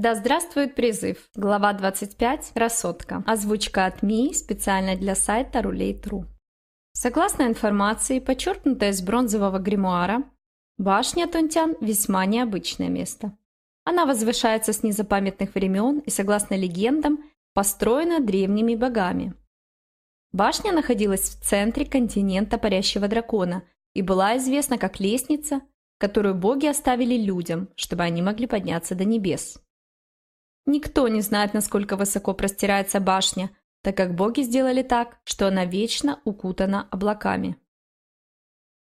Да здравствует призыв. Глава 25. Красотка. Озвучка от МИ специально для сайта Рулей.тру. Согласно информации, подчеркнутой из бронзового гримуара, башня Тонтян весьма необычное место. Она возвышается с незапамятных времен и, согласно легендам, построена древними богами. Башня находилась в центре континента Парящего Дракона и была известна как лестница, которую боги оставили людям, чтобы они могли подняться до небес. Никто не знает, насколько высоко простирается башня, так как боги сделали так, что она вечно укутана облаками.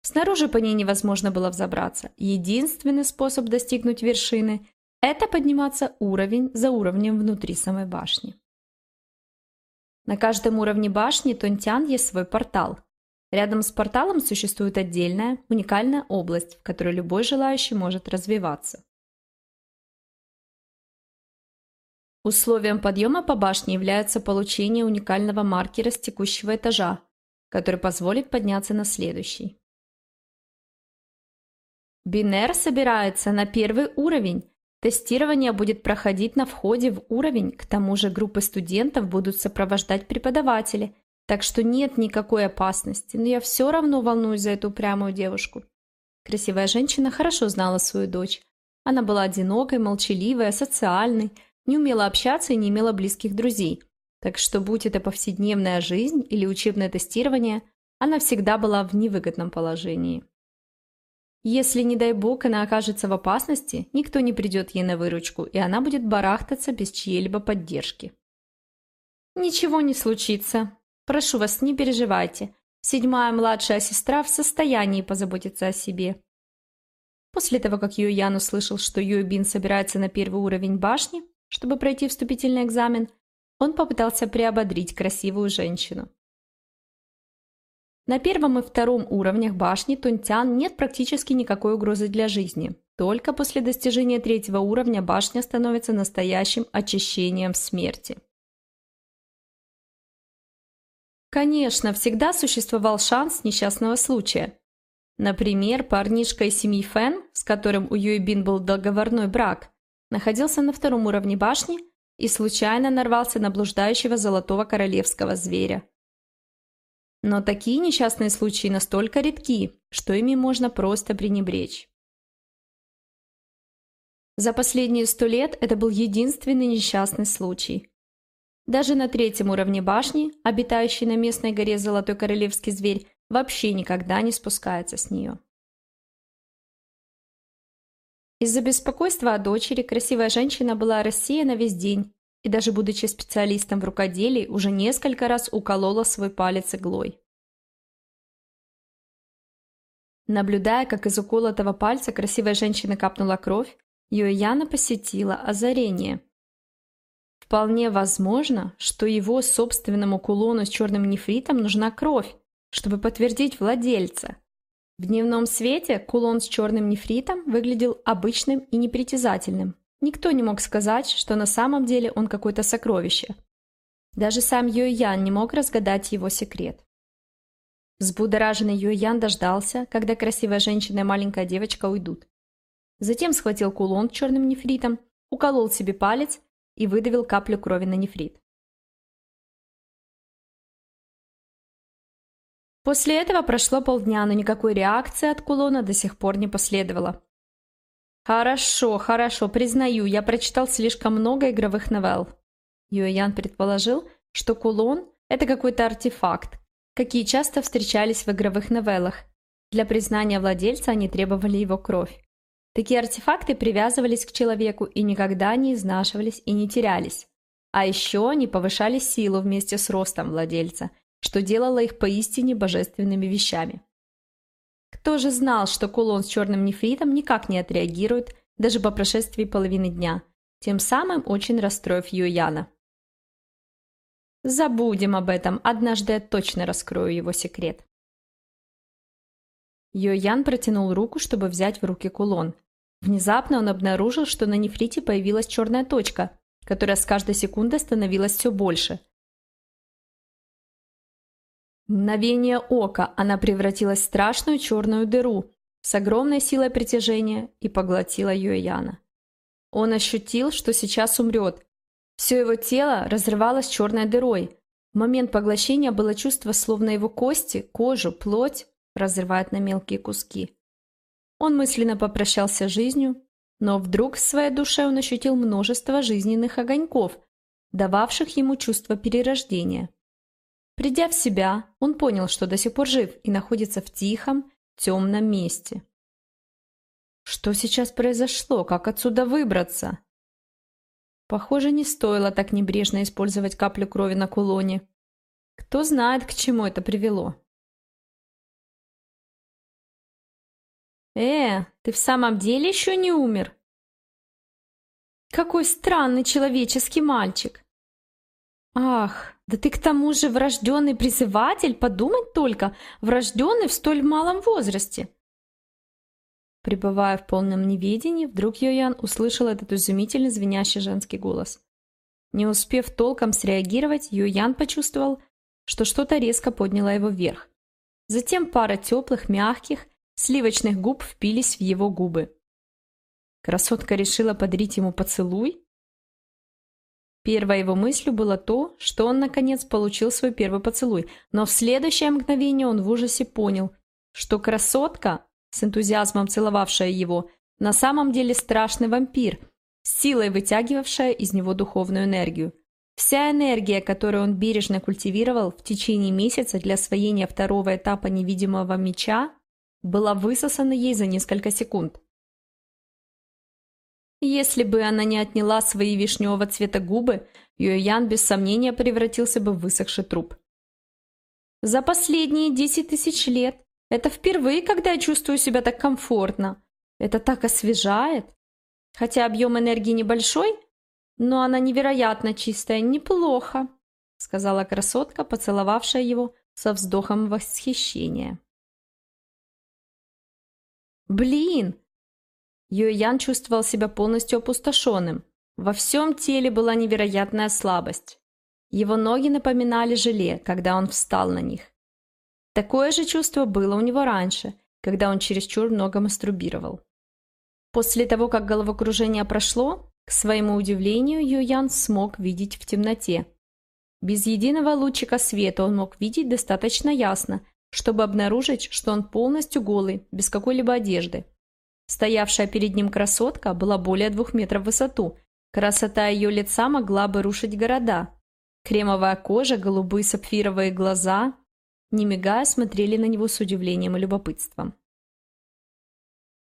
Снаружи по ней невозможно было взобраться. Единственный способ достигнуть вершины – это подниматься уровень за уровнем внутри самой башни. На каждом уровне башни Тонтян есть свой портал. Рядом с порталом существует отдельная, уникальная область, в которой любой желающий может развиваться. Условием подъема по башне является получение уникального маркера с текущего этажа, который позволит подняться на следующий. Бинер собирается на первый уровень. Тестирование будет проходить на входе в уровень, к тому же группы студентов будут сопровождать преподаватели, так что нет никакой опасности, но я все равно волнуюсь за эту упрямую девушку. Красивая женщина хорошо знала свою дочь. Она была одинокой, молчаливой, социальной, не умела общаться и не имела близких друзей. Так что, будь это повседневная жизнь или учебное тестирование, она всегда была в невыгодном положении. Если, не дай бог, она окажется в опасности, никто не придет ей на выручку, и она будет барахтаться без чьей-либо поддержки. «Ничего не случится. Прошу вас, не переживайте. Седьмая младшая сестра в состоянии позаботиться о себе». После того, как Юйян услышал, что Юйбин собирается на первый уровень башни, чтобы пройти вступительный экзамен, он попытался приободрить красивую женщину. На первом и втором уровнях башни Тунтян нет практически никакой угрозы для жизни. Только после достижения третьего уровня башня становится настоящим очищением смерти. Конечно, всегда существовал шанс несчастного случая. Например, парнишка из семьи Фэн, с которым у Юйбин был договорной брак, находился на втором уровне башни и случайно нарвался на блуждающего золотого королевского зверя. Но такие несчастные случаи настолько редки, что ими можно просто пренебречь. За последние сто лет это был единственный несчастный случай. Даже на третьем уровне башни, обитающий на местной горе Золотой Королевский Зверь, вообще никогда не спускается с нее. Из-за беспокойства о дочери красивая женщина была рассеяна весь день и даже будучи специалистом в рукоделии, уже несколько раз уколола свой палец иглой. Наблюдая, как из уколотого пальца красивая женщина капнула кровь, Юэяна посетила озарение. Вполне возможно, что его собственному кулону с черным нефритом нужна кровь, чтобы подтвердить владельца. В дневном свете кулон с черным нефритом выглядел обычным и непритязательным. Никто не мог сказать, что на самом деле он какое-то сокровище. Даже сам Юэян не мог разгадать его секрет. Взбудораженный Юэян дождался, когда красивая женщина и маленькая девочка уйдут. Затем схватил кулон с черным нефритом, уколол себе палец и выдавил каплю крови на нефрит. После этого прошло полдня, но никакой реакции от кулона до сих пор не последовало. «Хорошо, хорошо, признаю, я прочитал слишком много игровых новелл». Юэян предположил, что кулон – это какой-то артефакт, какие часто встречались в игровых новеллах. Для признания владельца они требовали его кровь. Такие артефакты привязывались к человеку и никогда не изнашивались и не терялись. А еще они повышали силу вместе с ростом владельца – что делало их поистине божественными вещами. Кто же знал, что кулон с черным нефритом никак не отреагирует даже по прошествии половины дня, тем самым очень расстроив Юяна. Забудем об этом, однажды я точно раскрою его секрет. Йоян протянул руку, чтобы взять в руки кулон. Внезапно он обнаружил, что на нефрите появилась черная точка, которая с каждой секундой становилась все больше – мгновение ока она превратилась в страшную черную дыру с огромной силой притяжения и поглотила Юэяна. Он ощутил, что сейчас умрет. Все его тело разрывалось черной дырой. В момент поглощения было чувство, словно его кости, кожу, плоть разрывают на мелкие куски. Он мысленно попрощался с жизнью, но вдруг в своей душе он ощутил множество жизненных огоньков, дававших ему чувство перерождения. Придя в себя, он понял, что до сих пор жив и находится в тихом, темном месте. Что сейчас произошло? Как отсюда выбраться? Похоже, не стоило так небрежно использовать каплю крови на кулоне. Кто знает, к чему это привело. «Э, ты в самом деле еще не умер?» «Какой странный человеческий мальчик!» «Ах, да ты к тому же врожденный призыватель, подумать только, врожденный в столь малом возрасте. Пребывая в полном неведении, вдруг Йоян услышал этот изумительно звенящий женский голос. Не успев толком среагировать, Йоян почувствовал, что что-то резко подняло его вверх. Затем пара теплых, мягких, сливочных губ впились в его губы. Красотка решила подарить ему поцелуй? Первой его мыслью было то, что он наконец получил свой первый поцелуй, но в следующее мгновение он в ужасе понял, что красотка, с энтузиазмом целовавшая его, на самом деле страшный вампир, силой вытягивавшая из него духовную энергию. Вся энергия, которую он бережно культивировал в течение месяца для освоения второго этапа невидимого меча, была высосана ей за несколько секунд. Если бы она не отняла свои вишневого цвета губы, Юэян без сомнения превратился бы в высохший труп. За последние десять тысяч лет это впервые, когда я чувствую себя так комфортно. Это так освежает. Хотя объем энергии небольшой, но она невероятно чистая, неплохо, сказала красотка, поцеловавшая его со вздохом восхищения. Блин, Юэян чувствовал себя полностью опустошенным. Во всем теле была невероятная слабость. Его ноги напоминали желе, когда он встал на них. Такое же чувство было у него раньше, когда он чересчур много мастурбировал. После того, как головокружение прошло, к своему удивлению, Юян смог видеть в темноте. Без единого лучика света он мог видеть достаточно ясно, чтобы обнаружить, что он полностью голый, без какой-либо одежды. Стоявшая перед ним красотка была более двух метров в высоту. Красота ее лица могла бы рушить города. Кремовая кожа, голубые сапфировые глаза, не мигая, смотрели на него с удивлением и любопытством.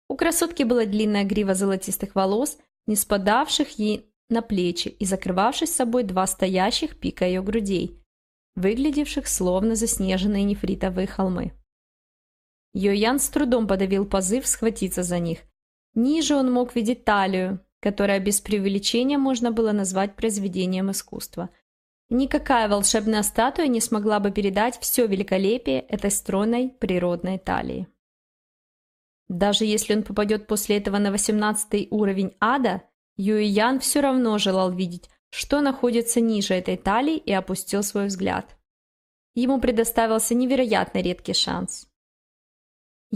У красотки была длинная грива золотистых волос, не спадавших ей на плечи и закрывавших собой два стоящих пика ее грудей, выглядевших словно заснеженные нефритовые холмы. Йоян с трудом подавил позыв схватиться за них. Ниже он мог видеть талию, которая без преувеличения можно было назвать произведением искусства. Никакая волшебная статуя не смогла бы передать все великолепие этой стройной природной талии. Даже если он попадет после этого на 18 уровень ада, Юйян все равно желал видеть, что находится ниже этой талии и опустил свой взгляд. Ему предоставился невероятно редкий шанс.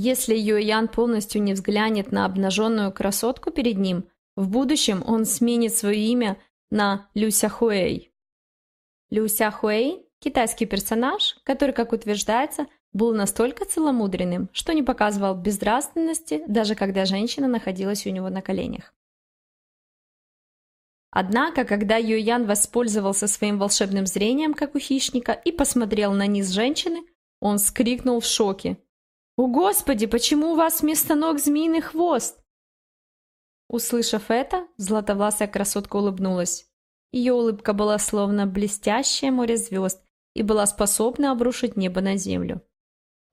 Если Юэян полностью не взглянет на обнаженную красотку перед ним, в будущем он сменит свое имя на Люся Хуэй. Люся Хуэй – китайский персонаж, который, как утверждается, был настолько целомудренным, что не показывал безнравственности, даже когда женщина находилась у него на коленях. Однако, когда Юйян воспользовался своим волшебным зрением, как у хищника, и посмотрел на низ женщины, он скрикнул в шоке – «О, Господи, почему у вас вместо ног змеиный хвост?» Услышав это, златовласая красотка улыбнулась. Ее улыбка была словно блестящее море звезд и была способна обрушить небо на землю.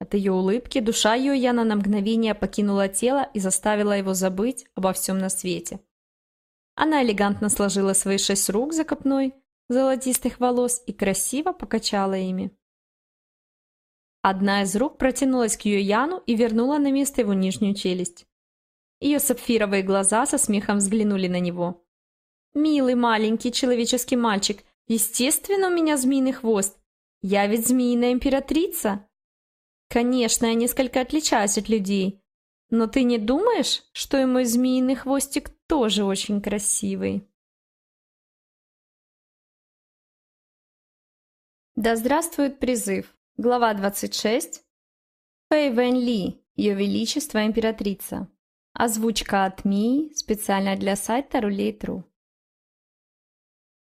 От ее улыбки душа Йояна на мгновение покинула тело и заставила его забыть обо всем на свете. Она элегантно сложила свои шесть рук за копной золотистых волос и красиво покачала ими. Одна из рук протянулась к Юяну и вернула на место его нижнюю челюсть. Ее сапфировые глаза со смехом взглянули на него. «Милый маленький человеческий мальчик, естественно, у меня змеиный хвост. Я ведь змеиная императрица». «Конечно, я несколько отличаюсь от людей. Но ты не думаешь, что и мой змеиный хвостик тоже очень красивый? Да здравствует призыв. Глава 26. Фэй Вэнь Ли, Ее Величество Императрица. Озвучка от Мии специально для сайта Рулей.тру.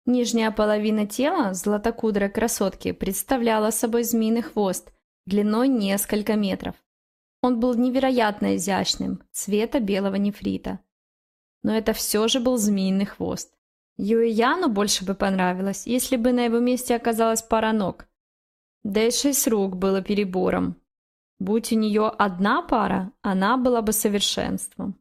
Нижняя половина тела златокудрой красотки представляла собой змеиный хвост длиной несколько метров. Он был невероятно изящным, цвета белого нефрита. Но это все же был змеиный хвост. Юэяну больше бы понравилось, если бы на его месте оказалась пара ног. Да и шесть рук было перебором. Будь у нее одна пара, она была бы совершенством.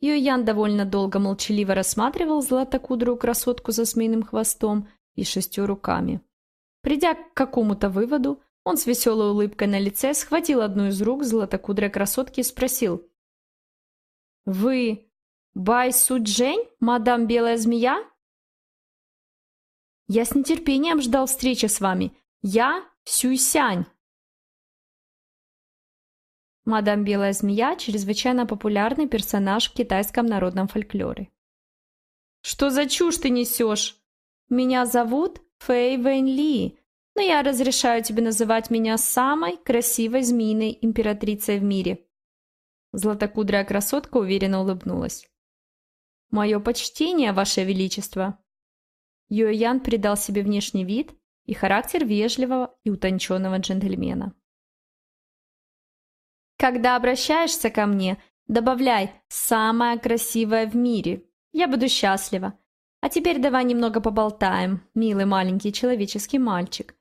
Юэян довольно долго молчаливо рассматривал златокудрую красотку за змеиным хвостом и шестью руками. Придя к какому-то выводу, он с веселой улыбкой на лице схватил одну из рук златокудрой красотки и спросил. «Вы Бай Суджень, мадам Белая Змея?» «Я с нетерпением ждал встречи с вами. Я Сюйсянь». Мадам Белая Змея – чрезвычайно популярный персонаж в китайском народном фольклоре. «Что за чушь ты несешь? Меня зовут Фэй Вэнь Ли, но я разрешаю тебе называть меня самой красивой змеиной императрицей в мире». Златокудрая красотка уверенно улыбнулась. «Мое почтение, Ваше Величество!» Юэян придал себе внешний вид и характер вежливого и утонченного джентльмена. «Когда обращаешься ко мне, добавляй «самая красивая в мире». Я буду счастлива. А теперь давай немного поболтаем, милый маленький человеческий мальчик.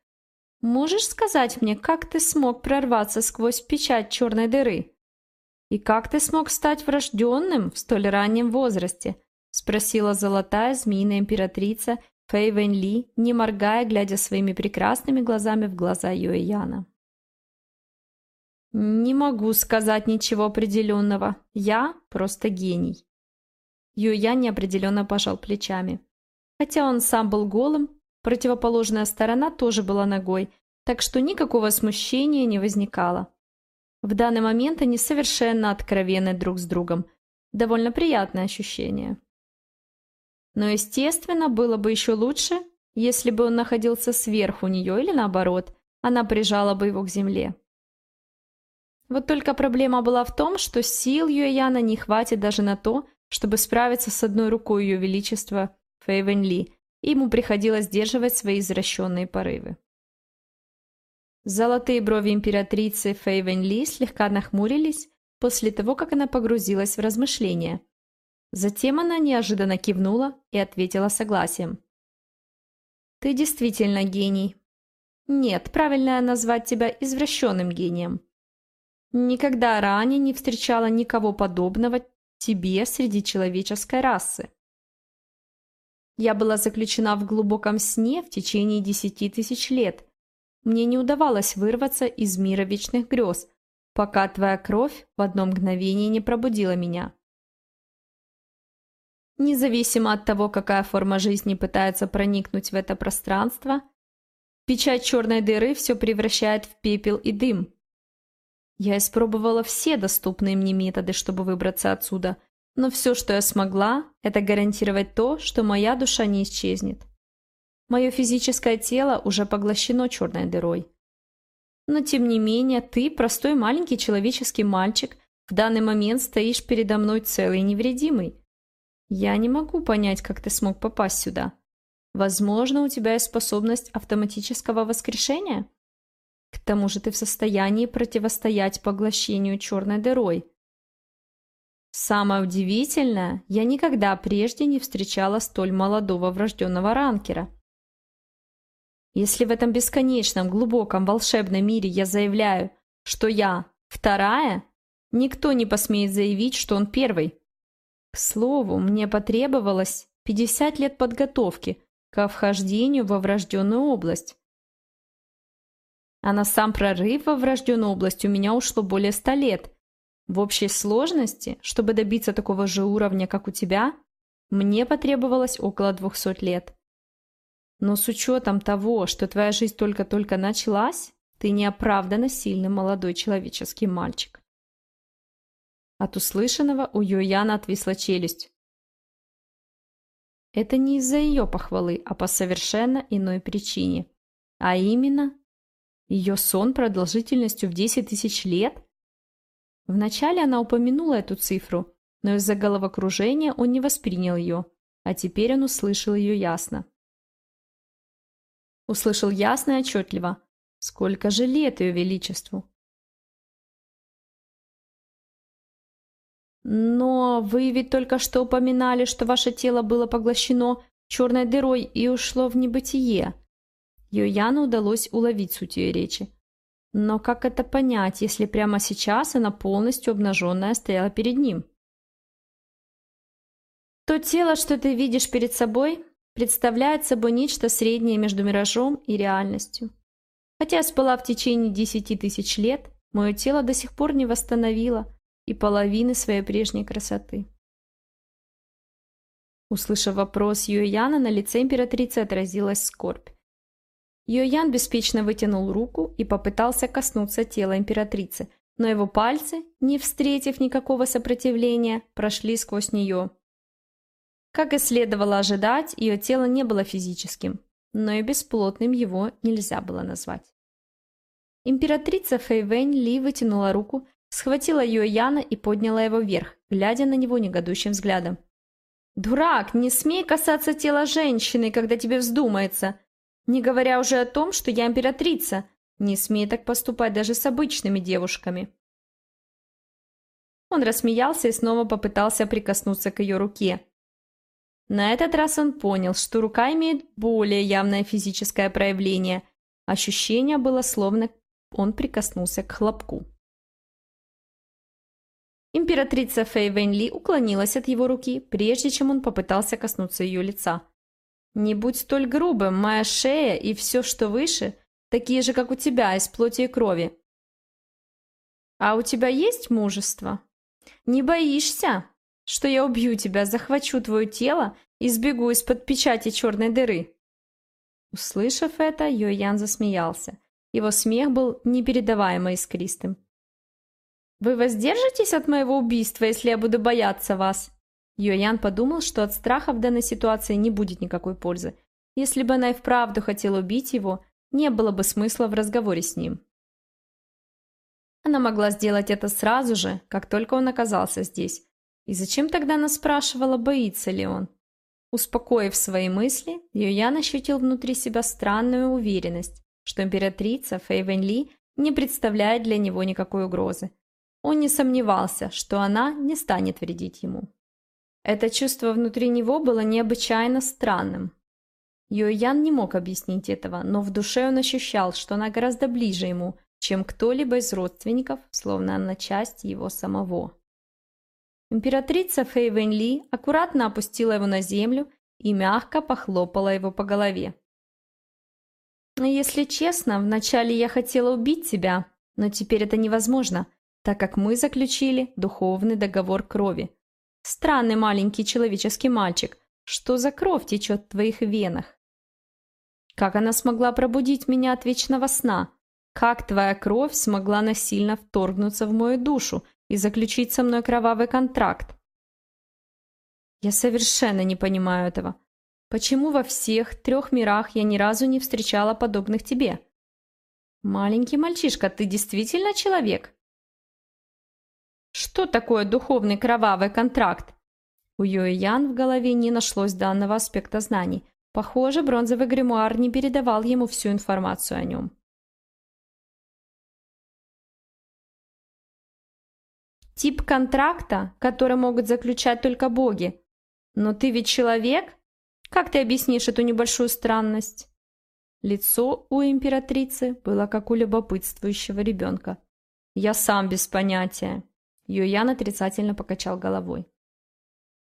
Можешь сказать мне, как ты смог прорваться сквозь печать черной дыры? И как ты смог стать врожденным в столь раннем возрасте? Спросила золотая змеиная императрица Фэй Вэнь Ли, не моргая, глядя своими прекрасными глазами в глаза Юэяна. «Не могу сказать ничего определенного. Я просто гений». Юэян неопределенно пожал плечами. Хотя он сам был голым, Противоположная сторона тоже была ногой, так что никакого смущения не возникало. В данный момент они совершенно откровенны друг с другом. Довольно приятное ощущение. Но, естественно, было бы еще лучше, если бы он находился сверху нее или наоборот, она прижала бы его к земле. Вот только проблема была в том, что сил Юэяна не хватит даже на то, чтобы справиться с одной рукой Ее Величества Фэйвен Ли, ему приходилось сдерживать свои извращенные порывы. Золотые брови императрицы Фэй Вэнь Ли слегка нахмурились после того, как она погрузилась в размышления. Затем она неожиданно кивнула и ответила согласием. «Ты действительно гений. Нет, правильно назвать тебя извращенным гением. Никогда ранее не встречала никого подобного тебе среди человеческой расы. Я была заключена в глубоком сне в течение десяти тысяч лет. Мне не удавалось вырваться из мира вечных грез, пока твоя кровь в одно мгновение не пробудила меня. Независимо от того, какая форма жизни пытается проникнуть в это пространство, печать черной дыры все превращает в пепел и дым. Я испробовала все доступные мне методы, чтобы выбраться отсюда – но все, что я смогла, это гарантировать то, что моя душа не исчезнет. Мое физическое тело уже поглощено черной дырой. Но тем не менее, ты, простой маленький человеческий мальчик, в данный момент стоишь передо мной целый и невредимый. Я не могу понять, как ты смог попасть сюда. Возможно, у тебя есть способность автоматического воскрешения? К тому же ты в состоянии противостоять поглощению черной дырой. Самое удивительное, я никогда прежде не встречала столь молодого врожденного ранкера. Если в этом бесконечном, глубоком, волшебном мире я заявляю, что я вторая, никто не посмеет заявить, что он первый. К слову, мне потребовалось 50 лет подготовки ко вхождению во врожденную область. А на сам прорыв во врожденную область у меня ушло более 100 лет – в общей сложности, чтобы добиться такого же уровня, как у тебя, мне потребовалось около 200 лет. Но с учетом того, что твоя жизнь только-только началась, ты неоправданно сильный молодой человеческий мальчик. От услышанного у Юяна отвисла челюсть. Это не из-за ее похвалы, а по совершенно иной причине. А именно, ее сон продолжительностью в 10 тысяч лет? Вначале она упомянула эту цифру, но из-за головокружения он не воспринял ее, а теперь он услышал ее ясно. Услышал ясно и отчетливо. Сколько же лет ее величеству? Но вы ведь только что упоминали, что ваше тело было поглощено черной дырой и ушло в небытие. Йояну удалось уловить суть ее речи. Но как это понять, если прямо сейчас она полностью обнаженная стояла перед ним? То тело, что ты видишь перед собой, представляет собой нечто среднее между миражом и реальностью. Хотя я спала в течение десяти тысяч лет, мое тело до сих пор не восстановило и половины своей прежней красоты. Услышав вопрос Юэяна, на лице императрицы отразилась скорбь. Юэян беспечно вытянул руку и попытался коснуться тела императрицы, но его пальцы, не встретив никакого сопротивления, прошли сквозь нее. Как и следовало ожидать, ее тело не было физическим, но и бесплотным его нельзя было назвать. Императрица Фэйвэнь Ли вытянула руку, схватила ее Яна и подняла его вверх, глядя на него негодующим взглядом. «Дурак, не смей касаться тела женщины, когда тебе вздумается! Не говоря уже о том, что я императрица, не смей так поступать даже с обычными девушками!» Он рассмеялся и снова попытался прикоснуться к ее руке, на этот раз он понял, что рука имеет более явное физическое проявление. Ощущение было словно он прикоснулся к хлопку. Императрица Фэй Вэньли уклонилась от его руки, прежде чем он попытался коснуться ее лица. «Не будь столь грубым, моя шея и все, что выше, такие же, как у тебя, из плоти и крови». «А у тебя есть мужество? Не боишься?» что я убью тебя, захвачу твое тело и сбегу из-под печати черной дыры». Услышав это, Йоян засмеялся. Его смех был непередаваемо искристым. «Вы воздержитесь от моего убийства, если я буду бояться вас?» Йоян подумал, что от страха в данной ситуации не будет никакой пользы. Если бы она и вправду хотела убить его, не было бы смысла в разговоре с ним. Она могла сделать это сразу же, как только он оказался здесь, и зачем тогда она спрашивала, боится ли он? Успокоив свои мысли, Юян ощутил внутри себя странную уверенность, что императрица Фэй Вэнь Ли не представляет для него никакой угрозы. Он не сомневался, что она не станет вредить ему. Это чувство внутри него было необычайно странным. Юэян не мог объяснить этого, но в душе он ощущал, что она гораздо ближе ему, чем кто-либо из родственников, словно она часть его самого. Императрица Фэй Вэнь Ли аккуратно опустила его на землю и мягко похлопала его по голове. «Если честно, вначале я хотела убить тебя, но теперь это невозможно, так как мы заключили духовный договор крови. Странный маленький человеческий мальчик, что за кровь течет в твоих венах? Как она смогла пробудить меня от вечного сна? Как твоя кровь смогла насильно вторгнуться в мою душу и заключить со мной кровавый контракт. Я совершенно не понимаю этого. Почему во всех трех мирах я ни разу не встречала подобных тебе? Маленький мальчишка, ты действительно человек? Что такое духовный кровавый контракт? У Йои Ян в голове не нашлось данного аспекта знаний. Похоже, бронзовый гримуар не передавал ему всю информацию о нем. Тип контракта, который могут заключать только боги. Но ты ведь человек? Как ты объяснишь эту небольшую странность? Лицо у императрицы было как у любопытствующего ребенка. Я сам без понятия. Юян отрицательно покачал головой.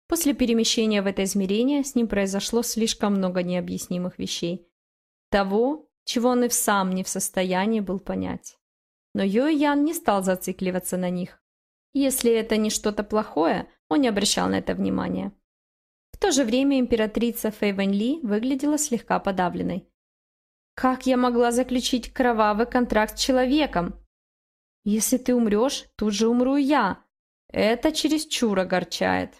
После перемещения в это измерение с ним произошло слишком много необъяснимых вещей. Того, чего он и сам не в состоянии был понять. Но Юян не стал зацикливаться на них. Если это не что-то плохое, он не обращал на это внимания. В то же время императрица Фэй Вэнь Ли выглядела слегка подавленной. «Как я могла заключить кровавый контракт с человеком? Если ты умрешь, тут же умру я. Это чересчур огорчает.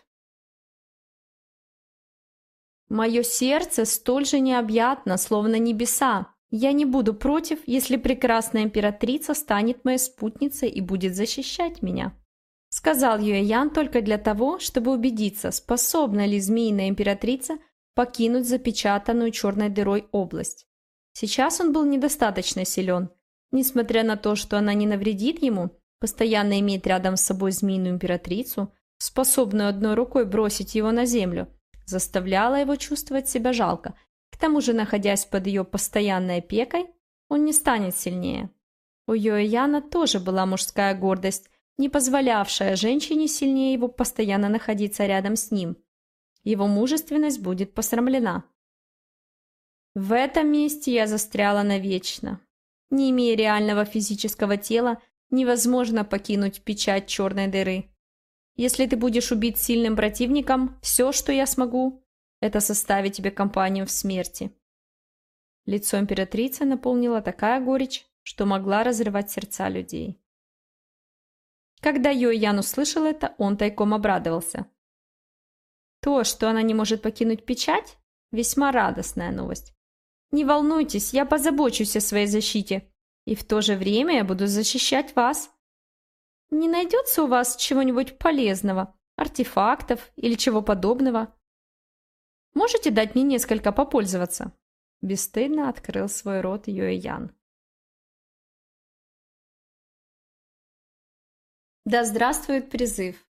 Мое сердце столь же необъятно, словно небеса. Я не буду против, если прекрасная императрица станет моей спутницей и будет защищать меня. Сказал Юэян только для того, чтобы убедиться, способна ли змеиная императрица покинуть запечатанную черной дырой область. Сейчас он был недостаточно силен. Несмотря на то, что она не навредит ему, постоянно иметь рядом с собой змеиную императрицу, способную одной рукой бросить его на землю, заставляла его чувствовать себя жалко. К тому же, находясь под ее постоянной опекой, он не станет сильнее. У Йояна тоже была мужская гордость, не позволявшая женщине сильнее его постоянно находиться рядом с ним. Его мужественность будет посрамлена. В этом месте я застряла навечно. Не имея реального физического тела, невозможно покинуть печать черной дыры. Если ты будешь убить сильным противником, все, что я смогу, это составить тебе компанию в смерти. Лицо императрицы наполнила такая горечь, что могла разрывать сердца людей. Когда Йой Ян услышал это, он тайком обрадовался. То, что она не может покинуть печать, весьма радостная новость. Не волнуйтесь, я позабочусь о своей защите. И в то же время я буду защищать вас. Не найдется у вас чего-нибудь полезного, артефактов или чего подобного? Можете дать мне несколько попользоваться?» Бесстыдно открыл свой рот Юэян. Да здравствует призыв!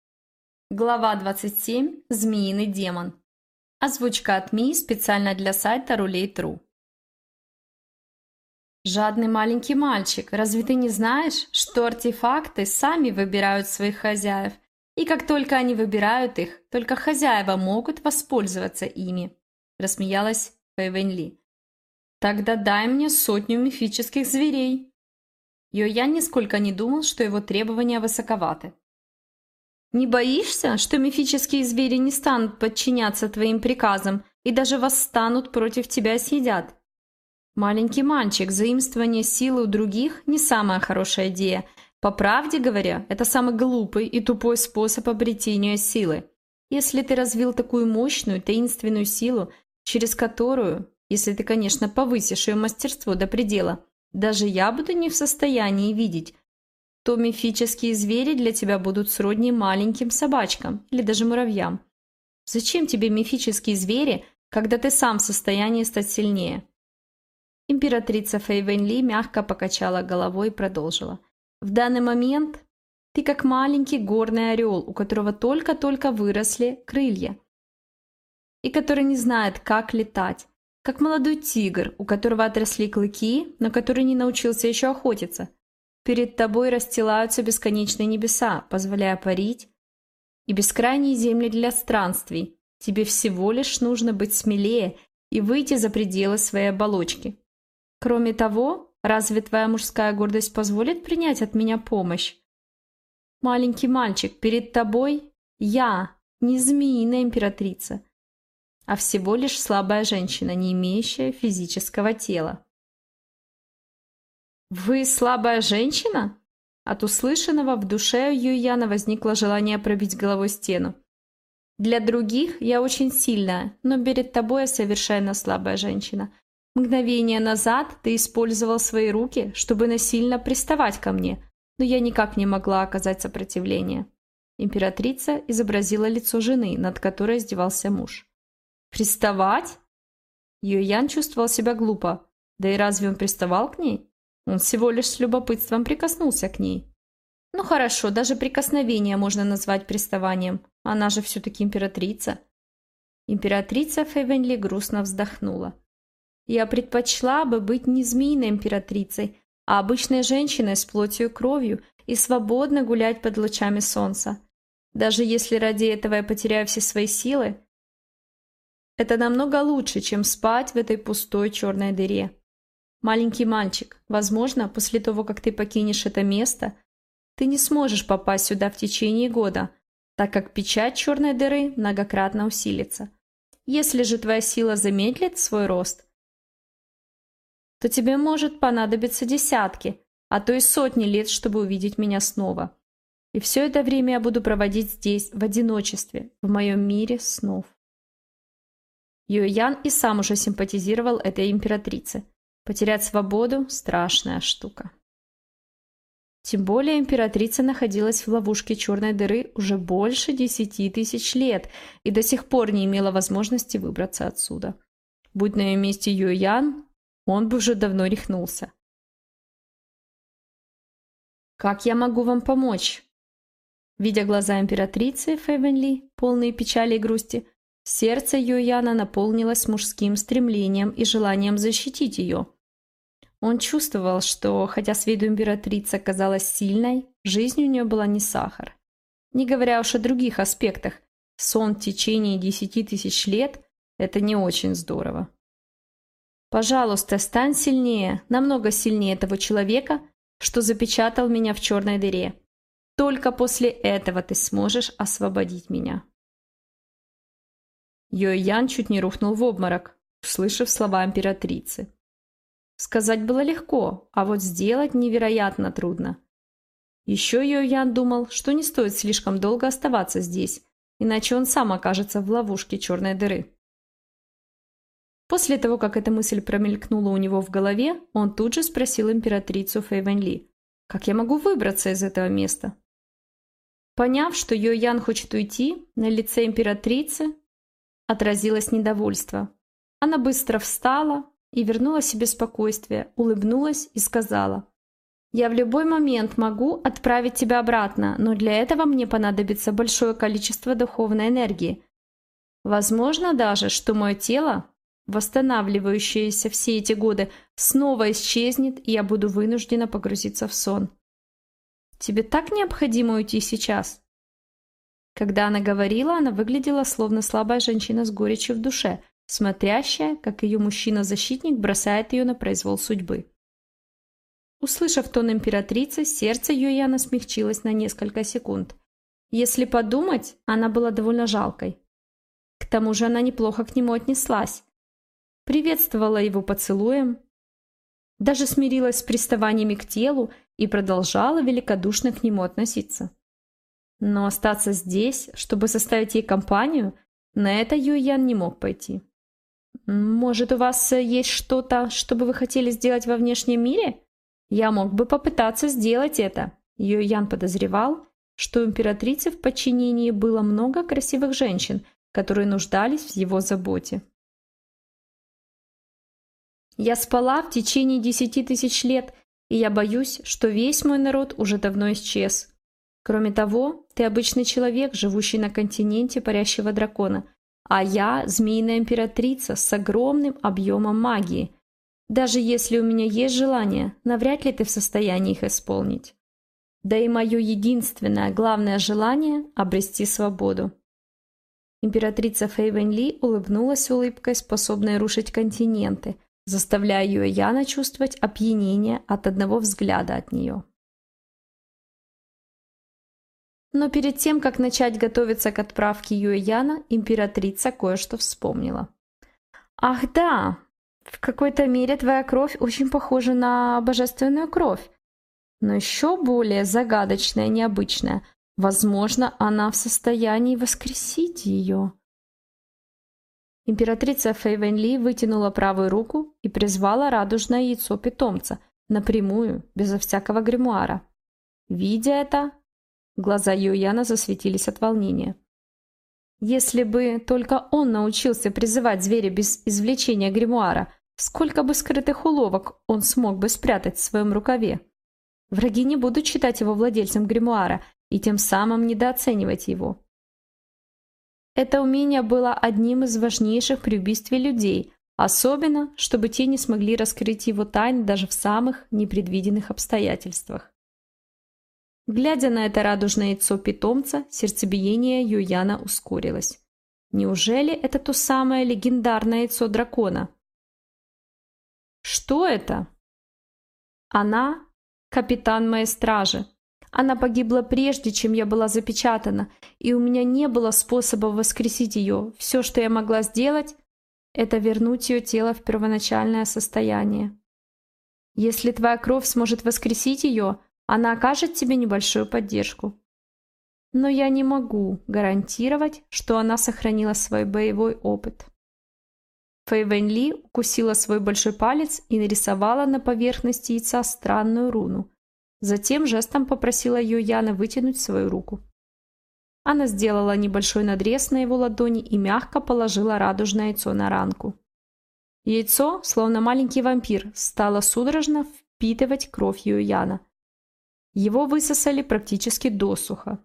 Глава 27. Змеиный демон. Озвучка от Ми специально для сайта Рулей.тру. Жадный маленький мальчик, разве ты не знаешь, что артефакты сами выбирают своих хозяев? И как только они выбирают их, только хозяева могут воспользоваться ими. Рассмеялась Фэйвэнь Ли. Тогда дай мне сотню мифических зверей. Йоян нисколько не думал, что его требования высоковаты. Не боишься, что мифические звери не станут подчиняться твоим приказам и даже восстанут против тебя съедят? Маленький мальчик, заимствование силы у других – не самая хорошая идея. По правде говоря, это самый глупый и тупой способ обретения силы. Если ты развил такую мощную, таинственную силу, через которую, если ты, конечно, повысишь ее мастерство до предела, даже я буду не в состоянии видеть, то мифические звери для тебя будут сродни маленьким собачкам или даже муравьям. Зачем тебе мифические звери, когда ты сам в состоянии стать сильнее? Императрица Ли мягко покачала головой и продолжила. «В данный момент ты как маленький горный орел, у которого только-только выросли крылья, и который не знает, как летать, как молодой тигр, у которого отросли клыки, но который не научился еще охотиться. Перед тобой расстилаются бесконечные небеса, позволяя парить, и бескрайние земли для странствий. Тебе всего лишь нужно быть смелее и выйти за пределы своей оболочки. Кроме того, разве твоя мужская гордость позволит принять от меня помощь? Маленький мальчик, перед тобой я, не змеиная императрица, а всего лишь слабая женщина, не имеющая физического тела. «Вы слабая женщина?» От услышанного в душе у Юяна возникло желание пробить головой стену. «Для других я очень сильная, но перед тобой я совершенно слабая женщина. Мгновение назад ты использовал свои руки, чтобы насильно приставать ко мне, но я никак не могла оказать сопротивление. Императрица изобразила лицо жены, над которой издевался муж. «Приставать?» Юэян чувствовал себя глупо. Да и разве он приставал к ней? Он всего лишь с любопытством прикоснулся к ней. Ну хорошо, даже прикосновение можно назвать приставанием. Она же все-таки императрица. Императрица Фэйвенли грустно вздохнула. Я предпочла бы быть не змеиной императрицей, а обычной женщиной с плотью и кровью и свободно гулять под лучами солнца. Даже если ради этого я потеряю все свои силы, это намного лучше, чем спать в этой пустой черной дыре. Маленький мальчик, возможно, после того, как ты покинешь это место, ты не сможешь попасть сюда в течение года, так как печать черной дыры многократно усилится. Если же твоя сила замедлит свой рост, то тебе может понадобиться десятки, а то и сотни лет, чтобы увидеть меня снова. И все это время я буду проводить здесь, в одиночестве, в моем мире снов. Юэян и сам уже симпатизировал этой императрице. Потерять свободу – страшная штука. Тем более императрица находилась в ловушке черной дыры уже больше десяти тысяч лет и до сих пор не имела возможности выбраться отсюда. Будь на ее месте Юэян, он бы уже давно рехнулся. «Как я могу вам помочь?» Видя глаза императрицы Фэйвенли, полные печали и грусти, сердце Юяна наполнилось мужским стремлением и желанием защитить ее. Он чувствовал, что, хотя с виду императрица казалась сильной, жизнь у нее была не сахар. Не говоря уж о других аспектах, сон в течение десяти тысяч лет – это не очень здорово. Пожалуйста, стань сильнее, намного сильнее этого человека, что запечатал меня в черной дыре. Только после этого ты сможешь освободить меня. Йоян чуть не рухнул в обморок, услышав слова императрицы. Сказать было легко, а вот сделать невероятно трудно. Еще Йоян думал, что не стоит слишком долго оставаться здесь, иначе он сам окажется в ловушке черной дыры. После того, как эта мысль промелькнула у него в голове, он тут же спросил императрицу Фэйвэнли, «Как я могу выбраться из этого места?» Поняв, что Йо Ян хочет уйти, на лице императрицы отразилось недовольство. Она быстро встала и вернула себе спокойствие, улыбнулась и сказала, «Я в любой момент могу отправить тебя обратно, но для этого мне понадобится большое количество духовной энергии. Возможно даже, что мое тело, восстанавливающееся все эти годы, снова исчезнет, и я буду вынуждена погрузиться в сон. Тебе так необходимо уйти сейчас?» Когда она говорила, она выглядела словно слабая женщина с горечью в душе, смотрящая, как ее мужчина-защитник бросает ее на произвол судьбы. Услышав тон императрицы, сердце Юяна смягчилось на несколько секунд. Если подумать, она была довольно жалкой. К тому же она неплохо к нему отнеслась. Приветствовала его поцелуем, даже смирилась с приставаниями к телу и продолжала великодушно к нему относиться. Но остаться здесь, чтобы составить ей компанию, на это Юйян не мог пойти. «Может, у вас есть что-то, что бы вы хотели сделать во внешнем мире? Я мог бы попытаться сделать это». Юйян подозревал, что у императрицы в подчинении было много красивых женщин, которые нуждались в его заботе. Я спала в течение десяти тысяч лет, и я боюсь, что весь мой народ уже давно исчез. Кроме того, ты обычный человек, живущий на континенте парящего дракона, а я – змеиная императрица с огромным объемом магии. Даже если у меня есть желание, навряд ли ты в состоянии их исполнить. Да и мое единственное, главное желание – обрести свободу. Императрица Фэй Ли улыбнулась улыбкой, способной рушить континенты, заставляя Юэяна чувствовать опьянение от одного взгляда от нее. Но перед тем, как начать готовиться к отправке Юэяна, императрица кое-что вспомнила. «Ах да, в какой-то мере твоя кровь очень похожа на божественную кровь, но еще более загадочная необычная. Возможно, она в состоянии воскресить ее». Императрица Фэйвэнли вытянула правую руку и призвала радужное яйцо питомца, напрямую, безо всякого гримуара. Видя это, глаза Юяна засветились от волнения. Если бы только он научился призывать зверя без извлечения гримуара, сколько бы скрытых уловок он смог бы спрятать в своем рукаве. Враги не будут считать его владельцем гримуара и тем самым недооценивать его. Это умение было одним из важнейших при убийстве людей, особенно, чтобы те не смогли раскрыть его тайны даже в самых непредвиденных обстоятельствах. Глядя на это радужное яйцо питомца, сердцебиение Юяна ускорилось. Неужели это то самое легендарное яйцо дракона? Что это? Она – капитан моей стражи, она погибла прежде, чем я была запечатана, и у меня не было способа воскресить ее. Все, что я могла сделать, это вернуть ее тело в первоначальное состояние. Если твоя кровь сможет воскресить ее, она окажет тебе небольшую поддержку. но я не могу гарантировать, что она сохранила свой боевой опыт. Фэй Ли укусила свой большой палец и нарисовала на поверхности яйца странную руну. Затем жестом попросила Юяна вытянуть свою руку. Она сделала небольшой надрез на его ладони и мягко положила радужное яйцо на ранку. Яйцо, словно маленький вампир, стало судорожно впитывать кровь Юяна. Его высосали практически досуха.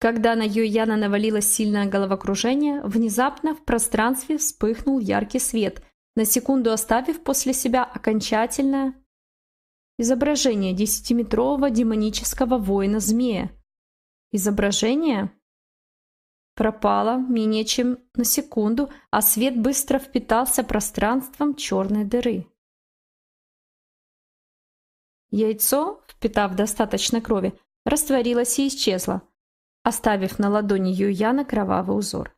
Когда на Юяна навалилось сильное головокружение, внезапно в пространстве вспыхнул яркий свет, на секунду оставив после себя окончательное изображение десятиметрового демонического воина-змея. Изображение пропало менее чем на секунду, а свет быстро впитался пространством черной дыры. Яйцо, впитав достаточно крови, растворилось и исчезло, оставив на ладони Юяна кровавый узор.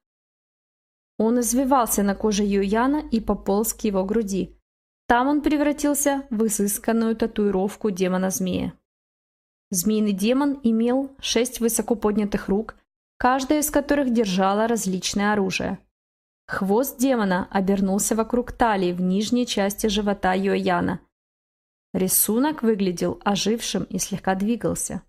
Он извивался на коже Юяна и пополз к его груди. Там он превратился в изысканную татуировку демона-змея. Змеиный демон имел шесть высоко поднятых рук, каждая из которых держала различное оружие. Хвост демона обернулся вокруг талии в нижней части живота Юяна. Рисунок выглядел ожившим и слегка двигался.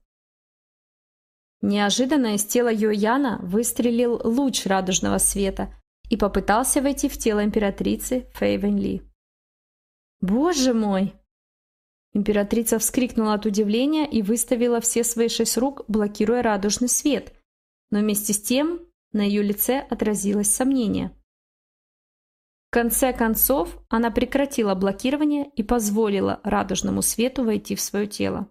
Неожиданно из тела Юяна выстрелил луч радужного света и попытался войти в тело императрицы Фэй Ли. «Боже мой!» Императрица вскрикнула от удивления и выставила все свои шесть рук, блокируя радужный свет, но вместе с тем на ее лице отразилось сомнение. В конце концов, она прекратила блокирование и позволила радужному свету войти в свое тело.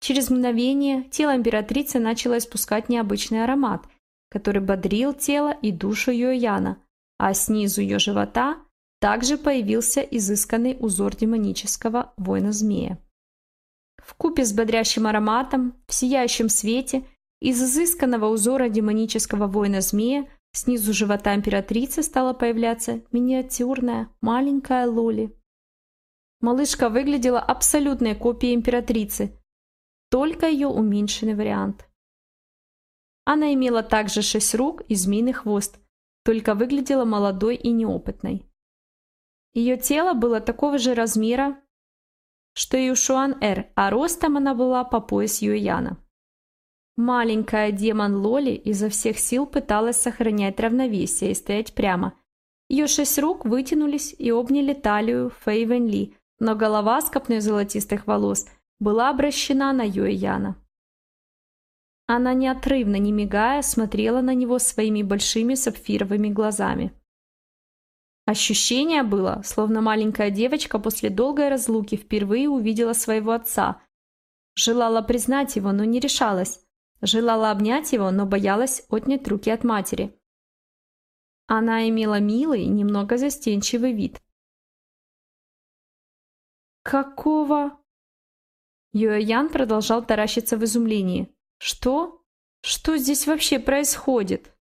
Через мгновение тело императрицы начало испускать необычный аромат, который бодрил тело и душу Йояна, а снизу ее живота также появился изысканный узор демонического воина-змея. В купе с бодрящим ароматом, в сияющем свете, из изысканного узора демонического воина-змея снизу живота императрицы стала появляться миниатюрная маленькая Лоли. Малышка выглядела абсолютной копией императрицы, только ее уменьшенный вариант. Она имела также шесть рук и змеиный хвост, только выглядела молодой и неопытной. Ее тело было такого же размера, что и у Шуан-Эр, а ростом она была по пояс Юэяна. Маленькая демон Лоли изо всех сил пыталась сохранять равновесие и стоять прямо. Ее шесть рук вытянулись и обняли талию Фэй Ли, но голова с копной золотистых волос – была обращена на Юэяна. Она неотрывно, не мигая, смотрела на него своими большими сапфировыми глазами. Ощущение было, словно маленькая девочка после долгой разлуки впервые увидела своего отца. Желала признать его, но не решалась. Желала обнять его, но боялась отнять руки от матери. Она имела милый, немного застенчивый вид. «Какого?» Юэян продолжал таращиться в изумлении. «Что? Что здесь вообще происходит?»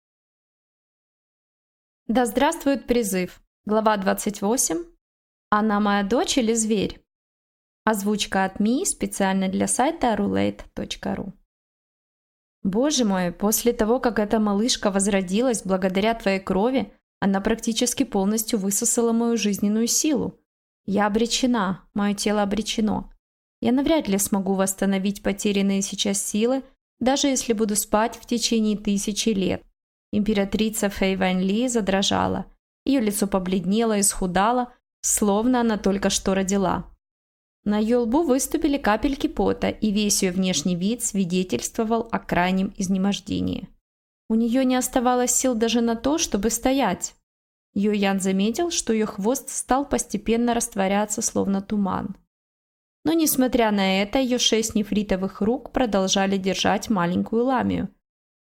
Да здравствует призыв. Глава 28. Она моя дочь или зверь? Озвучка от Ми специально для сайта roulette.ru Боже мой, после того, как эта малышка возродилась благодаря твоей крови, она практически полностью высосала мою жизненную силу. Я обречена, мое тело обречено. Я навряд ли смогу восстановить потерянные сейчас силы, даже если буду спать в течение тысячи лет. Императрица Фэй Вань Ли задрожала. Ее лицо побледнело и схудало, словно она только что родила. На ее лбу выступили капельки пота, и весь ее внешний вид свидетельствовал о крайнем изнемождении. У нее не оставалось сил даже на то, чтобы стоять. Йоян заметил, что ее хвост стал постепенно растворяться, словно туман. Но, несмотря на это, ее шесть нефритовых рук продолжали держать маленькую ламию.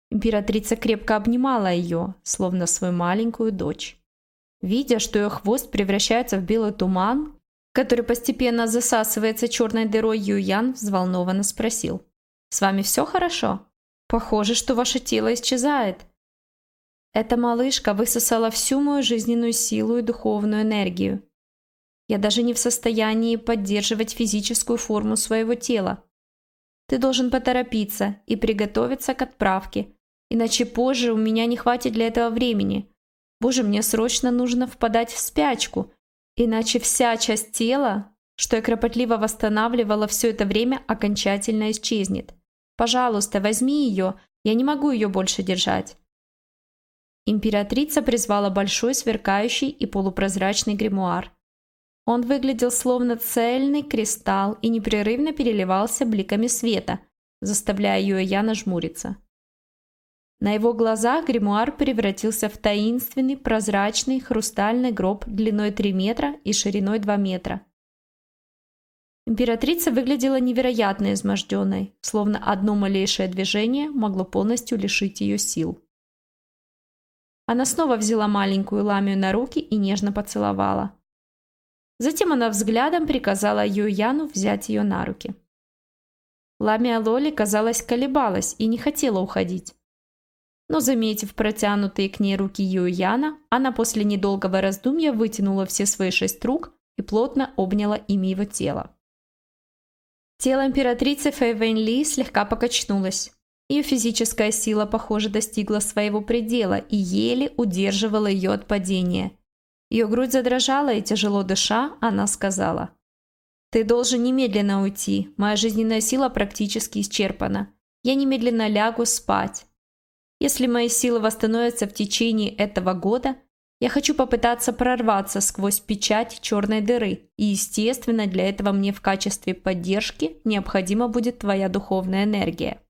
Императрица крепко обнимала ее, словно свою маленькую дочь. Видя, что ее хвост превращается в белый туман, который постепенно засасывается черной дырой, Юян взволнованно спросил. «С вами все хорошо? Похоже, что ваше тело исчезает». Эта малышка высосала всю мою жизненную силу и духовную энергию. Я даже не в состоянии поддерживать физическую форму своего тела. Ты должен поторопиться и приготовиться к отправке, иначе позже у меня не хватит для этого времени. Боже, мне срочно нужно впадать в спячку, иначе вся часть тела, что я кропотливо восстанавливала все это время, окончательно исчезнет. Пожалуйста, возьми ее, я не могу ее больше держать. Императрица призвала большой сверкающий и полупрозрачный гримуар. Он выглядел словно цельный кристалл и непрерывно переливался бликами света, заставляя Юэяна жмуриться. На его глазах гримуар превратился в таинственный, прозрачный, хрустальный гроб длиной 3 метра и шириной 2 метра. Императрица выглядела невероятно изможденной, словно одно малейшее движение могло полностью лишить ее сил. Она снова взяла маленькую ламию на руки и нежно поцеловала. Затем она взглядом приказала Юяну взять ее на руки. Ламия Лоли, казалось, колебалась и не хотела уходить. Но, заметив протянутые к ней руки Юяна, она после недолгого раздумья вытянула все свои шесть рук и плотно обняла ими его тело. Тело императрицы Фэйвэнь Ли слегка покачнулось. Ее физическая сила, похоже, достигла своего предела и еле удерживала ее от падения. Ее грудь задрожала, и тяжело дыша, она сказала. «Ты должен немедленно уйти. Моя жизненная сила практически исчерпана. Я немедленно лягу спать. Если мои силы восстановятся в течение этого года, я хочу попытаться прорваться сквозь печать черной дыры, и, естественно, для этого мне в качестве поддержки необходима будет твоя духовная энергия.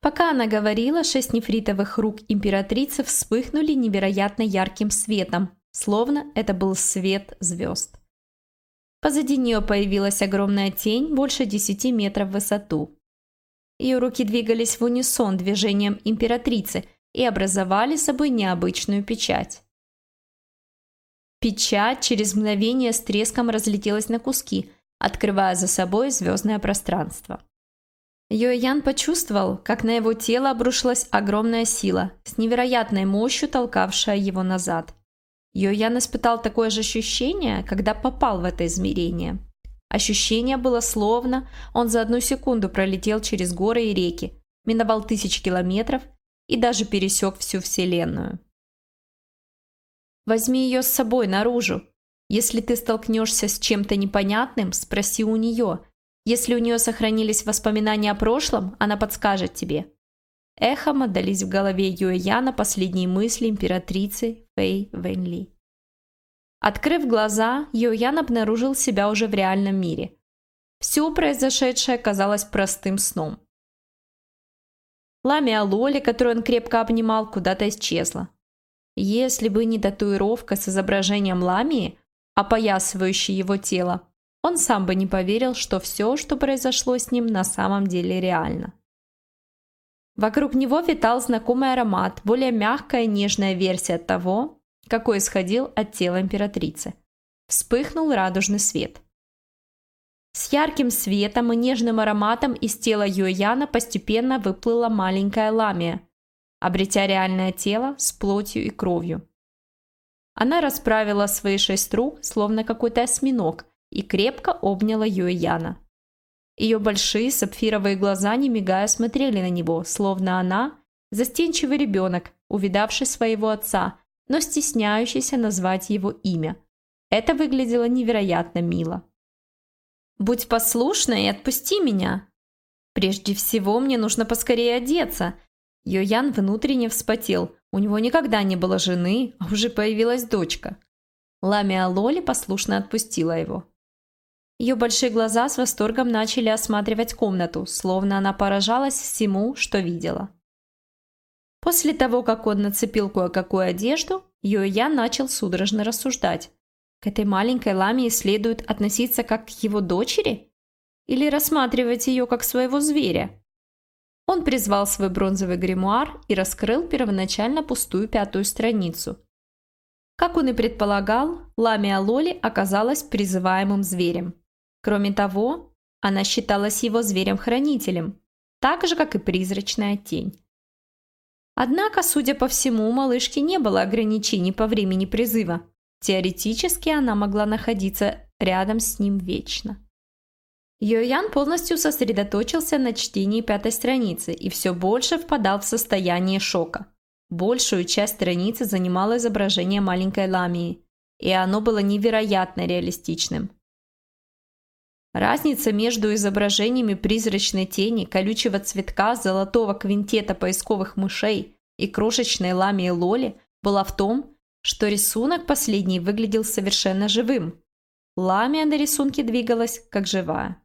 Пока она говорила, шесть нефритовых рук императрицы вспыхнули невероятно ярким светом, словно это был свет звезд. Позади нее появилась огромная тень больше десяти метров в высоту. Ее руки двигались в унисон движением императрицы и образовали собой необычную печать. Печать через мгновение с треском разлетелась на куски, открывая за собой звездное пространство. Йоян почувствовал, как на его тело обрушилась огромная сила, с невероятной мощью толкавшая его назад. Йоян испытал такое же ощущение, когда попал в это измерение. Ощущение было словно он за одну секунду пролетел через горы и реки, миновал тысячи километров и даже пересек всю Вселенную. «Возьми ее с собой наружу. Если ты столкнешься с чем-то непонятным, спроси у нее – если у нее сохранились воспоминания о прошлом, она подскажет тебе. Эхом отдались в голове Юэяна последние мысли императрицы Фэй Вэньли. Открыв глаза, Юэян обнаружил себя уже в реальном мире. Все произошедшее казалось простым сном. Ламия Лоли, которую он крепко обнимал, куда-то исчезла. Если бы не татуировка с изображением Ламии, опоясывающей его тело, он сам бы не поверил, что все, что произошло с ним, на самом деле реально. Вокруг него витал знакомый аромат, более мягкая нежная версия того, какой исходил от тела императрицы. Вспыхнул радужный свет. С ярким светом и нежным ароматом из тела Юэяна постепенно выплыла маленькая ламия, обретя реальное тело с плотью и кровью. Она расправила свои шесть рук, словно какой-то осьминог, и крепко обняла Юэяна. Ее большие сапфировые глаза, не мигая, смотрели на него, словно она – застенчивый ребенок, увидавший своего отца, но стесняющийся назвать его имя. Это выглядело невероятно мило. «Будь послушна и отпусти меня. Прежде всего мне нужно поскорее одеться». Йоян внутренне вспотел. У него никогда не было жены, а уже появилась дочка. Ламия Лоли послушно отпустила его. Ее большие глаза с восторгом начали осматривать комнату, словно она поражалась всему, что видела. После того, как он нацепил кое-какую одежду, Йоя начал судорожно рассуждать. К этой маленькой ламии следует относиться как к его дочери? Или рассматривать ее как своего зверя? Он призвал свой бронзовый гримуар и раскрыл первоначально пустую пятую страницу. Как он и предполагал, ламия Лоли оказалась призываемым зверем. Кроме того, она считалась его зверем-хранителем, так же, как и призрачная тень. Однако, судя по всему, у малышки не было ограничений по времени призыва. Теоретически она могла находиться рядом с ним вечно. Йоян полностью сосредоточился на чтении пятой страницы и все больше впадал в состояние шока. Большую часть страницы занимало изображение маленькой ламии, и оно было невероятно реалистичным. Разница между изображениями призрачной тени, колючего цветка, золотого квинтета поисковых мышей и крошечной ламии Лоли была в том, что рисунок последний выглядел совершенно живым. Ламия на рисунке двигалась, как живая.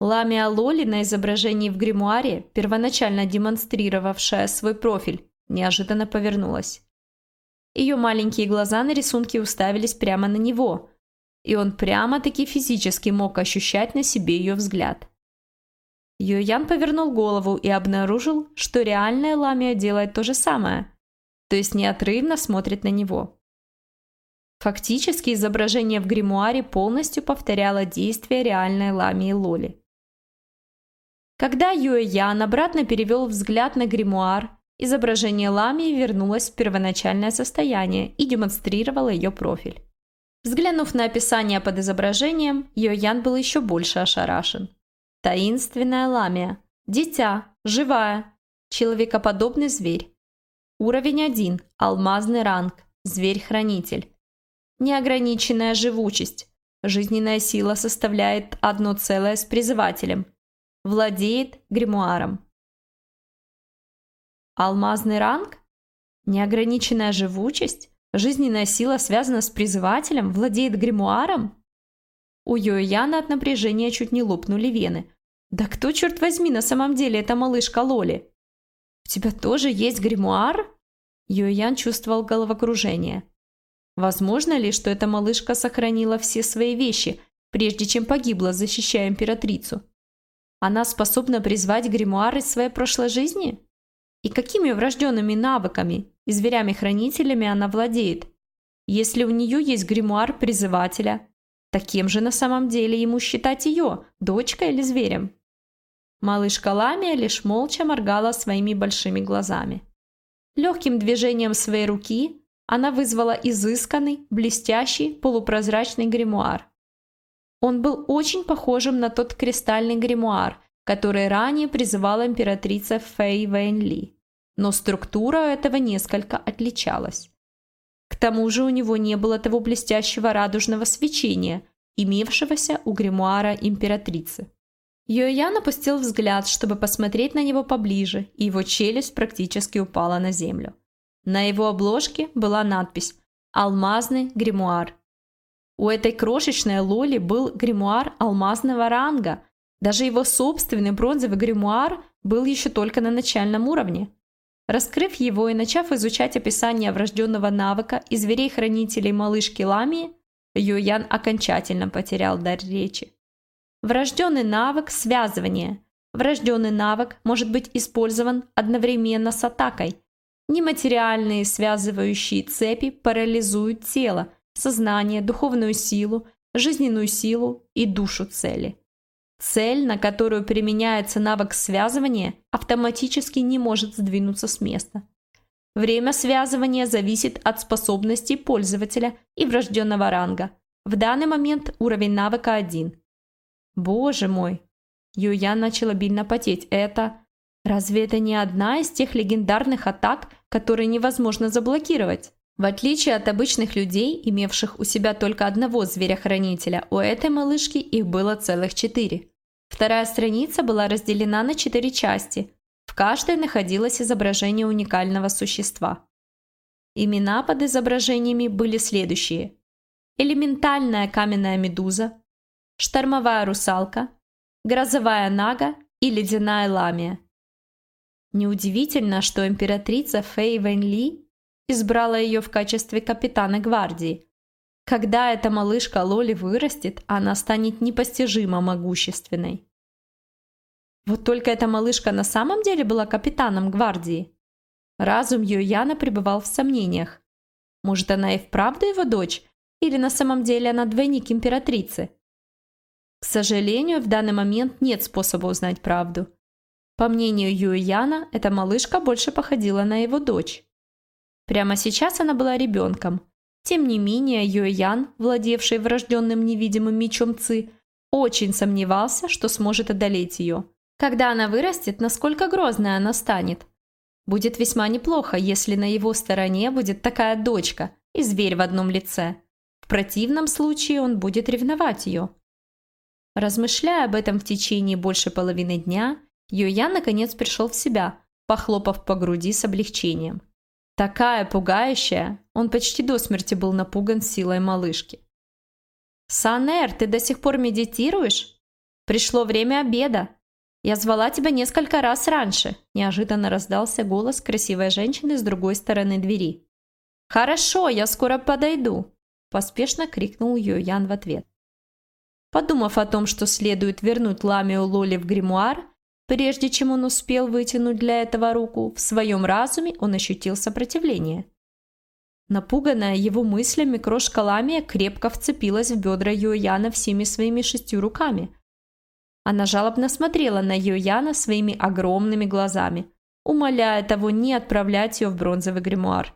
Ламия Лоли на изображении в гримуаре, первоначально демонстрировавшая свой профиль, неожиданно повернулась. Ее маленькие глаза на рисунке уставились прямо на него, и он прямо-таки физически мог ощущать на себе ее взгляд. Юян повернул голову и обнаружил, что реальная Ламия делает то же самое, то есть неотрывно смотрит на него. Фактически изображение в гримуаре полностью повторяло действия реальной Ламии Лоли. Когда Юэ Ян обратно перевел взгляд на гримуар, изображение Ламии вернулось в первоначальное состояние и демонстрировало ее профиль. Взглянув на описание под изображением, Юэ Ян был еще больше ошарашен. Таинственная ламия. Дитя. Живая. Человекоподобный зверь. Уровень 1. Алмазный ранг. Зверь-хранитель. Неограниченная живучесть. Жизненная сила составляет одно целое с призывателем – Владеет гримуаром. Алмазный ранг? Неограниченная живучесть? Жизненная сила связана с призывателем? Владеет гримуаром? У Йояна от напряжения чуть не лопнули вены. «Да кто, черт возьми, на самом деле эта малышка Лоли?» «У тебя тоже есть гримуар?» Йоян чувствовал головокружение. Возможно ли, что эта малышка сохранила все свои вещи, прежде чем погибла, защищая императрицу? Она способна призвать гримуар из своей прошлой жизни? И какими врожденными навыками и зверями-хранителями она владеет? Если у нее есть гримуар призывателя, так кем же на самом деле ему считать ее, дочкой или зверем? Малышка Ламия лишь молча моргала своими большими глазами. Легким движением своей руки она вызвала изысканный, блестящий, полупрозрачный гримуар. Он был очень похожим на тот кристальный гримуар, который ранее призывала императрица Фэй Вэньли. Но структура этого несколько отличалась. К тому же у него не было того блестящего радужного свечения, имевшегося у гримуара императрицы. Йоян опустил взгляд, чтобы посмотреть на него поближе, и его челюсть практически упала на землю. На его обложке была надпись «Алмазный гримуар», у этой крошечной Лоли был гримуар алмазного ранга. Даже его собственный бронзовый гримуар был еще только на начальном уровне. Раскрыв его и начав изучать описание врожденного навыка и зверей-хранителей малышки Ламии, Юян окончательно потерял дар речи. Врожденный навык – связывание. Врожденный навык может быть использован одновременно с атакой. Нематериальные связывающие цепи парализуют тело – сознание, духовную силу, жизненную силу и душу цели. Цель, на которую применяется навык связывания, автоматически не может сдвинуться с места. Время связывания зависит от способностей пользователя и врожденного ранга. В данный момент уровень навыка 1. Боже мой! Юян начал обильно потеть. Это... Разве это не одна из тех легендарных атак, которые невозможно заблокировать? В отличие от обычных людей, имевших у себя только одного зверя-хранителя, у этой малышки их было целых четыре. Вторая страница была разделена на четыре части. В каждой находилось изображение уникального существа. Имена под изображениями были следующие. Элементальная каменная медуза, штормовая русалка, грозовая нага и ледяная ламия. Неудивительно, что императрица Фэй Вэнь Ли избрала ее в качестве капитана гвардии. Когда эта малышка Лоли вырастет, она станет непостижимо могущественной. Вот только эта малышка на самом деле была капитаном гвардии. Разум Юяна пребывал в сомнениях. Может, она и вправду его дочь, или на самом деле она двойник императрицы? К сожалению, в данный момент нет способа узнать правду. По мнению Юяна, эта малышка больше походила на его дочь. Прямо сейчас она была ребенком. Тем не менее, Юэян, владевший врожденным невидимым мечом Ци, очень сомневался, что сможет одолеть ее. Когда она вырастет, насколько грозной она станет. Будет весьма неплохо, если на его стороне будет такая дочка и зверь в одном лице. В противном случае он будет ревновать ее. Размышляя об этом в течение больше половины дня, Юян наконец пришел в себя, похлопав по груди с облегчением. Такая пугающая, он почти до смерти был напуган силой малышки. «Санер, ты до сих пор медитируешь? Пришло время обеда. Я звала тебя несколько раз раньше», – неожиданно раздался голос красивой женщины с другой стороны двери. «Хорошо, я скоро подойду», – поспешно крикнул Юян в ответ. Подумав о том, что следует вернуть Ламио Лоли в гримуар, прежде чем он успел вытянуть для этого руку, в своем разуме он ощутил сопротивление. Напуганная его мыслями, крошка Ламия крепко вцепилась в бедра Юяна всеми своими шестью руками. Она жалобно смотрела на Юяна своими огромными глазами, умоляя того не отправлять ее в бронзовый гримуар.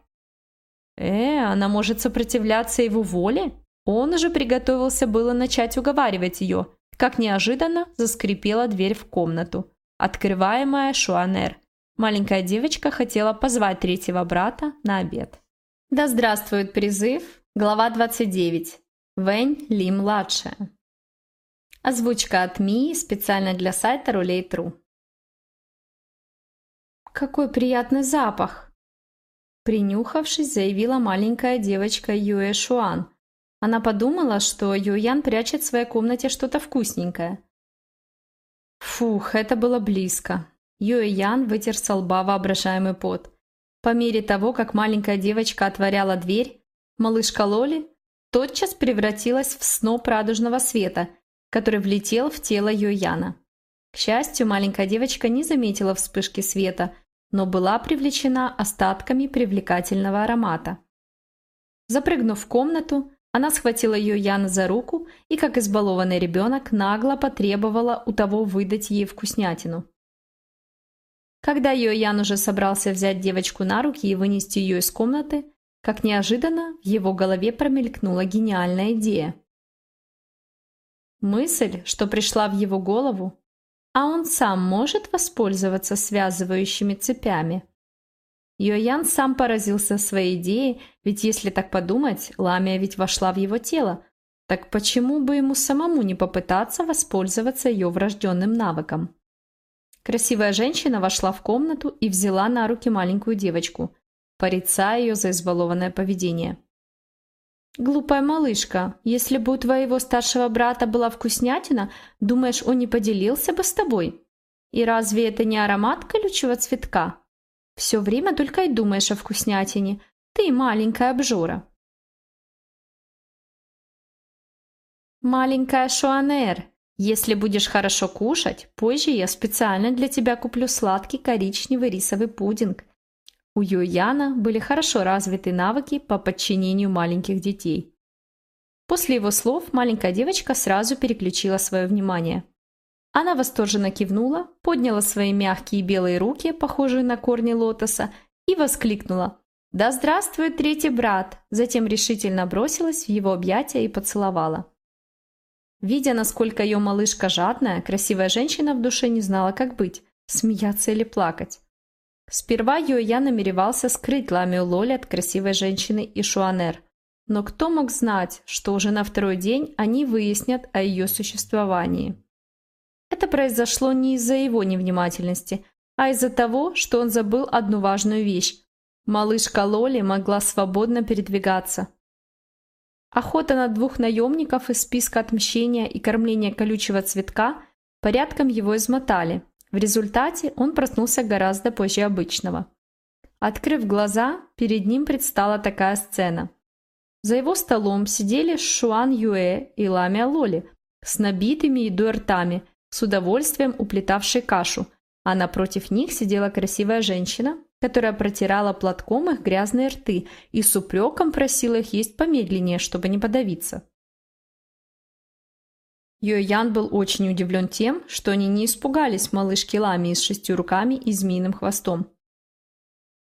«Э, она может сопротивляться его воле?» Он уже приготовился было начать уговаривать ее, как неожиданно заскрипела дверь в комнату, открываемая Шуанер. Маленькая девочка хотела позвать третьего брата на обед. Да здравствует призыв, глава 29. Вэнь Ли-младшая. Озвучка от Ми специально для сайта Рулей.тру. «Какой приятный запах!» Принюхавшись, заявила маленькая девочка Юэ Шуан, она подумала, что Юян прячет в своей комнате что-то вкусненькое. Фух, это было близко. Юэян вытер со лба воображаемый пот. По мере того, как маленькая девочка отворяла дверь, малышка Лоли тотчас превратилась в сноп радужного света, который влетел в тело Юэяна. К счастью, маленькая девочка не заметила вспышки света, но была привлечена остатками привлекательного аромата. Запрыгнув в комнату, она схватила ее Яна за руку и, как избалованный ребенок, нагло потребовала у того выдать ей вкуснятину. Когда ее Ян уже собрался взять девочку на руки и вынести ее из комнаты, как неожиданно в его голове промелькнула гениальная идея. Мысль, что пришла в его голову, а он сам может воспользоваться связывающими цепями – Йоян сам поразился своей идее, ведь если так подумать, ламия ведь вошла в его тело. Так почему бы ему самому не попытаться воспользоваться ее врожденным навыком? Красивая женщина вошла в комнату и взяла на руки маленькую девочку, порицая ее за избалованное поведение. «Глупая малышка, если бы у твоего старшего брата была вкуснятина, думаешь, он не поделился бы с тобой? И разве это не аромат колючего цветка?» Все время только и думаешь о вкуснятине. Ты маленькая обжора. Маленькая Шуанер, если будешь хорошо кушать, позже я специально для тебя куплю сладкий коричневый рисовый пудинг. У Юяна были хорошо развиты навыки по подчинению маленьких детей. После его слов маленькая девочка сразу переключила свое внимание – она восторженно кивнула, подняла свои мягкие белые руки, похожие на корни лотоса, и воскликнула «Да здравствует третий брат!» Затем решительно бросилась в его объятия и поцеловала. Видя, насколько ее малышка жадная, красивая женщина в душе не знала, как быть – смеяться или плакать. Сперва Йоя намеревался скрыть Ламию Лоли от красивой женщины и Шуанер. Но кто мог знать, что уже на второй день они выяснят о ее существовании. Это произошло не из-за его невнимательности, а из-за того, что он забыл одну важную вещь. Малышка Лоли могла свободно передвигаться. Охота на двух наемников из списка отмщения и кормление колючего цветка порядком его измотали. В результате он проснулся гораздо позже обычного. Открыв глаза, перед ним предстала такая сцена. За его столом сидели Шуан Юэ и Ламия Лоли с набитыми едой ртами – с удовольствием уплетавший кашу, а напротив них сидела красивая женщина, которая протирала платком их грязные рты и с упреком просила их есть помедленнее, чтобы не подавиться. Йоян был очень удивлен тем, что они не испугались малышки Лами с шестью руками и змеиным хвостом.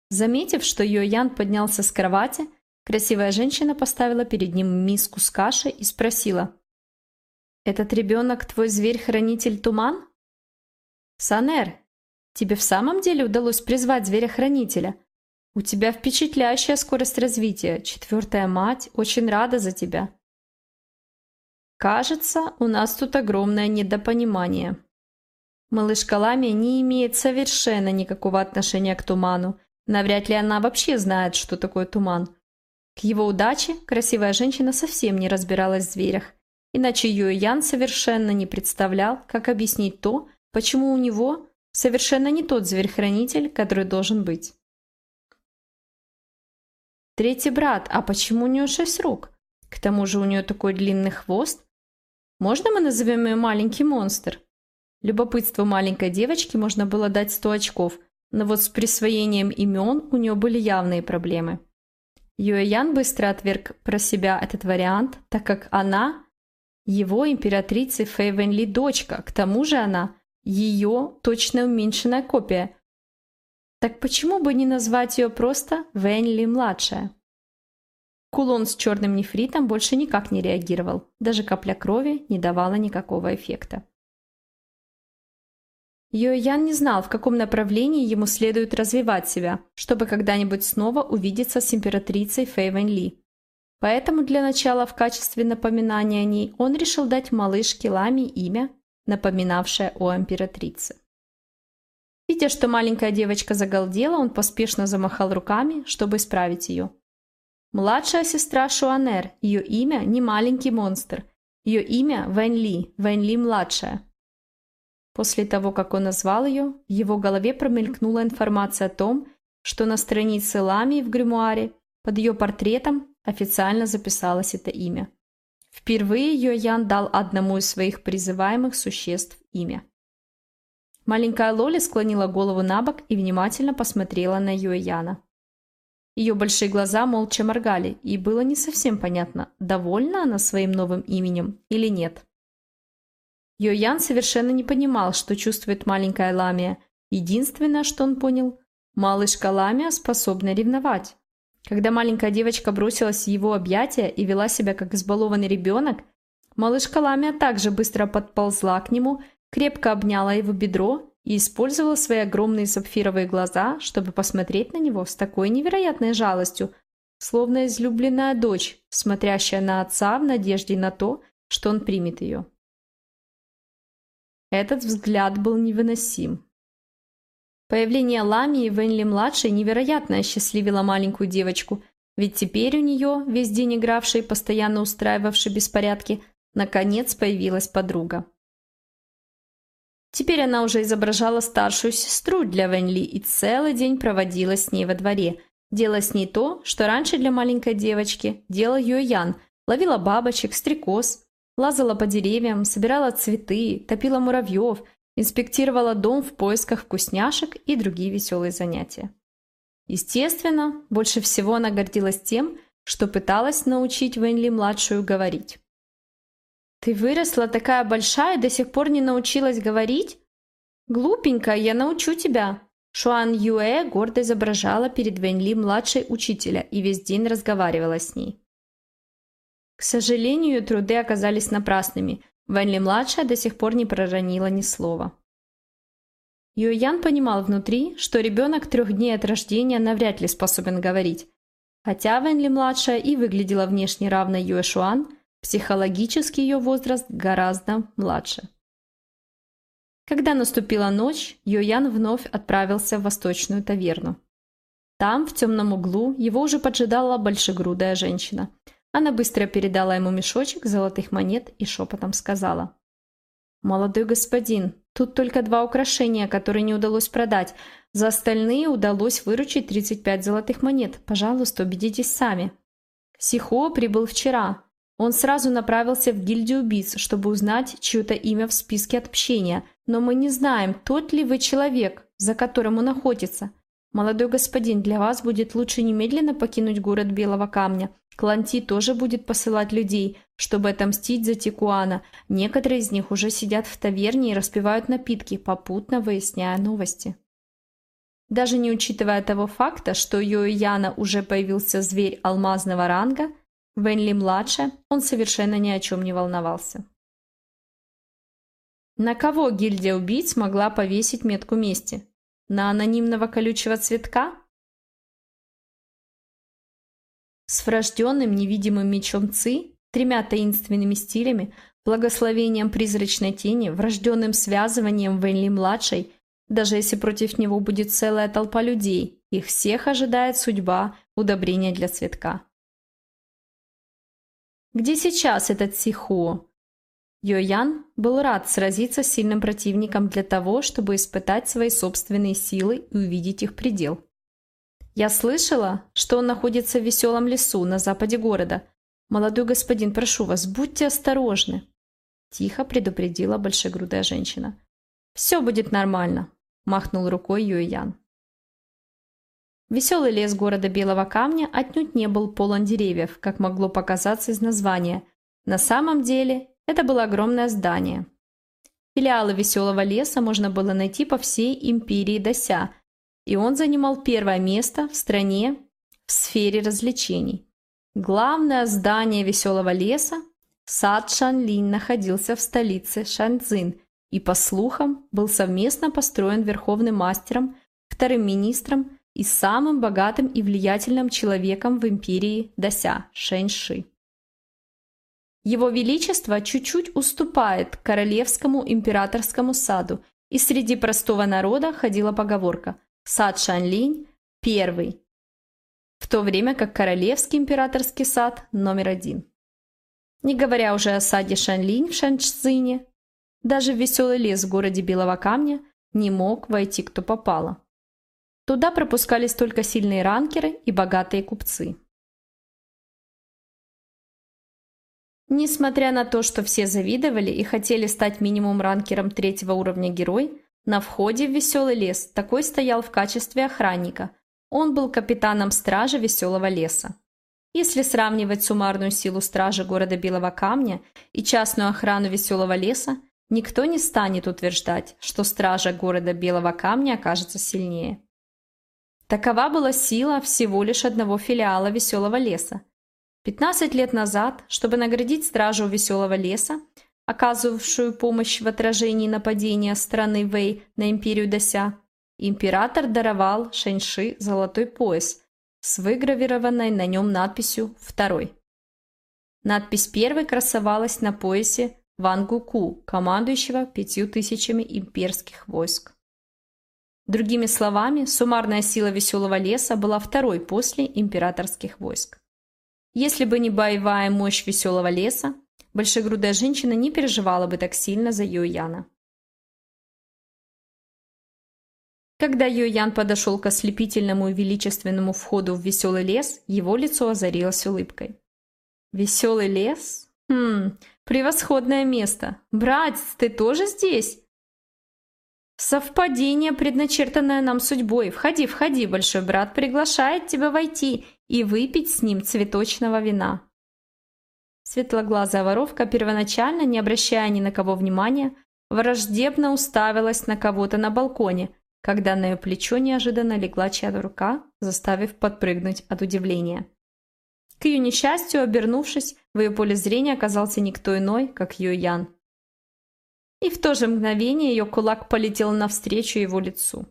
Заметив, что Йоян поднялся с кровати, красивая женщина поставила перед ним миску с кашей и спросила. Этот ребенок твой зверь-хранитель Туман? Санер, тебе в самом деле удалось призвать зверя-хранителя? У тебя впечатляющая скорость развития. Четвертая мать очень рада за тебя. Кажется, у нас тут огромное недопонимание. Малышка Ламия не имеет совершенно никакого отношения к туману. Навряд ли она вообще знает, что такое туман. К его удаче красивая женщина совсем не разбиралась в зверях. Иначе Юэ Ян совершенно не представлял, как объяснить то, почему у него совершенно не тот зверь-хранитель, который должен быть. Третий брат, а почему у нее шесть рук? К тому же у нее такой длинный хвост. Можно мы назовем ее маленький монстр? Любопытству маленькой девочки можно было дать сто очков, но вот с присвоением имен у нее были явные проблемы. Юэян быстро отверг про себя этот вариант, так как она его императрицы Фэй Вэньли дочка, к тому же она ее точно уменьшенная копия. Так почему бы не назвать ее просто Вэньли младшая? Кулон с черным нефритом больше никак не реагировал, даже капля крови не давала никакого эффекта. Йоян не знал, в каком направлении ему следует развивать себя, чтобы когда-нибудь снова увидеться с императрицей Фэй Вэнь Ли. Поэтому для начала в качестве напоминания о ней он решил дать малышке Лами имя, напоминавшее о императрице. Видя, что маленькая девочка загалдела, он поспешно замахал руками, чтобы исправить ее. Младшая сестра Шуанер, ее имя не маленький монстр, ее имя Вэнь Ли, младшая. После того, как он назвал ее, в его голове промелькнула информация о том, что на странице Лами в гримуаре под ее портретом официально записалось это имя. Впервые Йоян дал одному из своих призываемых существ имя. Маленькая Лоли склонила голову на бок и внимательно посмотрела на Йояна. Ее большие глаза молча моргали, и было не совсем понятно, довольна она своим новым именем или нет. Йоян совершенно не понимал, что чувствует маленькая Ламия. Единственное, что он понял, малышка Ламия способна ревновать. Когда маленькая девочка бросилась в его объятия и вела себя как избалованный ребенок, малышка Ламия также быстро подползла к нему, крепко обняла его бедро и использовала свои огромные сапфировые глаза, чтобы посмотреть на него с такой невероятной жалостью, словно излюбленная дочь, смотрящая на отца в надежде на то, что он примет ее. Этот взгляд был невыносим. Появление Лами и Венли-младшей невероятно осчастливило маленькую девочку, ведь теперь у нее, весь день игравшей и постоянно устраивавшей беспорядки, наконец появилась подруга. Теперь она уже изображала старшую сестру для Венли и целый день проводила с ней во дворе, делая с ней то, что раньше для маленькой девочки делал Юэян, ловила бабочек, стрекоз, лазала по деревьям, собирала цветы, топила муравьев – инспектировала дом в поисках вкусняшек и другие веселые занятия. Естественно, больше всего она гордилась тем, что пыталась научить Вэнли-младшую говорить. «Ты выросла такая большая и до сих пор не научилась говорить? Глупенькая, я научу тебя!» Шуан Юэ гордо изображала перед Вэнли младшей учителя и весь день разговаривала с ней. К сожалению, труды оказались напрасными, Вэнли-младшая до сих пор не проронила ни слова. Юэян понимал внутри, что ребенок трех дней от рождения навряд ли способен говорить. Хотя Вэнли-младшая и выглядела внешне равной Юэшуан, психологически ее возраст гораздо младше. Когда наступила ночь, Йоян вновь отправился в восточную таверну. Там, в темном углу, его уже поджидала большегрудая женщина – она быстро передала ему мешочек золотых монет и шепотом сказала. «Молодой господин, тут только два украшения, которые не удалось продать. За остальные удалось выручить 35 золотых монет. Пожалуйста, убедитесь сами». Сихо прибыл вчера. Он сразу направился в гильдию убийц, чтобы узнать чье-то имя в списке общения, но мы не знаем, тот ли вы человек, за которым он охотится. Молодой господин, для вас будет лучше немедленно покинуть город Белого Камня. Кланти тоже будет посылать людей, чтобы отомстить за Тикуана. Некоторые из них уже сидят в таверне и распивают напитки, попутно выясняя новости. Даже не учитывая того факта, что у Йояна уже появился зверь алмазного ранга, Венли-младшая, он совершенно ни о чем не волновался. На кого гильдия убийц могла повесить метку мести? На анонимного колючего цветка? С врожденным невидимым мечом Ци, тремя таинственными стилями, благословением призрачной тени, врожденным связыванием Венли-младшей, даже если против него будет целая толпа людей, их всех ожидает судьба удобрения для цветка. Где сейчас этот Сихуо? Йоян был рад сразиться с сильным противником для того, чтобы испытать свои собственные силы и увидеть их предел. Я слышала, что он находится в веселом лесу на западе города. Молодой господин, прошу вас, будьте осторожны. Тихо предупредила большегрудая женщина. «Все будет нормально», – махнул рукой Юэян. Веселый лес города Белого Камня отнюдь не был полон деревьев, как могло показаться из названия. На самом деле это было огромное здание. Филиалы веселого леса можно было найти по всей империи Дося, и он занимал первое место в стране в сфере развлечений. Главное здание веселого леса, сад Шанлинь, находился в столице Шаньцзин и, по слухам, был совместно построен верховным мастером, вторым министром и самым богатым и влиятельным человеком в империи Дося – Шэньши. Его Величество чуть-чуть уступает королевскому императорскому саду, и среди простого народа ходила поговорка «Сад Шанлинь – первый», в то время как королевский императорский сад – номер один. Не говоря уже о саде Шанлинь в Шанчцине, даже в веселый лес в городе Белого Камня не мог войти кто попало. Туда пропускались только сильные ранкеры и богатые купцы. Несмотря на то, что все завидовали и хотели стать минимум ранкером третьего уровня герой, на входе в Веселый лес такой стоял в качестве охранника. Он был капитаном стражи Веселого леса. Если сравнивать суммарную силу стражи города Белого Камня и частную охрану Веселого леса, никто не станет утверждать, что стража города Белого Камня окажется сильнее. Такова была сила всего лишь одного филиала Веселого леса, 15 лет назад, чтобы наградить стражу Веселого леса, оказывавшую помощь в отражении нападения страны Вэй на империю Дося, император даровал Шэньши золотой пояс с выгравированной на нем надписью «Второй». Надпись первой красовалась на поясе Ван Гуку, командующего пятью тысячами имперских войск. Другими словами, суммарная сила Веселого леса была второй после императорских войск. Если бы не боевая мощь веселого леса, большегрудая женщина не переживала бы так сильно за Юяна. Когда Юян подошел к ослепительному и величественному входу в веселый лес, его лицо озарилось улыбкой. «Веселый лес? Хм, превосходное место. Братец, ты тоже здесь?» «Совпадение, предначертанное нам судьбой. Входи, входи, большой брат приглашает тебя войти и выпить с ним цветочного вина». Светлоглазая воровка, первоначально не обращая ни на кого внимания, враждебно уставилась на кого-то на балконе, когда на ее плечо неожиданно легла чья-то рука, заставив подпрыгнуть от удивления. К ее несчастью, обернувшись, в ее поле зрения оказался никто иной, как Ян. И в то же мгновение ее кулак полетел навстречу его лицу.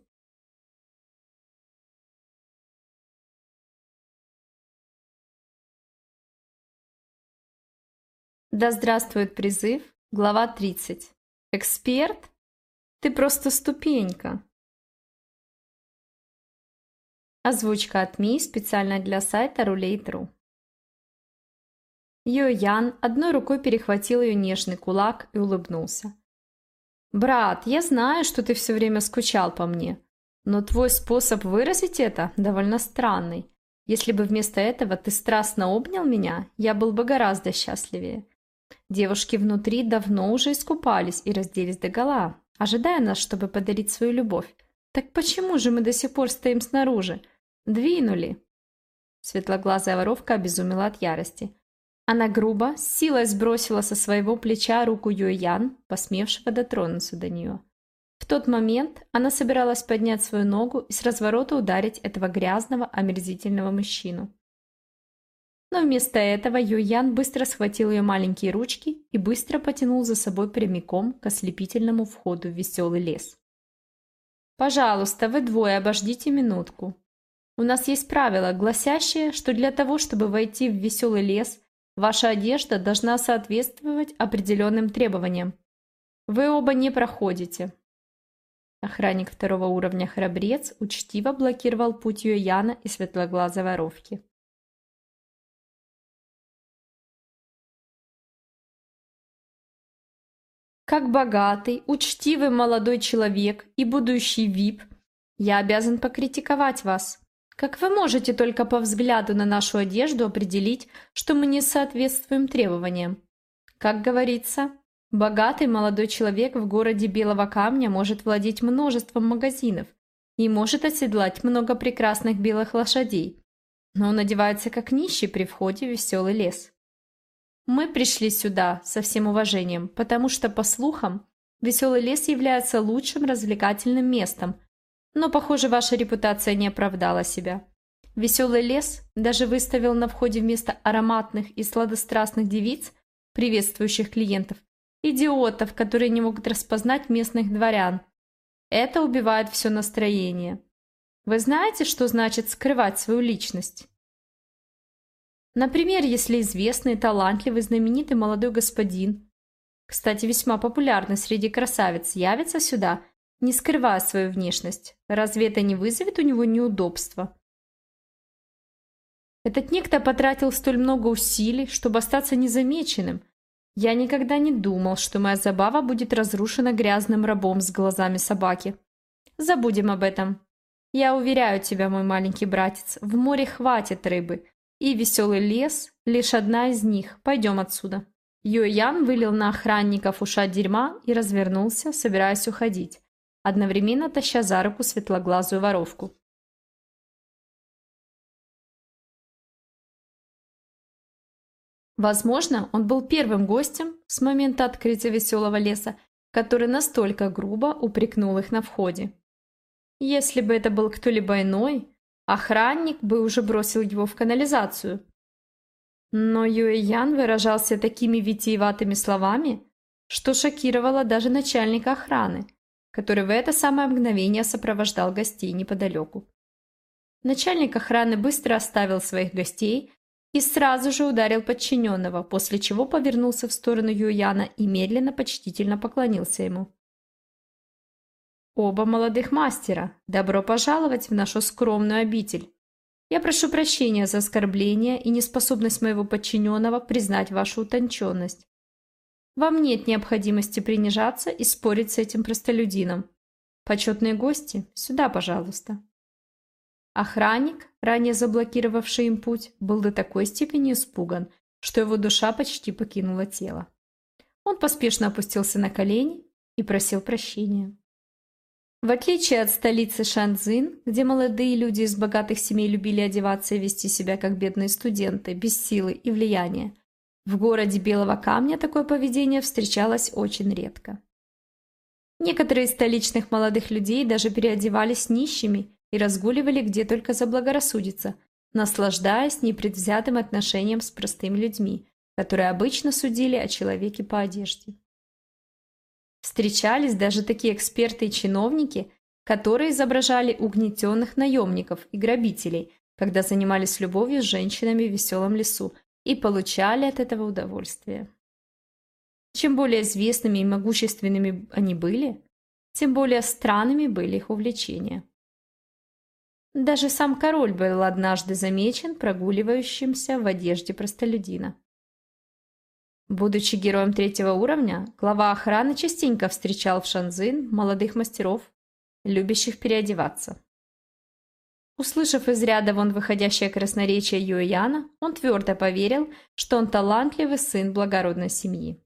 Да здравствует призыв, глава 30. Эксперт? Ты просто ступенька. Озвучка от Ми специально для сайта Рулей.ру. Йо Ян одной рукой перехватил ее нежный кулак и улыбнулся. «Брат, я знаю, что ты все время скучал по мне, но твой способ выразить это довольно странный. Если бы вместо этого ты страстно обнял меня, я был бы гораздо счастливее. Девушки внутри давно уже искупались и разделись догола, ожидая нас, чтобы подарить свою любовь. Так почему же мы до сих пор стоим снаружи? Двинули. Светлоглазая воровка обезумела от ярости. Она грубо, с силой сбросила со своего плеча руку Юэян, посмевшего дотронуться до нее. В тот момент она собиралась поднять свою ногу и с разворота ударить этого грязного, омерзительного мужчину. Но вместо этого Юян быстро схватил ее маленькие ручки и быстро потянул за собой прямиком к ослепительному входу в веселый лес. «Пожалуйста, вы двое обождите минутку. У нас есть правило, гласящее, что для того, чтобы войти в веселый лес, ваша одежда должна соответствовать определенным требованиям. Вы оба не проходите». Охранник второго уровня храбрец учтиво блокировал путь Юяна и светлоглазой воровки. Как богатый, учтивый молодой человек и будущий ВИП, я обязан покритиковать вас. Как вы можете только по взгляду на нашу одежду определить, что мы не соответствуем требованиям? Как говорится, богатый молодой человек в городе Белого Камня может владеть множеством магазинов и может оседлать много прекрасных белых лошадей, но он одевается как нищий при входе в веселый лес. Мы пришли сюда со всем уважением, потому что, по слухам, веселый лес является лучшим развлекательным местом, но, похоже, ваша репутация не оправдала себя. Веселый лес даже выставил на входе вместо ароматных и сладострастных девиц, приветствующих клиентов, идиотов, которые не могут распознать местных дворян. Это убивает все настроение. Вы знаете, что значит скрывать свою личность? Например, если известный, талантливый, знаменитый молодой господин, кстати, весьма популярный среди красавиц, явится сюда, не скрывая свою внешность, разве это не вызовет у него неудобства? Этот некто потратил столь много усилий, чтобы остаться незамеченным. Я никогда не думал, что моя забава будет разрушена грязным рабом с глазами собаки. Забудем об этом. Я уверяю тебя, мой маленький братец, в море хватит рыбы, и веселый лес – лишь одна из них. Пойдем отсюда». Юэян вылил на охранников ушат дерьма и развернулся, собираясь уходить, одновременно таща за руку светлоглазую воровку. Возможно, он был первым гостем с момента открытия веселого леса, который настолько грубо упрекнул их на входе. Если бы это был кто-либо иной, Охранник бы уже бросил его в канализацию. Но Юэян выражался такими витиеватыми словами, что шокировало даже начальника охраны, который в это самое мгновение сопровождал гостей неподалеку. Начальник охраны быстро оставил своих гостей и сразу же ударил подчиненного, после чего повернулся в сторону Юяна и медленно почтительно поклонился ему. Оба молодых мастера, добро пожаловать в нашу скромную обитель. Я прошу прощения за оскорбление и неспособность моего подчиненного признать вашу утонченность. Вам нет необходимости принижаться и спорить с этим простолюдином. Почетные гости, сюда, пожалуйста. Охранник, ранее заблокировавший им путь, был до такой степени испуган, что его душа почти покинула тело. Он поспешно опустился на колени и просил прощения. В отличие от столицы Шанцзин, где молодые люди из богатых семей любили одеваться и вести себя как бедные студенты, без силы и влияния, в городе Белого Камня такое поведение встречалось очень редко. Некоторые из столичных молодых людей даже переодевались нищими и разгуливали где только заблагорассудится, наслаждаясь непредвзятым отношением с простыми людьми, которые обычно судили о человеке по одежде. Встречались даже такие эксперты и чиновники, которые изображали угнетенных наемников и грабителей, когда занимались любовью с женщинами в веселом лесу и получали от этого удовольствие. Чем более известными и могущественными они были, тем более странными были их увлечения. Даже сам король был однажды замечен прогуливающимся в одежде простолюдина. Будучи героем третьего уровня, глава охраны частенько встречал в Шанзин молодых мастеров, любящих переодеваться. Услышав из ряда вон выходящее красноречие Юэяна, он твердо поверил, что он талантливый сын благородной семьи.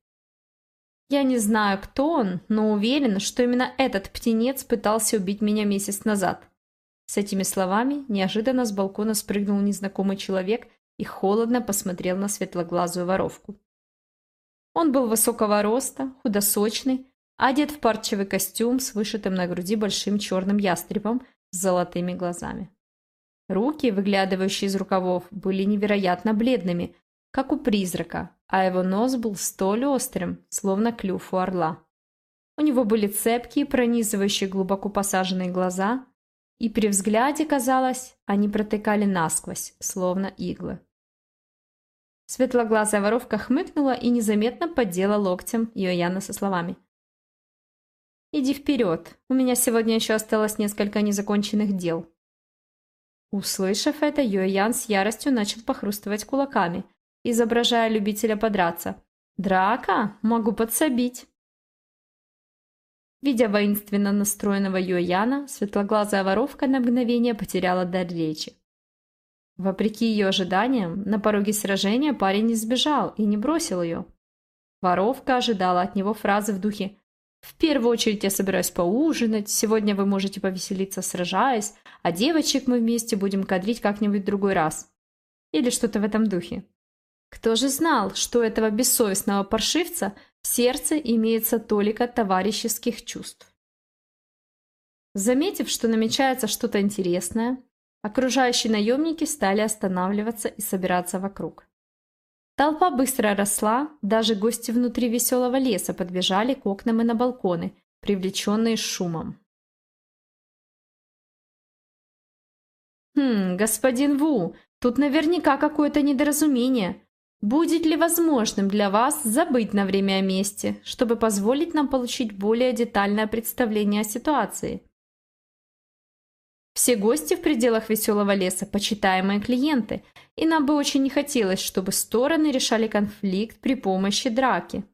Я не знаю, кто он, но уверен, что именно этот птенец пытался убить меня месяц назад. С этими словами неожиданно с балкона спрыгнул незнакомый человек и холодно посмотрел на светлоглазую воровку. Он был высокого роста, худосочный, одет в парчевый костюм с вышитым на груди большим черным ястребом с золотыми глазами. Руки, выглядывающие из рукавов, были невероятно бледными, как у призрака, а его нос был столь острым, словно клюв у орла. У него были цепкие, пронизывающие глубоко посаженные глаза, и при взгляде, казалось, они протыкали насквозь, словно иглы. Светлоглазая воровка хмыкнула и незаметно поддела локтем Йояна со словами. «Иди вперед, у меня сегодня еще осталось несколько незаконченных дел». Услышав это, Йоян с яростью начал похрустывать кулаками, изображая любителя подраться. «Драка? Могу подсобить!» Видя воинственно настроенного Юэяна, светлоглазая воровка на мгновение потеряла дар речи. Вопреки ее ожиданиям, на пороге сражения парень не сбежал и не бросил ее. Воровка ожидала от него фразы в духе «В первую очередь я собираюсь поужинать, сегодня вы можете повеселиться, сражаясь, а девочек мы вместе будем кадрить как-нибудь другой раз». Или что-то в этом духе. Кто же знал, что этого бессовестного паршивца в сердце имеется толика товарищеских чувств? Заметив, что намечается что-то интересное, окружающие наемники стали останавливаться и собираться вокруг. Толпа быстро росла, даже гости внутри веселого леса подбежали к окнам и на балконы, привлеченные шумом. «Хм, господин Ву, тут наверняка какое-то недоразумение. Будет ли возможным для вас забыть на время о месте, чтобы позволить нам получить более детальное представление о ситуации? Все гости в пределах веселого леса – почитаемые клиенты, и нам бы очень не хотелось, чтобы стороны решали конфликт при помощи драки.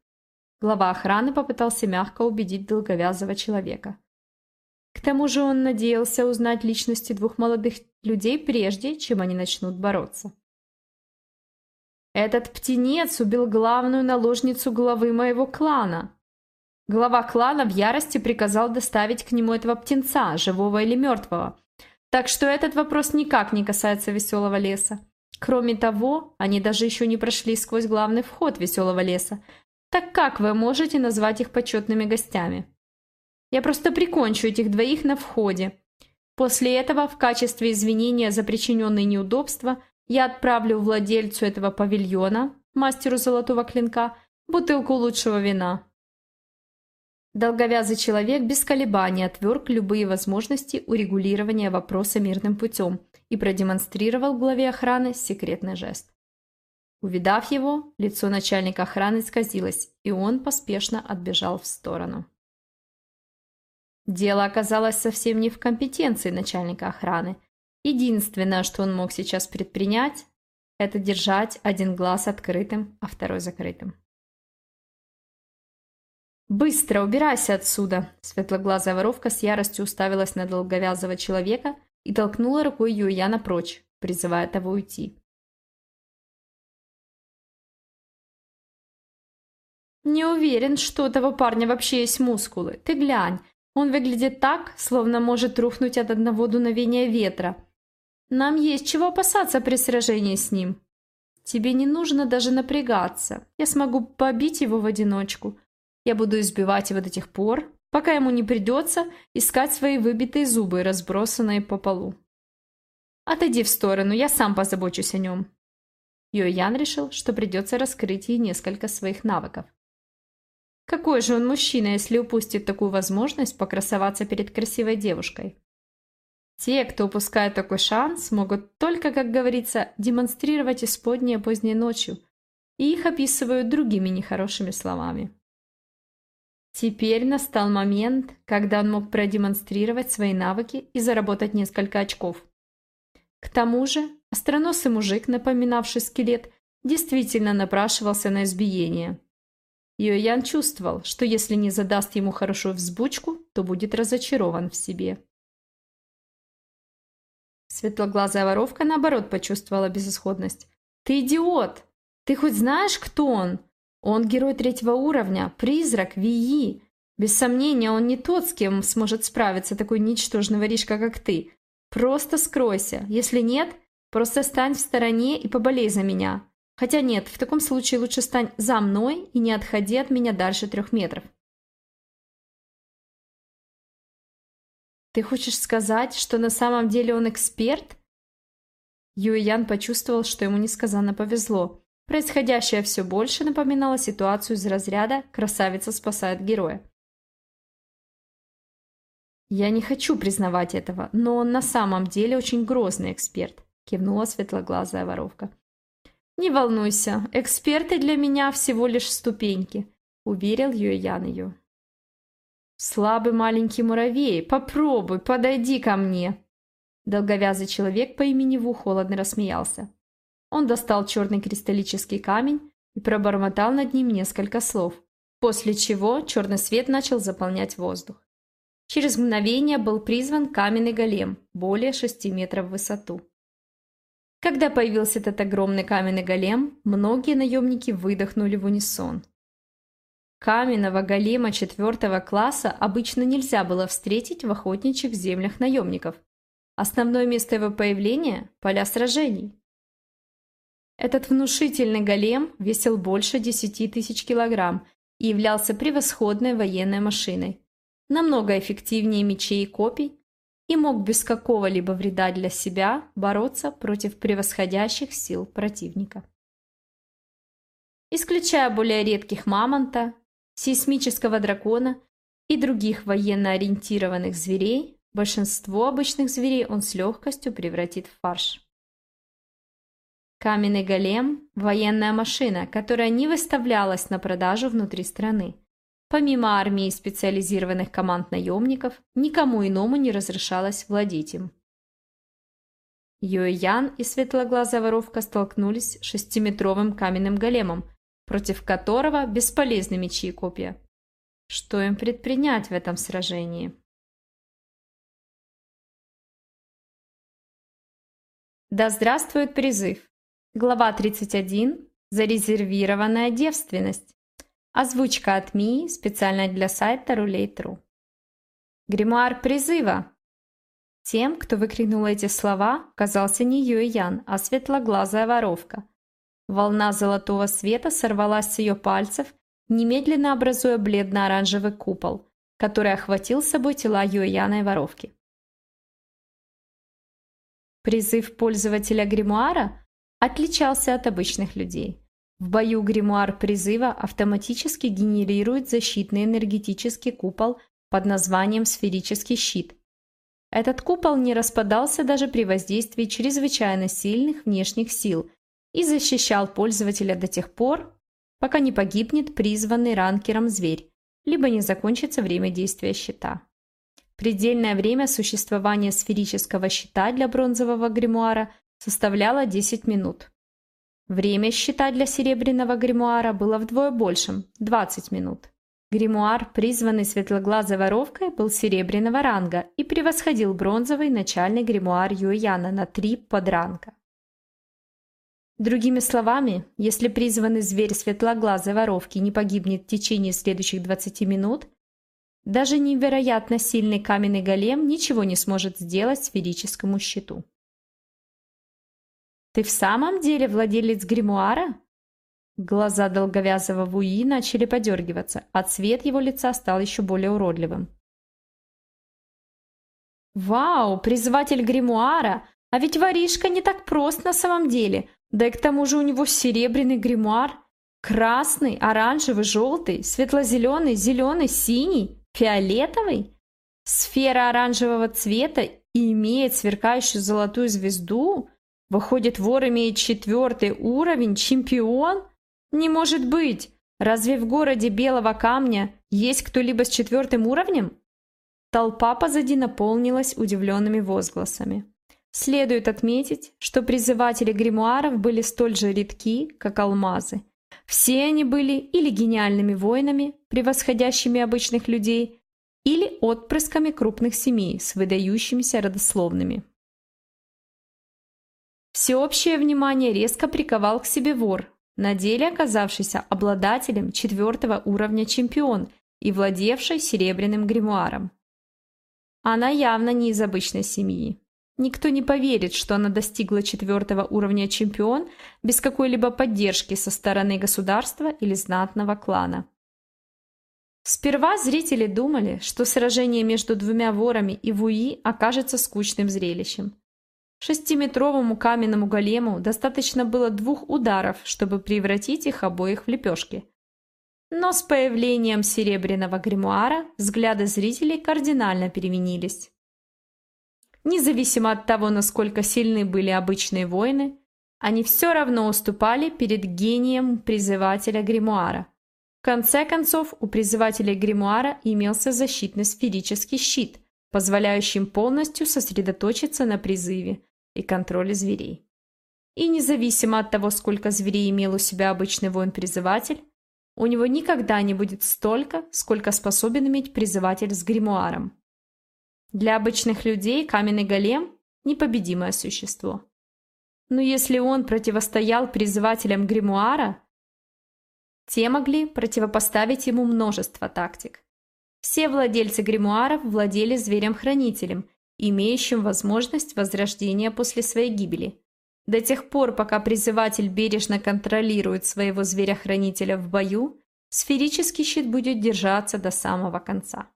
Глава охраны попытался мягко убедить долговязого человека. К тому же он надеялся узнать личности двух молодых людей прежде, чем они начнут бороться. Этот птенец убил главную наложницу главы моего клана. Глава клана в ярости приказал доставить к нему этого птенца, живого или мертвого. Так что этот вопрос никак не касается веселого леса. Кроме того, они даже еще не прошли сквозь главный вход веселого леса. Так как вы можете назвать их почетными гостями? Я просто прикончу этих двоих на входе. После этого, в качестве извинения за причиненные неудобства, я отправлю владельцу этого павильона, мастеру золотого клинка, бутылку лучшего вина. Долговязый человек без колебаний отверг любые возможности урегулирования вопроса мирным путем и продемонстрировал главе охраны секретный жест. Увидав его, лицо начальника охраны исказилось, и он поспешно отбежал в сторону. Дело оказалось совсем не в компетенции начальника охраны – Единственное, что он мог сейчас предпринять, это держать один глаз открытым, а второй закрытым. «Быстро убирайся отсюда!» Светлоглазая воровка с яростью уставилась на долговязого человека и толкнула рукой Юяна прочь, призывая того уйти. «Не уверен, что у того парня вообще есть мускулы. Ты глянь, он выглядит так, словно может рухнуть от одного дуновения ветра. Нам есть чего опасаться при сражении с ним. Тебе не нужно даже напрягаться. Я смогу побить его в одиночку. Я буду избивать его до тех пор, пока ему не придется искать свои выбитые зубы, разбросанные по полу. Отойди в сторону, я сам позабочусь о нем. Йоян решил, что придется раскрыть ей несколько своих навыков. Какой же он мужчина, если упустит такую возможность покрасоваться перед красивой девушкой? Те, кто упускает такой шанс, могут только, как говорится, демонстрировать исподнее поздней ночью, и их описывают другими нехорошими словами. Теперь настал момент, когда он мог продемонстрировать свои навыки и заработать несколько очков. К тому же, остроносый мужик, напоминавший скелет, действительно напрашивался на избиение. Йоян чувствовал, что если не задаст ему хорошую взбучку, то будет разочарован в себе. Светлоглазая воровка, наоборот, почувствовала безысходность. «Ты идиот! Ты хоть знаешь, кто он? Он герой третьего уровня, призрак, Вии. Без сомнения, он не тот, с кем сможет справиться такой ничтожный воришка, как ты. Просто скройся. Если нет, просто стань в стороне и поболей за меня. Хотя нет, в таком случае лучше стань за мной и не отходи от меня дальше трех метров. Ты хочешь сказать, что на самом деле он эксперт? Юэян почувствовал, что ему несказанно повезло. Происходящее все больше напоминало ситуацию из разряда «красавица спасает героя». «Я не хочу признавать этого, но он на самом деле очень грозный эксперт», кивнула светлоглазая воровка. «Не волнуйся, эксперты для меня всего лишь ступеньки», уверил Юэян ее. «Слабый маленький муравей, попробуй, подойди ко мне!» Долговязый человек по имени Ву холодно рассмеялся. Он достал черный кристаллический камень и пробормотал над ним несколько слов, после чего черный свет начал заполнять воздух. Через мгновение был призван каменный голем, более шести метров в высоту. Когда появился этот огромный каменный голем, многие наемники выдохнули в унисон. Каменного голема четвертого класса обычно нельзя было встретить в охотничьих землях наемников. Основное место его появления – поля сражений. Этот внушительный голем весил больше 10 тысяч килограмм и являлся превосходной военной машиной намного эффективнее мечей и копий и мог без какого-либо вреда для себя бороться против превосходящих сил противника. Исключая более редких мамонта, сейсмического дракона и других военно ориентированных зверей, большинство обычных зверей он с легкостью превратит в фарш. Каменный голем – военная машина, которая не выставлялась на продажу внутри страны. Помимо армии специализированных команд наемников, никому иному не разрешалось владеть им. Юэян и светлоглазая воровка столкнулись с шестиметровым каменным големом, против которого бесполезны мечи и копья. Что им предпринять в этом сражении? Да здравствует призыв! Глава 31. Зарезервированная девственность. Озвучка от Мии специально для сайта Рулей.тру. Гримуар призыва. Тем, кто выкрикнул эти слова, казался не Юэян, а светлоглазая воровка. Волна золотого света сорвалась с ее пальцев, немедленно образуя бледно-оранжевый купол, который охватил собой тела Юэяна и воровки. Призыв пользователя гримуара отличался от обычных людей. В бою гримуар призыва автоматически генерирует защитный энергетический купол под названием «Сферический щит». Этот купол не распадался даже при воздействии чрезвычайно сильных внешних сил и защищал пользователя до тех пор, пока не погибнет призванный ранкером зверь, либо не закончится время действия щита. Предельное время существования сферического щита для бронзового гримуара составляло 10 минут. Время счета для серебряного гримуара было вдвое большим – 20 минут. Гримуар, призванный светлоглазой воровкой, был серебряного ранга и превосходил бронзовый начальный гримуар Юэяна на три подранга. Другими словами, если призванный зверь светлоглазой воровки не погибнет в течение следующих 20 минут, даже невероятно сильный каменный голем ничего не сможет сделать сферическому щиту. «Ты в самом деле владелец гримуара?» Глаза долговязого Вуи начали подергиваться, а цвет его лица стал еще более уродливым. «Вау, призыватель гримуара! А ведь воришка не так прост на самом деле. Да и к тому же у него серебряный гримуар. Красный, оранжевый, желтый, светло-зеленый, зеленый, синий, фиолетовый. Сфера оранжевого цвета и имеет сверкающую золотую звезду. Выходит, вор имеет четвертый уровень, чемпион? Не может быть! Разве в городе Белого Камня есть кто-либо с четвертым уровнем? Толпа позади наполнилась удивленными возгласами. Следует отметить, что призыватели гримуаров были столь же редки, как алмазы. Все они были или гениальными воинами, превосходящими обычных людей, или отпрысками крупных семей с выдающимися родословными. Всеобщее внимание резко приковал к себе вор, на деле оказавшийся обладателем четвертого уровня чемпион и владевший серебряным гримуаром. Она явно не из обычной семьи. Никто не поверит, что она достигла четвертого уровня чемпион без какой-либо поддержки со стороны государства или знатного клана. Сперва зрители думали, что сражение между двумя ворами и Вуи окажется скучным зрелищем. Шестиметровому каменному голему достаточно было двух ударов, чтобы превратить их обоих в лепешки. Но с появлением серебряного гримуара взгляды зрителей кардинально переменились. Независимо от того, насколько сильны были обычные воины, они все равно уступали перед гением призывателя гримуара. В конце концов, у призывателя гримуара имелся защитный сферический щит, позволяющий полностью сосредоточиться на призыве и контроле зверей. И независимо от того, сколько зверей имел у себя обычный воин-призыватель, у него никогда не будет столько, сколько способен иметь призыватель с гримуаром. Для обычных людей каменный голем – непобедимое существо. Но если он противостоял призывателям гримуара, те могли противопоставить ему множество тактик. Все владельцы гримуаров владели зверем-хранителем, имеющим возможность возрождения после своей гибели. До тех пор, пока призыватель бережно контролирует своего зверя-хранителя в бою, сферический щит будет держаться до самого конца.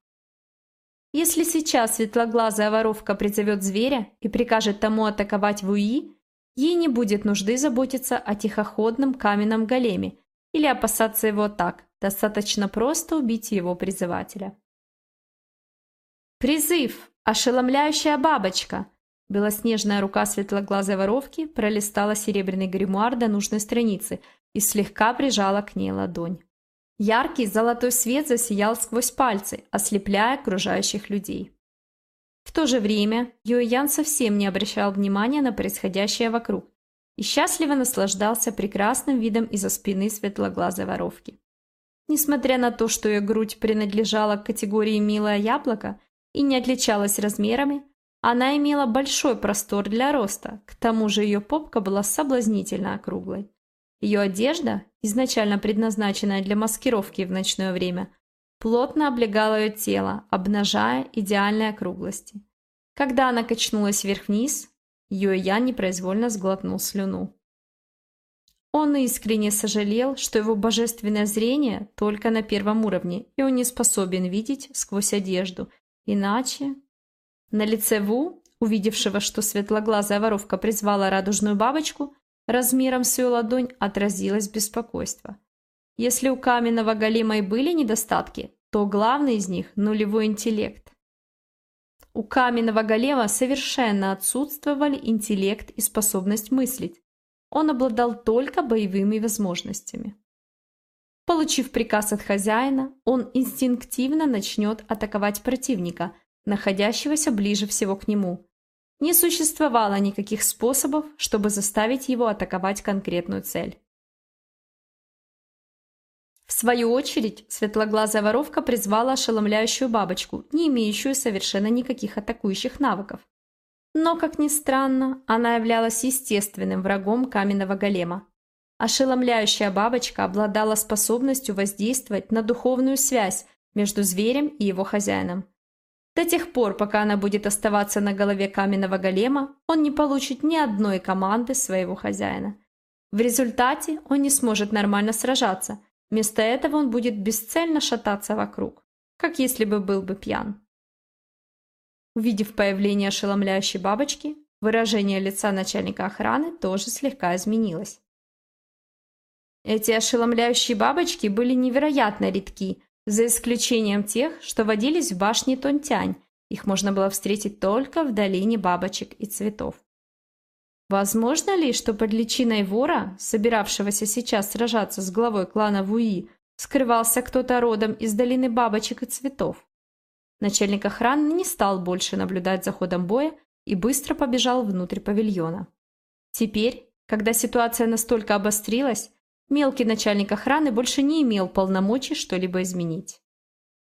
Если сейчас светлоглазая воровка призовет зверя и прикажет тому атаковать Вуи, ей не будет нужды заботиться о тихоходном каменном големе или опасаться его так, достаточно просто убить его призывателя. «Призыв! Ошеломляющая бабочка!» Белоснежная рука светлоглазой воровки пролистала серебряный гримуар до нужной страницы и слегка прижала к ней ладонь. Яркий золотой свет засиял сквозь пальцы, ослепляя окружающих людей. В то же время Юэян совсем не обращал внимания на происходящее вокруг и счастливо наслаждался прекрасным видом из-за спины светлоглазой воровки. Несмотря на то, что ее грудь принадлежала к категории «милое яблоко» и не отличалась размерами, она имела большой простор для роста, к тому же ее попка была соблазнительно округлой. Ее одежда, изначально предназначенная для маскировки в ночное время, плотно облегала ее тело, обнажая идеальные округлости. Когда она качнулась вверх-вниз, Юэян непроизвольно сглотнул слюну. Он искренне сожалел, что его божественное зрение только на первом уровне, и он не способен видеть сквозь одежду. Иначе... На лице Ву, увидевшего, что светлоглазая воровка призвала радужную бабочку, Размером с ее ладонь отразилось беспокойство. Если у каменного голема и были недостатки, то главный из них – нулевой интеллект. У каменного голема совершенно отсутствовали интеллект и способность мыслить. Он обладал только боевыми возможностями. Получив приказ от хозяина, он инстинктивно начнет атаковать противника, находящегося ближе всего к нему, не существовало никаких способов, чтобы заставить его атаковать конкретную цель. В свою очередь, светлоглазая воровка призвала ошеломляющую бабочку, не имеющую совершенно никаких атакующих навыков. Но, как ни странно, она являлась естественным врагом каменного голема. Ошеломляющая бабочка обладала способностью воздействовать на духовную связь между зверем и его хозяином. До тех пор, пока она будет оставаться на голове каменного голема, он не получит ни одной команды своего хозяина. В результате он не сможет нормально сражаться. Вместо этого он будет бесцельно шататься вокруг, как если бы был бы пьян. Увидев появление ошеломляющей бабочки, выражение лица начальника охраны тоже слегка изменилось. Эти ошеломляющие бабочки были невероятно редки, за исключением тех, что водились в башне Тонтянь, их можно было встретить только в долине бабочек и цветов. Возможно ли, что под личиной вора, собиравшегося сейчас сражаться с главой клана Вуи, скрывался кто-то родом из долины бабочек и цветов? Начальник охраны не стал больше наблюдать за ходом боя и быстро побежал внутрь павильона. Теперь, когда ситуация настолько обострилась, Мелкий начальник охраны больше не имел полномочий что-либо изменить.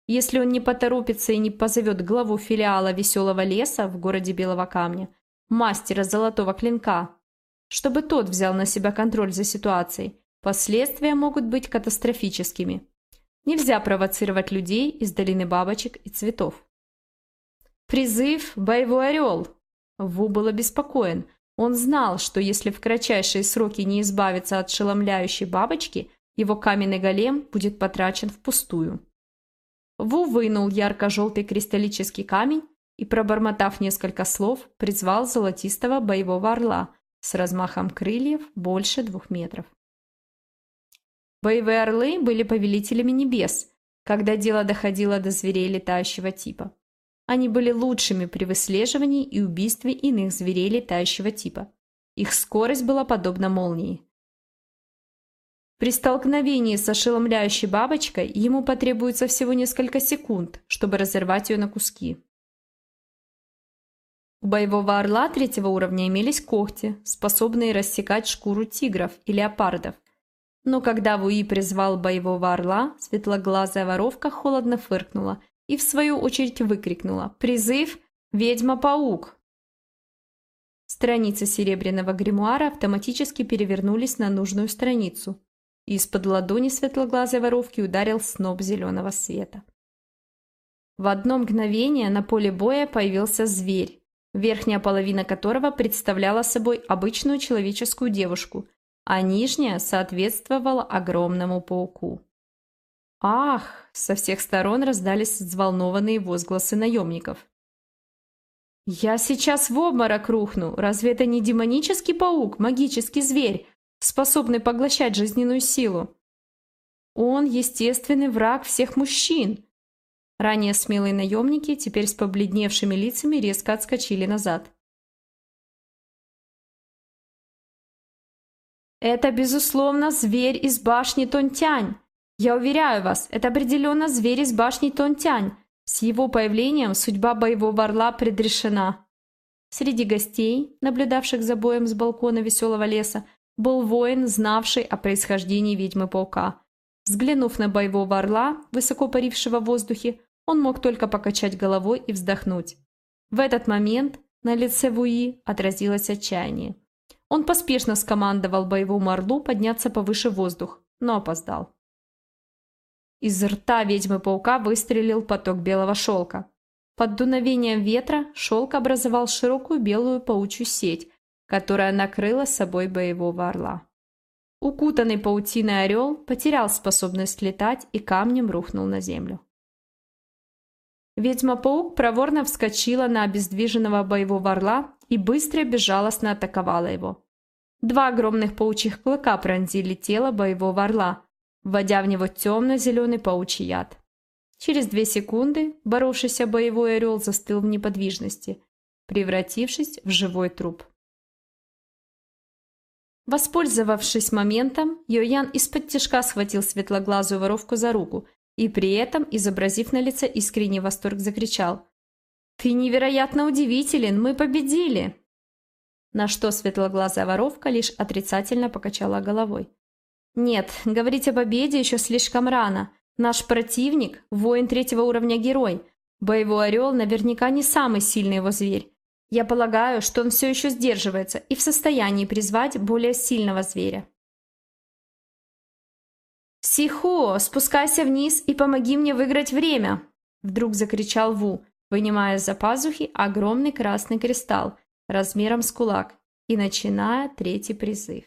Если он не поторопится и не позовет главу филиала «Веселого леса» в городе Белого Камня, мастера золотого клинка, чтобы тот взял на себя контроль за ситуацией, последствия могут быть катастрофическими. Нельзя провоцировать людей из долины бабочек и цветов. Призыв «Боевой орел». Ву был обеспокоен – он знал, что если в кратчайшие сроки не избавиться от шеломляющей бабочки, его каменный голем будет потрачен впустую. Ву вынул ярко-желтый кристаллический камень и, пробормотав несколько слов, призвал золотистого боевого орла с размахом крыльев больше двух метров. Боевые орлы были повелителями небес, когда дело доходило до зверей летающего типа. Они были лучшими при выслеживании и убийстве иных зверей летающего типа. Их скорость была подобна молнии. При столкновении с ошеломляющей бабочкой ему потребуется всего несколько секунд, чтобы разорвать ее на куски. У боевого орла третьего уровня имелись когти, способные рассекать шкуру тигров и леопардов. Но когда Вуи призвал боевого орла, светлоглазая воровка холодно фыркнула и в свою очередь выкрикнула «Призыв! Ведьма-паук!». Страницы серебряного гримуара автоматически перевернулись на нужную страницу, и из-под ладони светлоглазой воровки ударил сноп зеленого света. В одно мгновение на поле боя появился зверь, верхняя половина которого представляла собой обычную человеческую девушку, а нижняя соответствовала огромному пауку. «Ах!» – со всех сторон раздались взволнованные возгласы наемников. «Я сейчас в обморок рухну! Разве это не демонический паук, магический зверь, способный поглощать жизненную силу? Он естественный враг всех мужчин!» Ранее смелые наемники, теперь с побледневшими лицами, резко отскочили назад. «Это, безусловно, зверь из башни Тонтянь!» Я уверяю вас, это определенно зверь из башни Тонтянь. С его появлением судьба боевого орла предрешена. Среди гостей, наблюдавших за боем с балкона веселого леса, был воин, знавший о происхождении ведьмы-паука. Взглянув на боевого орла, высоко парившего в воздухе, он мог только покачать головой и вздохнуть. В этот момент на лице Вуи отразилось отчаяние. Он поспешно скомандовал боевому орлу подняться повыше воздух, но опоздал. Из рта ведьмы-паука выстрелил поток белого шелка. Под дуновением ветра шелк образовал широкую белую паучью сеть, которая накрыла собой боевого орла. Укутанный паутиной орел потерял способность летать и камнем рухнул на землю. Ведьма-паук проворно вскочила на обездвиженного боевого орла и быстро безжалостно атаковала его. Два огромных паучьих клыка пронзили тело боевого орла, вводя в него темно-зеленый паучий яд. Через две секунды боровшийся боевой орел застыл в неподвижности, превратившись в живой труп. Воспользовавшись моментом, Йоян из-под тяжка схватил светлоглазую воровку за руку и при этом, изобразив на лице искренний восторг, закричал «Ты невероятно удивителен! Мы победили!» На что светлоглазая воровка лишь отрицательно покачала головой. Нет, говорить о победе еще слишком рано. Наш противник – воин третьего уровня герой. Боевой орел наверняка не самый сильный его зверь. Я полагаю, что он все еще сдерживается и в состоянии призвать более сильного зверя. «Сихо, спускайся вниз и помоги мне выиграть время!» Вдруг закричал Ву, вынимая из-за пазухи огромный красный кристалл размером с кулак и начиная третий призыв.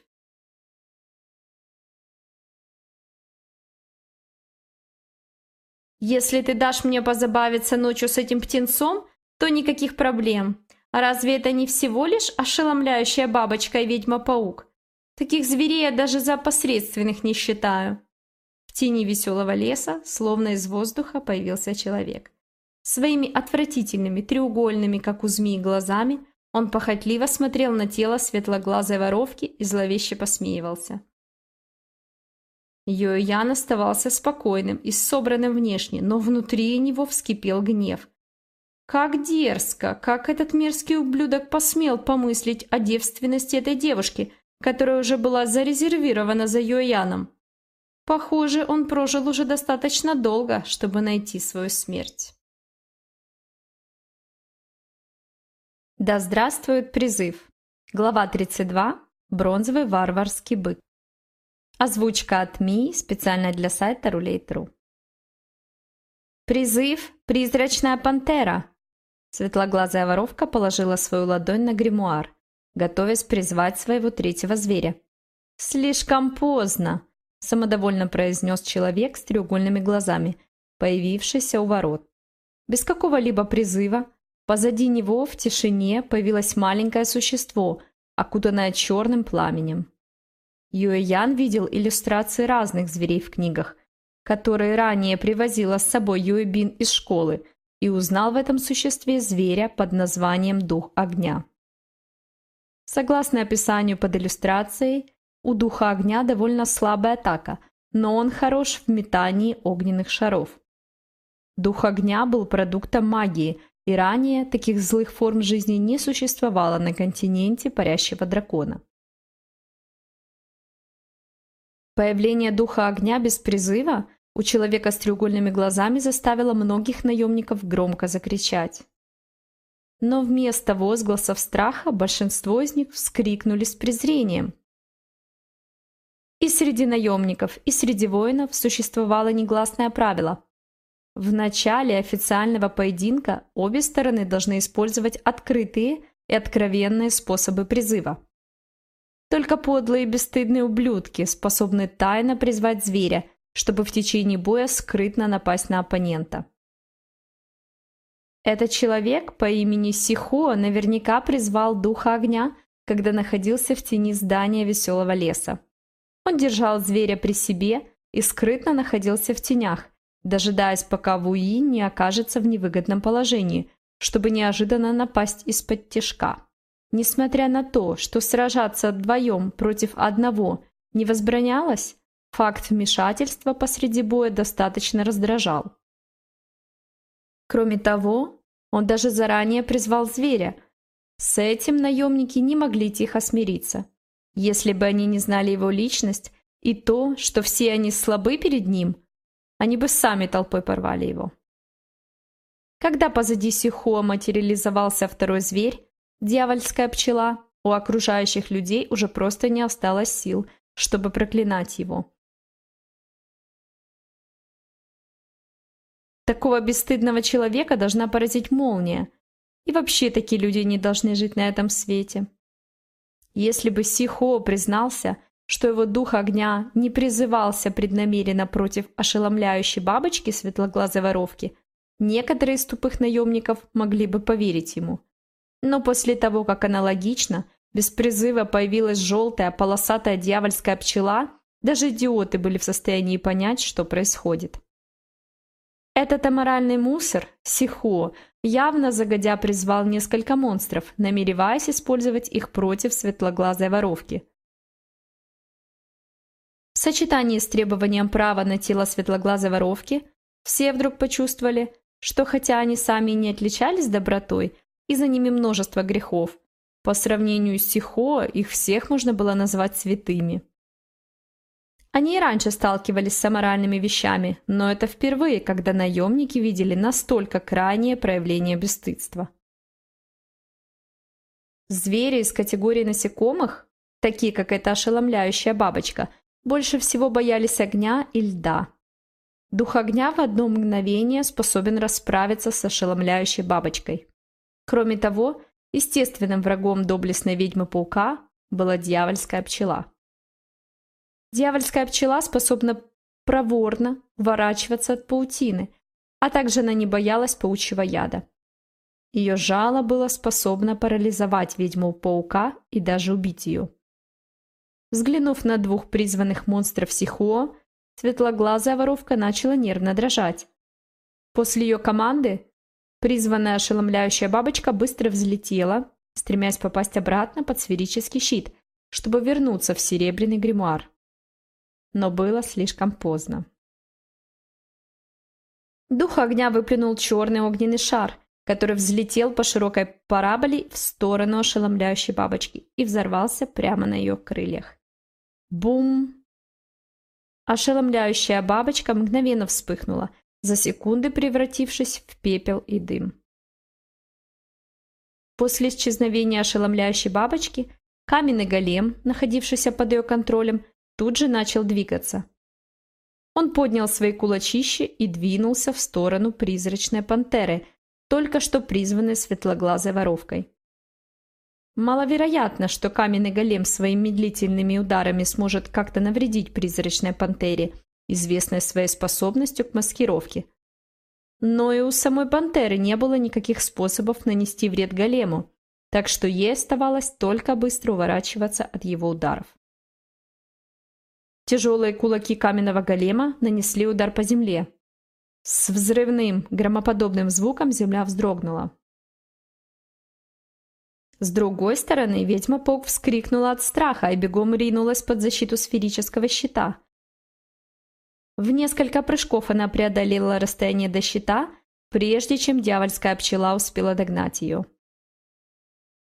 Если ты дашь мне позабавиться ночью с этим птенцом, то никаких проблем. А разве это не всего лишь ошеломляющая бабочка и ведьма-паук? Таких зверей я даже за посредственных не считаю. В тени веселого леса, словно из воздуха, появился человек. Своими отвратительными, треугольными, как у змеи, глазами он похотливо смотрел на тело светлоглазой воровки и зловеще посмеивался. Йоян оставался спокойным и собранным внешне, но внутри него вскипел гнев. Как дерзко, как этот мерзкий ублюдок посмел помыслить о девственности этой девушки, которая уже была зарезервирована за Йояном. Похоже, он прожил уже достаточно долго, чтобы найти свою смерть. Да здравствует призыв. Глава 32. Бронзовый варварский бык. Озвучка от Ми специально для сайта Рулей.тру. Призыв «Призрачная пантера». Светлоглазая воровка положила свою ладонь на гримуар, готовясь призвать своего третьего зверя. «Слишком поздно», – самодовольно произнес человек с треугольными глазами, появившийся у ворот. Без какого-либо призыва Позади него в тишине появилось маленькое существо, окутанное черным пламенем. Юэ Ян видел иллюстрации разных зверей в книгах, которые ранее привозила с собой Юэ Бин из школы, и узнал в этом существе зверя под названием Дух Огня. Согласно описанию под иллюстрацией, у Духа Огня довольно слабая атака, но он хорош в метании огненных шаров. Дух Огня был продуктом магии, и ранее таких злых форм жизни не существовало на континенте парящего дракона. Появление Духа Огня без призыва у человека с треугольными глазами заставило многих наемников громко закричать. Но вместо возгласов страха большинство из них вскрикнули с презрением. И среди наемников, и среди воинов существовало негласное правило. В начале официального поединка обе стороны должны использовать открытые и откровенные способы призыва. Только подлые и бесстыдные ублюдки способны тайно призвать зверя, чтобы в течение боя скрытно напасть на оппонента. Этот человек по имени Сихуа наверняка призвал духа огня, когда находился в тени здания веселого леса. Он держал зверя при себе и скрытно находился в тенях, дожидаясь, пока Вуи не окажется в невыгодном положении, чтобы неожиданно напасть из-под тяжка. Несмотря на то, что сражаться вдвоем против одного не возбранялось, факт вмешательства посреди боя достаточно раздражал. Кроме того, он даже заранее призвал зверя. С этим наемники не могли тихо смириться. Если бы они не знали его личность и то, что все они слабы перед ним, они бы сами толпой порвали его. Когда позади Сихуа материализовался второй зверь, дьявольская пчела, у окружающих людей уже просто не осталось сил, чтобы проклинать его. Такого бесстыдного человека должна поразить молния. И вообще такие люди не должны жить на этом свете. Если бы Сихо признался, что его дух огня не призывался преднамеренно против ошеломляющей бабочки светлоглазой воровки, некоторые из тупых наемников могли бы поверить ему. Но после того, как аналогично, без призыва появилась желтая полосатая дьявольская пчела, даже идиоты были в состоянии понять, что происходит. Этот аморальный мусор, Сихо, явно загодя призвал несколько монстров, намереваясь использовать их против светлоглазой воровки. В сочетании с требованием права на тело светлоглазой воровки, все вдруг почувствовали, что хотя они сами не отличались добротой, и за ними множество грехов, по сравнению с Сихо их всех можно было назвать святыми. Они и раньше сталкивались с аморальными вещами, но это впервые, когда наемники видели настолько крайнее проявление бесстыдства. Звери из категории насекомых, такие как эта ошеломляющая бабочка, больше всего боялись огня и льда. Дух огня в одно мгновение способен расправиться с ошеломляющей бабочкой. Кроме того, естественным врагом доблестной ведьмы-паука была дьявольская пчела. Дьявольская пчела способна проворно уворачиваться от паутины, а также она не боялась паучьего яда. Ее жало было способно парализовать ведьму-паука и даже убить ее. Взглянув на двух призванных монстров Сихуо, светлоглазая воровка начала нервно дрожать. После ее команды призванная ошеломляющая бабочка быстро взлетела, стремясь попасть обратно под сферический щит, чтобы вернуться в серебряный гримуар но было слишком поздно. Дух огня выплюнул черный огненный шар, который взлетел по широкой параболе в сторону ошеломляющей бабочки и взорвался прямо на ее крыльях. Бум! Ошеломляющая бабочка мгновенно вспыхнула, за секунды превратившись в пепел и дым. После исчезновения ошеломляющей бабочки каменный голем, находившийся под ее контролем, тут же начал двигаться. Он поднял свои кулачища и двинулся в сторону призрачной пантеры, только что призванной светлоглазой воровкой. Маловероятно, что каменный голем своими медлительными ударами сможет как-то навредить призрачной пантере, известной своей способностью к маскировке. Но и у самой пантеры не было никаких способов нанести вред голему, так что ей оставалось только быстро уворачиваться от его ударов. Тяжелые кулаки каменного голема нанесли удар по земле. С взрывным, громоподобным звуком земля вздрогнула. С другой стороны, ведьма-паук вскрикнула от страха и бегом ринулась под защиту сферического щита. В несколько прыжков она преодолела расстояние до щита, прежде чем дьявольская пчела успела догнать ее.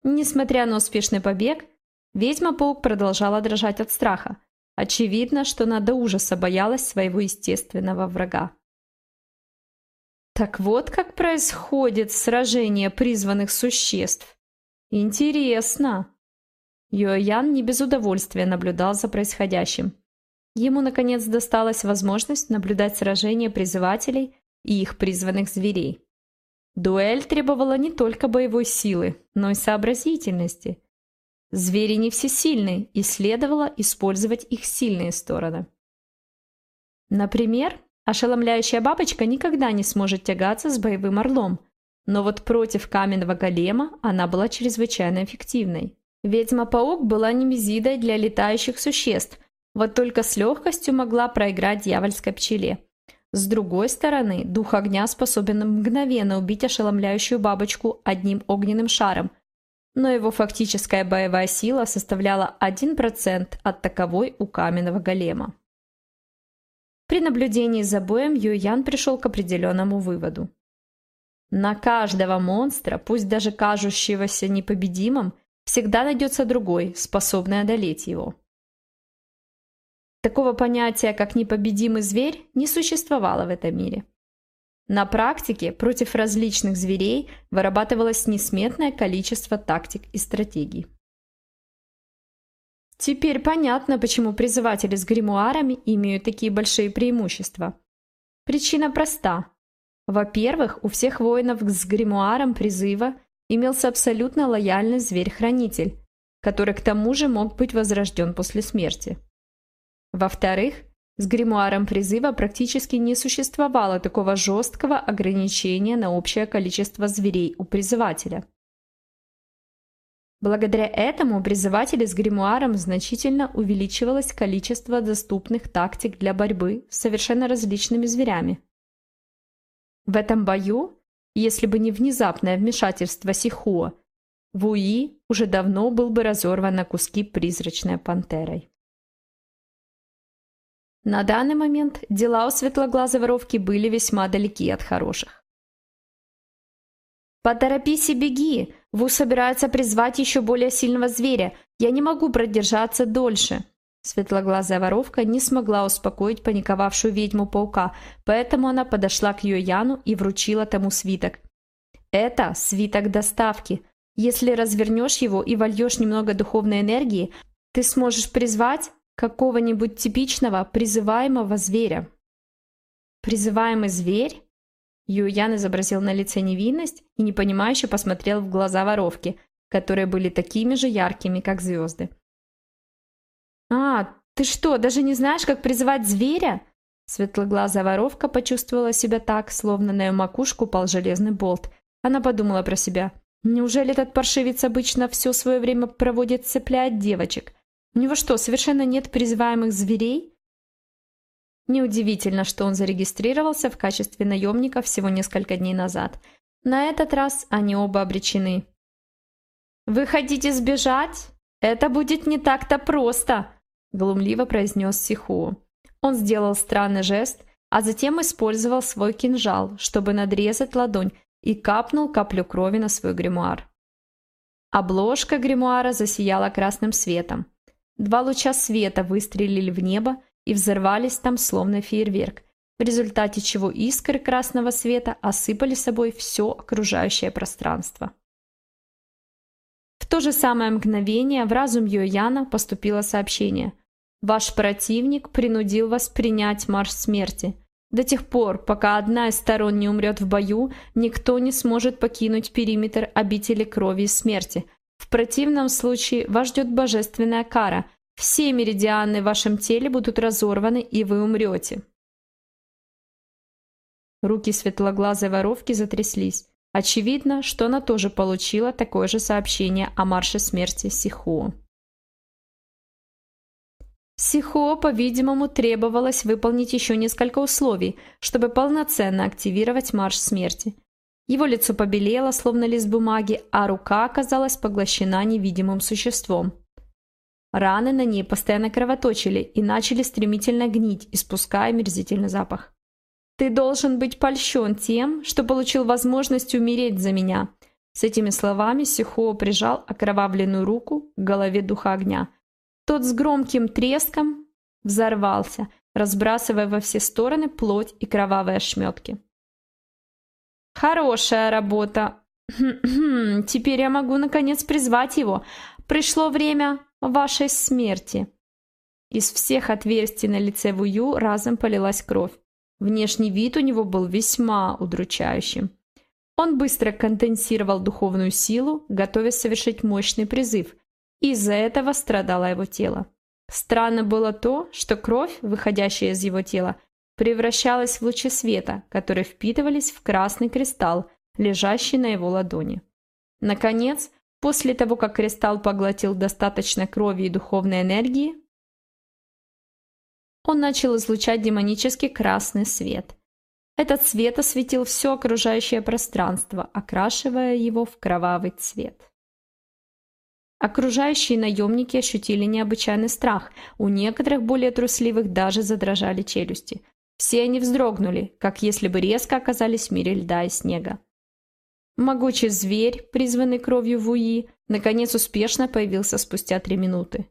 Несмотря на успешный побег, ведьма-паук продолжала дрожать от страха. Очевидно, что она до ужаса боялась своего естественного врага. Так вот как происходит сражение призванных существ. Интересно. Йоян не без удовольствия наблюдал за происходящим. Ему, наконец, досталась возможность наблюдать сражения призывателей и их призванных зверей. Дуэль требовала не только боевой силы, но и сообразительности. Звери не всесильны, и следовало использовать их сильные стороны. Например, ошеломляющая бабочка никогда не сможет тягаться с боевым орлом, но вот против каменного голема она была чрезвычайно эффективной. Ведьма-паук была немезидой для летающих существ, вот только с легкостью могла проиграть дьявольской пчеле. С другой стороны, дух огня способен мгновенно убить ошеломляющую бабочку одним огненным шаром, но его фактическая боевая сила составляла 1% от таковой у каменного голема. При наблюдении за боем Юян пришел к определенному выводу. На каждого монстра, пусть даже кажущегося непобедимым, всегда найдется другой, способный одолеть его. Такого понятия, как непобедимый зверь, не существовало в этом мире. На практике против различных зверей вырабатывалось несметное количество тактик и стратегий. Теперь понятно, почему призыватели с гримуарами имеют такие большие преимущества. Причина проста. Во-первых, у всех воинов с гримуаром призыва имелся абсолютно лояльный зверь-хранитель, который к тому же мог быть возрожден после смерти. Во-вторых, с гримуаром призыва практически не существовало такого жесткого ограничения на общее количество зверей у призывателя. Благодаря этому у призывателей с гримуаром значительно увеличивалось количество доступных тактик для борьбы с совершенно различными зверями. В этом бою, если бы не внезапное вмешательство Сихуа, Вуи уже давно был бы разорван на куски призрачной пантерой. На данный момент дела у светлоглазой воровки были весьма далеки от хороших. «Поторопись и беги! Ву собирается призвать еще более сильного зверя. Я не могу продержаться дольше!» Светлоглазая воровка не смогла успокоить паниковавшую ведьму-паука, поэтому она подошла к Йояну и вручила тому свиток. «Это свиток доставки. Если развернешь его и вольешь немного духовной энергии, ты сможешь призвать какого-нибудь типичного призываемого зверя. Призываемый зверь? Юян изобразил на лице невинность и непонимающе посмотрел в глаза воровки, которые были такими же яркими, как звезды. «А, ты что, даже не знаешь, как призывать зверя?» Светлоглазая воровка почувствовала себя так, словно на ее макушку упал железный болт. Она подумала про себя. «Неужели этот паршивец обычно все свое время проводит, цепляя девочек? У него что, совершенно нет призываемых зверей? Неудивительно, что он зарегистрировался в качестве наемника всего несколько дней назад. На этот раз они оба обречены. «Вы хотите сбежать? Это будет не так-то просто!» – глумливо произнес Сиху. Он сделал странный жест, а затем использовал свой кинжал, чтобы надрезать ладонь, и капнул каплю крови на свой гримуар. Обложка гримуара засияла красным светом. Два луча света выстрелили в небо и взорвались там словно фейерверк, в результате чего искры красного света осыпали собой все окружающее пространство. В то же самое мгновение в разум Йояна поступило сообщение. «Ваш противник принудил вас принять марш смерти. До тех пор, пока одна из сторон не умрет в бою, никто не сможет покинуть периметр обители крови и смерти – в противном случае вас ждет божественная кара. Все меридианы в вашем теле будут разорваны, и вы умрете. Руки светлоглазой воровки затряслись. Очевидно, что она тоже получила такое же сообщение о марше смерти Сихуо. Сихо, по-видимому, требовалось выполнить еще несколько условий, чтобы полноценно активировать марш смерти. Его лицо побелело, словно лист бумаги, а рука оказалась поглощена невидимым существом. Раны на ней постоянно кровоточили и начали стремительно гнить, испуская мерзительный запах. «Ты должен быть польщен тем, что получил возможность умереть за меня». С этими словами Сихо прижал окровавленную руку к голове духа огня – тот с громким треском взорвался, разбрасывая во все стороны плоть и кровавые ошметки. «Хорошая работа. Теперь я могу, наконец, призвать его. Пришло время вашей смерти». Из всех отверстий на лице Вую разом полилась кровь. Внешний вид у него был весьма удручающим. Он быстро конденсировал духовную силу, готовясь совершить мощный призыв – из-за этого страдало его тело. Странно было то, что кровь, выходящая из его тела, превращалась в лучи света, которые впитывались в красный кристалл, лежащий на его ладони. Наконец, после того, как кристалл поглотил достаточно крови и духовной энергии, он начал излучать демонический красный свет. Этот свет осветил все окружающее пространство, окрашивая его в кровавый цвет. Окружающие наемники ощутили необычайный страх, у некоторых более трусливых даже задрожали челюсти. Все они вздрогнули, как если бы резко оказались в мире льда и снега. Могучий зверь, призванный кровью Вуи, наконец успешно появился спустя три минуты.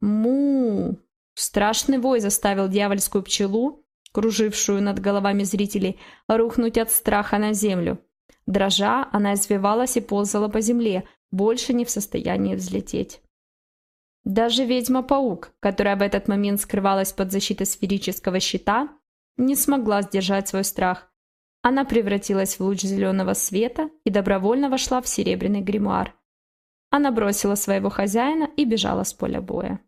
му Страшный вой заставил дьявольскую пчелу, кружившую над головами зрителей, рухнуть от страха на землю. Дрожа, она извивалась и ползала по земле, больше не в состоянии взлететь. Даже ведьма-паук, которая в этот момент скрывалась под защитой сферического щита, не смогла сдержать свой страх. Она превратилась в луч зеленого света и добровольно вошла в серебряный гримуар. Она бросила своего хозяина и бежала с поля боя.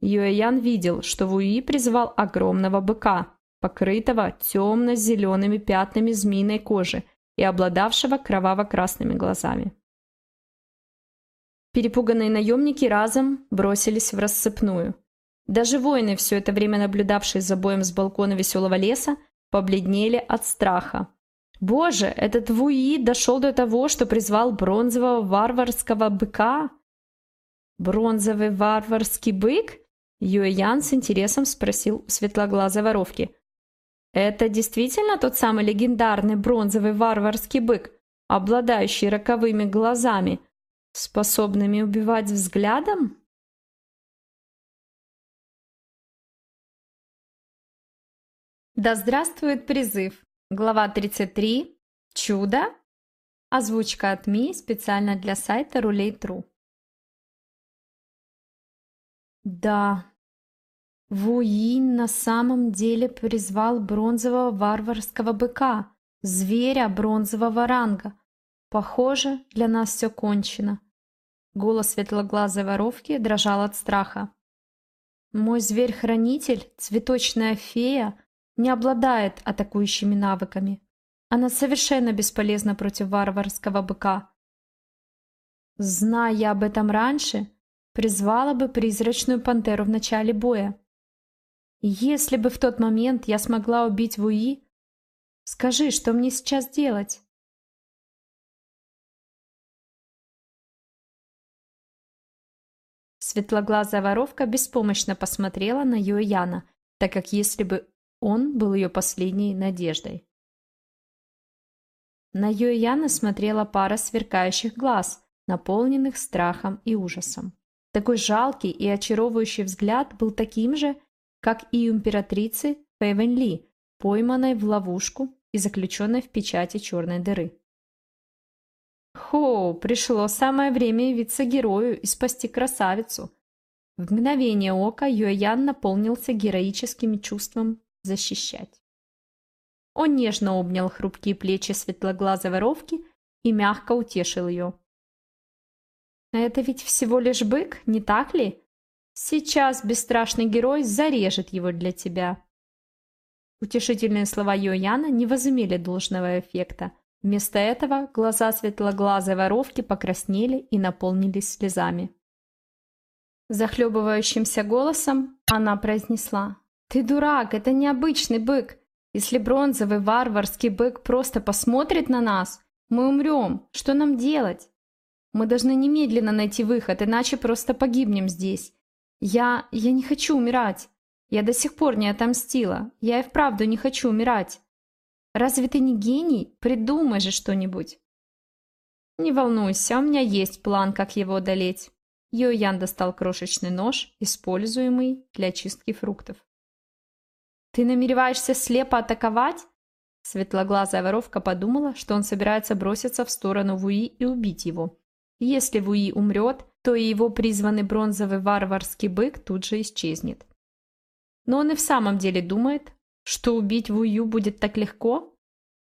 Юэян видел, что Вуи призывал огромного быка, покрытого темно-зелеными пятнами змеиной кожи и обладавшего кроваво-красными глазами. Перепуганные наемники разом бросились в рассыпную. Даже воины, все это время наблюдавшие за боем с балкона веселого леса, побледнели от страха. Боже, этот Вуи дошел до того, что призвал бронзового варварского быка? Бронзовый варварский бык? Юэян с интересом спросил у светлоглазой воровки. Это действительно тот самый легендарный бронзовый варварский бык, обладающий роковыми глазами – способными убивать взглядом? Да здравствует призыв! Глава 33. Чудо. Озвучка от Ми специально для сайта Рулей.тру. Да, Вуин на самом деле призвал бронзового варварского быка, зверя бронзового ранга, Похоже, для нас все кончено. Голос светлоглазой воровки дрожал от страха. Мой зверь-хранитель, цветочная фея, не обладает атакующими навыками. Она совершенно бесполезна против варварского быка. Зная об этом раньше, призвала бы призрачную пантеру в начале боя. Если бы в тот момент я смогла убить Вуи, скажи, что мне сейчас делать? Светлоглазая воровка беспомощно посмотрела на Юэяна, так как если бы он был ее последней надеждой. На Юэяна смотрела пара сверкающих глаз, наполненных страхом и ужасом. Такой жалкий и очаровывающий взгляд был таким же, как и у императрицы Фэйвен Ли, пойманной в ловушку и заключенной в печати черной дыры. Хо, пришло самое время явиться герою и спасти красавицу. В мгновение ока Юэян наполнился героическим чувством защищать. Он нежно обнял хрупкие плечи светлоглазой воровки и мягко утешил ее. «Это ведь всего лишь бык, не так ли? Сейчас бесстрашный герой зарежет его для тебя». Утешительные слова Йояна не возымели должного эффекта. Вместо этого глаза светлоглазой воровки покраснели и наполнились слезами. Захлебывающимся голосом она произнесла. «Ты дурак, это необычный бык. Если бронзовый варварский бык просто посмотрит на нас, мы умрем. Что нам делать? Мы должны немедленно найти выход, иначе просто погибнем здесь. Я... я не хочу умирать. Я до сих пор не отомстила. Я и вправду не хочу умирать. Разве ты не гений? Придумай же что-нибудь. Не волнуйся, у меня есть план, как его одолеть. Йоян достал крошечный нож, используемый для чистки фруктов. «Ты намереваешься слепо атаковать?» Светлоглазая воровка подумала, что он собирается броситься в сторону Вуи и убить его. Если Вуи умрет, то и его призванный бронзовый варварский бык тут же исчезнет. Но он и в самом деле думает, что убить Вую будет так легко?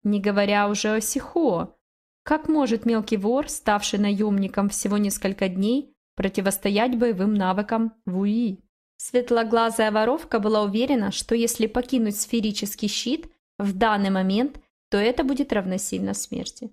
Не говоря уже о Сихо. Как может мелкий вор, ставший наемником всего несколько дней, противостоять боевым навыкам Вуи? Светлоглазая воровка была уверена, что если покинуть сферический щит в данный момент, то это будет равносильно смерти.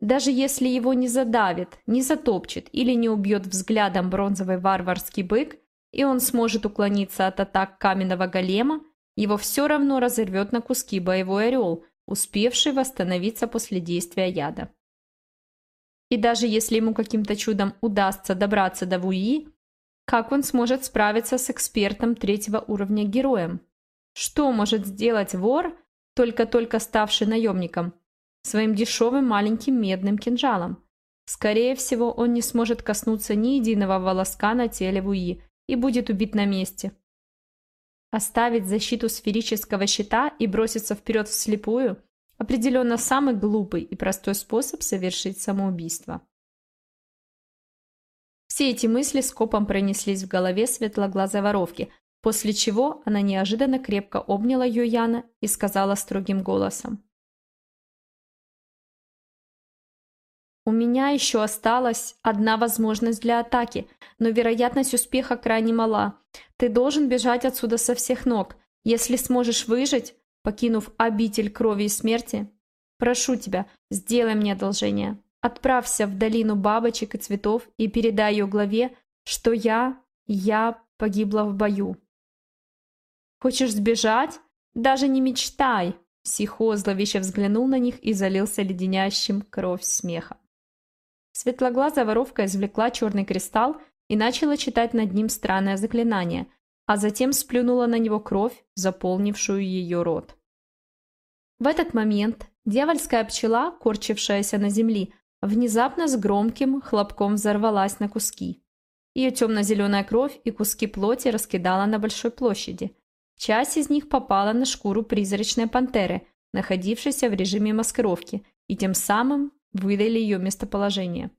Даже если его не задавит, не затопчет или не убьет взглядом бронзовый варварский бык, и он сможет уклониться от атак каменного голема, его все равно разорвет на куски боевой орел, успевший восстановиться после действия яда. И даже если ему каким-то чудом удастся добраться до Вуи, как он сможет справиться с экспертом третьего уровня героем? Что может сделать вор, только-только ставший наемником, своим дешевым маленьким медным кинжалом? Скорее всего, он не сможет коснуться ни единого волоска на теле Вуи и будет убит на месте. Оставить защиту сферического щита и броситься вперед вслепую – определенно самый глупый и простой способ совершить самоубийство. Все эти мысли скопом пронеслись в голове светлоглазой воровки, после чего она неожиданно крепко обняла Юяна и сказала строгим голосом. У меня еще осталась одна возможность для атаки, но вероятность успеха крайне мала. Ты должен бежать отсюда со всех ног. Если сможешь выжить, покинув обитель крови и смерти, прошу тебя, сделай мне одолжение. Отправься в долину бабочек и цветов и передай ее главе, что я, я погибла в бою. Хочешь сбежать? Даже не мечтай!» Сихо зловеще взглянул на них и залился леденящим кровь смеха. Светлоглазая воровка извлекла черный кристалл и начала читать над ним странное заклинание, а затем сплюнула на него кровь, заполнившую ее рот. В этот момент дьявольская пчела, корчившаяся на земле, внезапно с громким хлопком взорвалась на куски. Ее темно-зеленая кровь и куски плоти раскидала на большой площади. Часть из них попала на шкуру призрачной пантеры, находившейся в режиме маскировки, и тем самым выдали ее местоположение.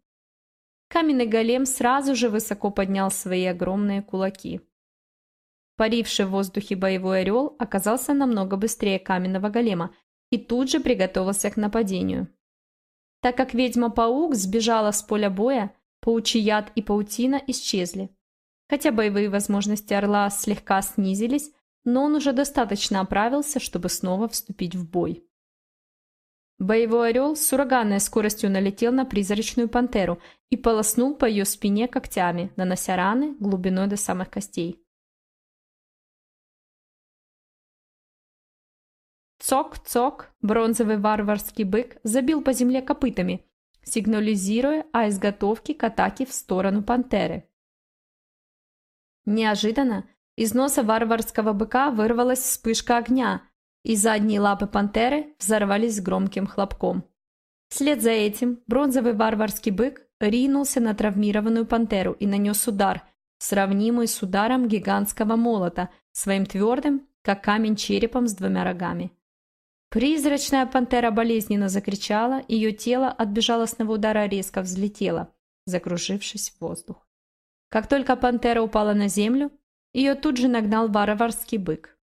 Каменный голем сразу же высоко поднял свои огромные кулаки. Паривший в воздухе боевой орел оказался намного быстрее каменного голема и тут же приготовился к нападению. Так как ведьма-паук сбежала с поля боя, паучий яд и паутина исчезли. Хотя боевые возможности орла слегка снизились, но он уже достаточно оправился, чтобы снова вступить в бой. Боевой орел с ураганной скоростью налетел на призрачную пантеру и полоснул по ее спине когтями, нанося раны глубиной до самых костей. Цок-цок, бронзовый варварский бык забил по земле копытами, сигнализируя о изготовке к атаке в сторону пантеры. Неожиданно из носа варварского быка вырвалась вспышка огня, и задние лапы пантеры взорвались с громким хлопком. Вслед за этим бронзовый варварский бык ринулся на травмированную пантеру и нанес удар, сравнимый с ударом гигантского молота, своим твердым, как камень черепом с двумя рогами. Призрачная пантера болезненно закричала, ее тело от безжалостного удара резко взлетело, закружившись в воздух. Как только пантера упала на землю, ее тут же нагнал варварский бык.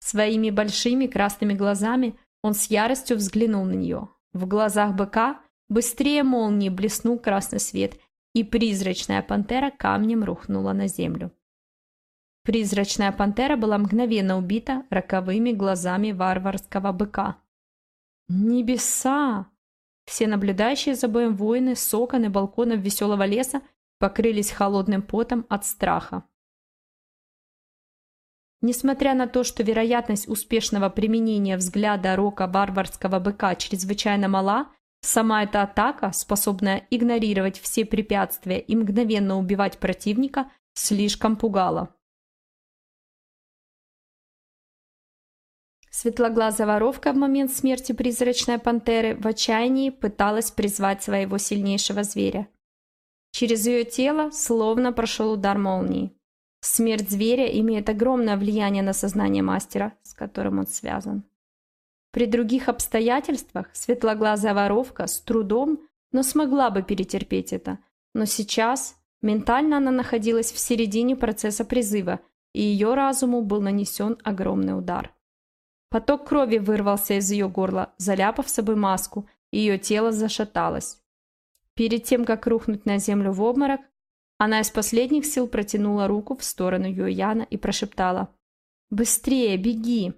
Своими большими красными глазами он с яростью взглянул на нее. В глазах быка быстрее молнии блеснул красный свет, и призрачная пантера камнем рухнула на землю. Призрачная пантера была мгновенно убита роковыми глазами варварского быка. Небеса! Все наблюдающие за боем воины с окон и балконов веселого леса покрылись холодным потом от страха. Несмотря на то, что вероятность успешного применения взгляда рока варварского быка чрезвычайно мала, сама эта атака, способная игнорировать все препятствия и мгновенно убивать противника, слишком пугала. Светлоглазая воровка в момент смерти призрачной пантеры в отчаянии пыталась призвать своего сильнейшего зверя. Через ее тело словно прошел удар молнии. Смерть зверя имеет огромное влияние на сознание мастера, с которым он связан. При других обстоятельствах светлоглазая воровка с трудом, но смогла бы перетерпеть это. Но сейчас ментально она находилась в середине процесса призыва, и ее разуму был нанесен огромный удар. Поток крови вырвался из ее горла, заляпав собой маску, и ее тело зашаталось. Перед тем, как рухнуть на землю в обморок, она из последних сил протянула руку в сторону Юэяна и прошептала «Быстрее, беги!».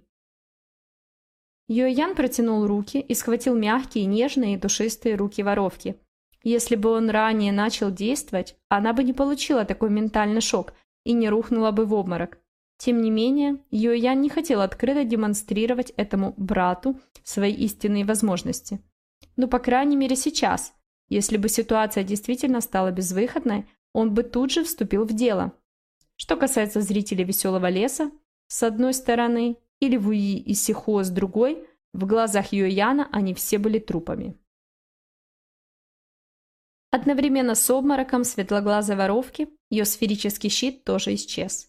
Юэян протянул руки и схватил мягкие, нежные и душистые руки воровки. Если бы он ранее начал действовать, она бы не получила такой ментальный шок и не рухнула бы в обморок. Тем не менее, Юэян не хотел открыто демонстрировать этому брату свои истинные возможности. Ну, по крайней мере, сейчас. Если бы ситуация действительно стала безвыходной, он бы тут же вступил в дело. Что касается зрителей «Веселого леса», с одной стороны, или Вуи и Сихо с другой, в глазах Юэяна они все были трупами. Одновременно с обмороком светлоглазой воровки ее сферический щит тоже исчез.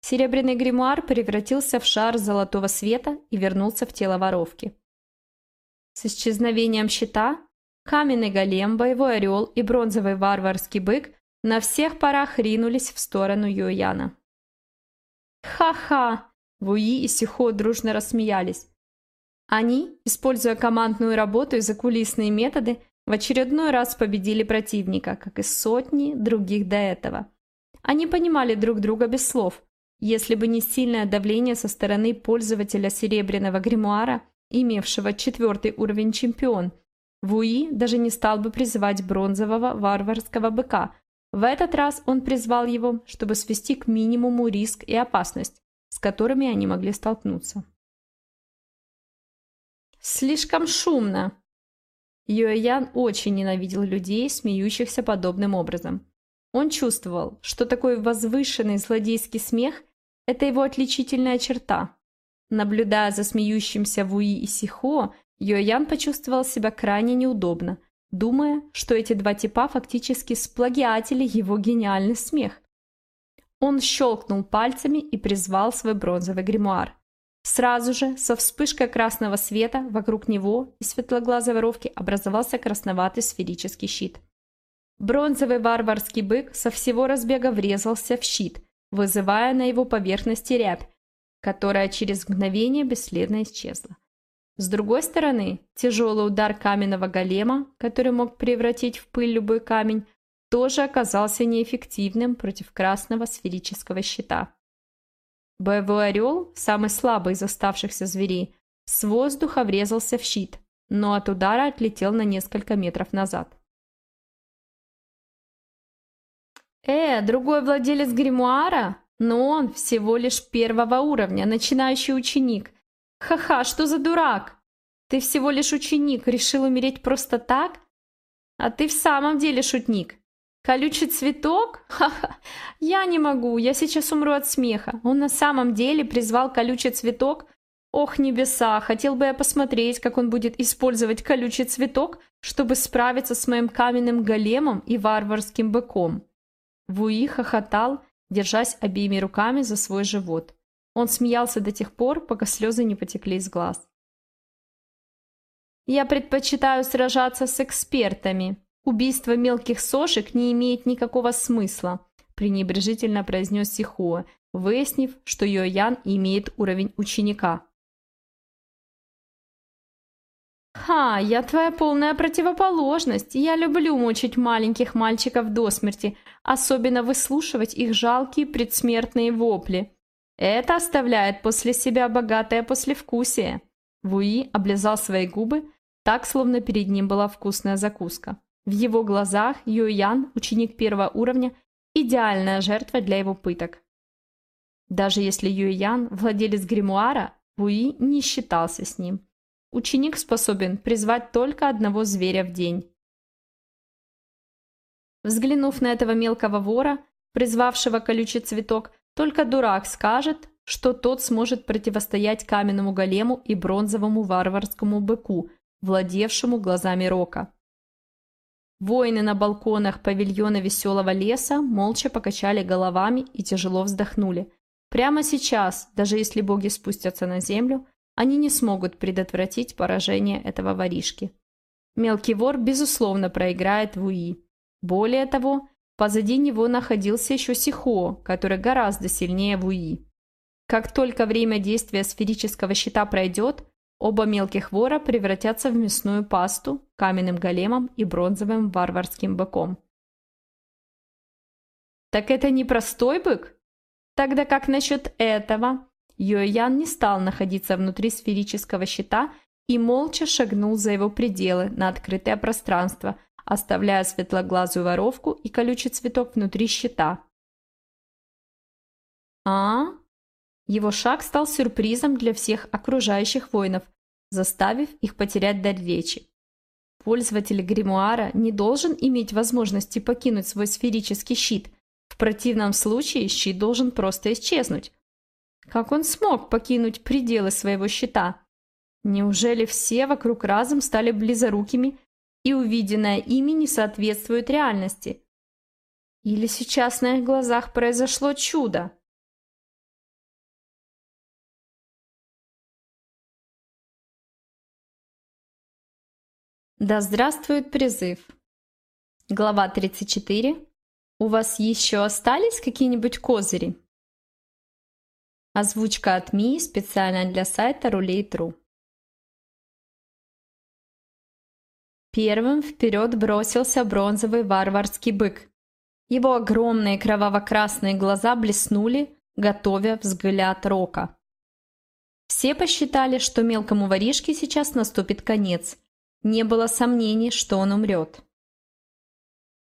Серебряный гримуар превратился в шар золотого света и вернулся в тело воровки. С исчезновением щита каменный голем, боевой орел и бронзовый варварский бык на всех парах ринулись в сторону Юяна. «Ха-ха!» Вуи и Сихо дружно рассмеялись. Они, используя командную работу и закулисные методы, в очередной раз победили противника, как и сотни других до этого. Они понимали друг друга без слов, если бы не сильное давление со стороны пользователя серебряного гримуара, имевшего четвертый уровень чемпион, Вуи даже не стал бы призывать бронзового варварского быка. В этот раз он призвал его, чтобы свести к минимуму риск и опасность, с которыми они могли столкнуться. Слишком шумно. Юэян очень ненавидел людей, смеющихся подобным образом. Он чувствовал, что такой возвышенный злодейский смех – это его отличительная черта. Наблюдая за смеющимся Вуи и Сихо, Йоян почувствовал себя крайне неудобно, думая, что эти два типа фактически сплагиатели его гениальный смех. Он щелкнул пальцами и призвал свой бронзовый гримуар. Сразу же, со вспышкой красного света, вокруг него и светлоглазой воровки образовался красноватый сферический щит. Бронзовый варварский бык со всего разбега врезался в щит, вызывая на его поверхности рябь, которая через мгновение бесследно исчезла. С другой стороны, тяжелый удар каменного голема, который мог превратить в пыль любой камень, тоже оказался неэффективным против красного сферического щита. Боевой орел, самый слабый из оставшихся зверей, с воздуха врезался в щит, но от удара отлетел на несколько метров назад. Э, другой владелец гримуара? Но он всего лишь первого уровня, начинающий ученик. Ха-ха, что за дурак? Ты всего лишь ученик, решил умереть просто так? А ты в самом деле шутник. Колючий цветок? Ха-ха, я не могу, я сейчас умру от смеха. Он на самом деле призвал колючий цветок? Ох, небеса, хотел бы я посмотреть, как он будет использовать колючий цветок, чтобы справиться с моим каменным големом и варварским быком. Вуи хохотал, держась обеими руками за свой живот. Он смеялся до тех пор, пока слезы не потекли из глаз. «Я предпочитаю сражаться с экспертами. Убийство мелких сошек не имеет никакого смысла», пренебрежительно произнес Сихуа, выяснив, что Йоян имеет уровень ученика. «Ха-ха, я твоя полная противоположность. Я люблю мучить маленьких мальчиков до смерти, особенно выслушивать их жалкие предсмертные вопли. Это оставляет после себя богатое послевкусие». Вуи облизал свои губы, так, словно перед ним была вкусная закуска. В его глазах Юян, ученик первого уровня, идеальная жертва для его пыток. Даже если Юян, владелец гримуара, Вуи не считался с ним. Ученик способен призвать только одного зверя в день. Взглянув на этого мелкого вора, призвавшего колючий цветок, только дурак скажет, что тот сможет противостоять каменному голему и бронзовому варварскому быку, владевшему глазами Рока. Воины на балконах павильона веселого леса молча покачали головами и тяжело вздохнули. Прямо сейчас, даже если боги спустятся на землю, они не смогут предотвратить поражение этого воришки. Мелкий вор, безусловно, проиграет в УИ. Более того, позади него находился еще Сихо, который гораздо сильнее в УИ. Как только время действия сферического щита пройдет, Оба мелких вора превратятся в мясную пасту, каменным големом и бронзовым варварским быком. Так это не простой бык? Тогда как насчет этого? Йоян не стал находиться внутри сферического щита и молча шагнул за его пределы на открытое пространство, оставляя светлоглазую воровку и колючий цветок внутри щита. «А?» Его шаг стал сюрпризом для всех окружающих воинов, заставив их потерять дар речи. Пользователь гримуара не должен иметь возможности покинуть свой сферический щит. В противном случае щит должен просто исчезнуть. Как он смог покинуть пределы своего щита? Неужели все вокруг разом стали близорукими, и увиденное ими не соответствует реальности? Или сейчас на их глазах произошло чудо? Да здравствует призыв! Глава 34. У вас еще остались какие-нибудь козыри? Озвучка от Мии специально для сайта Рулей.тру. Первым вперед бросился бронзовый варварский бык. Его огромные кроваво-красные глаза блеснули, готовя взгляд Рока. Все посчитали, что мелкому воришке сейчас наступит конец – не было сомнений, что он умрет.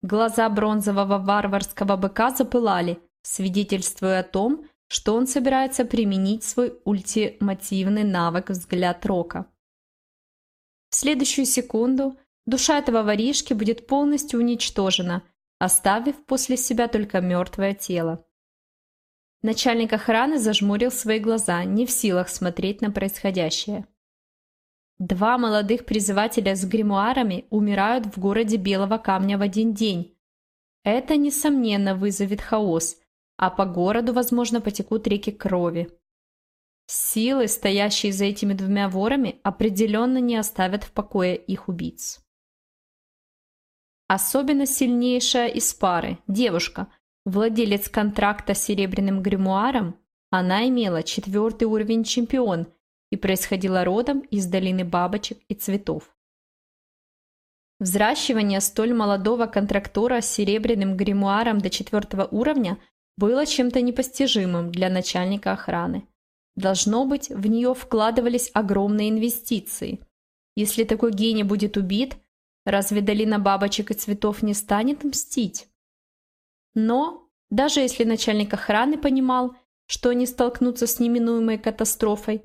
Глаза бронзового варварского быка запылали, свидетельствуя о том, что он собирается применить свой ультимативный навык взгляд Рока. В следующую секунду душа этого воришки будет полностью уничтожена, оставив после себя только мертвое тело. Начальник охраны зажмурил свои глаза, не в силах смотреть на происходящее. Два молодых призывателя с гримуарами умирают в городе Белого Камня в один день. Это, несомненно, вызовет хаос, а по городу, возможно, потекут реки крови. Силы, стоящие за этими двумя ворами, определенно не оставят в покое их убийц. Особенно сильнейшая из пары, девушка, владелец контракта с серебряным гримуаром, она имела четвертый уровень чемпион и происходила родом из долины бабочек и цветов. Взращивание столь молодого контрактора с серебряным гримуаром до четвертого уровня было чем-то непостижимым для начальника охраны. Должно быть, в нее вкладывались огромные инвестиции. Если такой гений будет убит, разве долина бабочек и цветов не станет мстить? Но, даже если начальник охраны понимал, что они столкнутся с неминуемой катастрофой,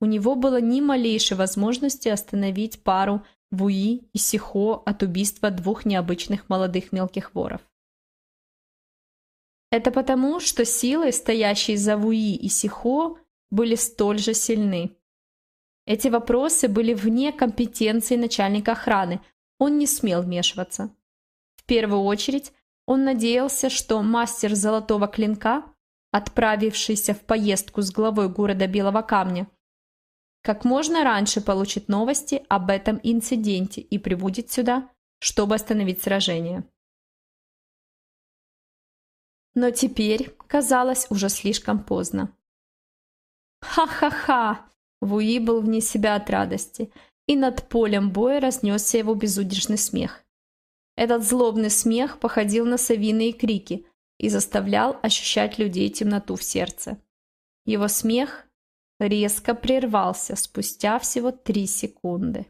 у него было ни малейшей возможности остановить пару Вуи и Сихо от убийства двух необычных молодых мелких воров. Это потому, что силы, стоящие за Вуи и Сихо, были столь же сильны. Эти вопросы были вне компетенции начальника охраны, он не смел вмешиваться. В первую очередь, он надеялся, что мастер Золотого Клинка, отправившийся в поездку с главой города Белого Камня, как можно раньше получит новости об этом инциденте и прибудет сюда, чтобы остановить сражение. Но теперь казалось уже слишком поздно. «Ха-ха-ха!» Вуи был вне себя от радости. И над полем боя разнесся его безудержный смех. Этот злобный смех походил на совиные крики и заставлял ощущать людей темноту в сердце. Его смех резко прервался спустя всего три секунды.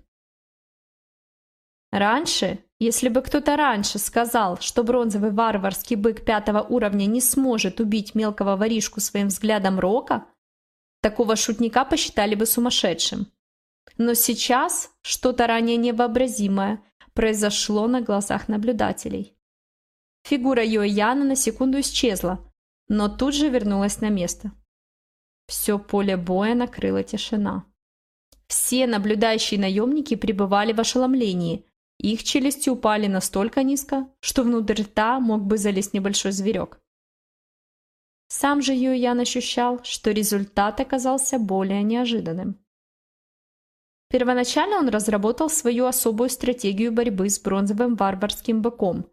Раньше, если бы кто-то раньше сказал, что бронзовый варварский бык пятого уровня не сможет убить мелкого воришку своим взглядом рока, такого шутника посчитали бы сумасшедшим. Но сейчас что-то ранее невообразимое произошло на глазах наблюдателей. Фигура Йояна на секунду исчезла, но тут же вернулась на место. Все поле боя накрыла тишина. Все наблюдающие наемники пребывали в ошеломлении. Их челюсти упали настолько низко, что внутрь рта мог бы залезть небольшой зверек. Сам же Юян ощущал, что результат оказался более неожиданным. Первоначально он разработал свою особую стратегию борьбы с бронзовым варварским быком.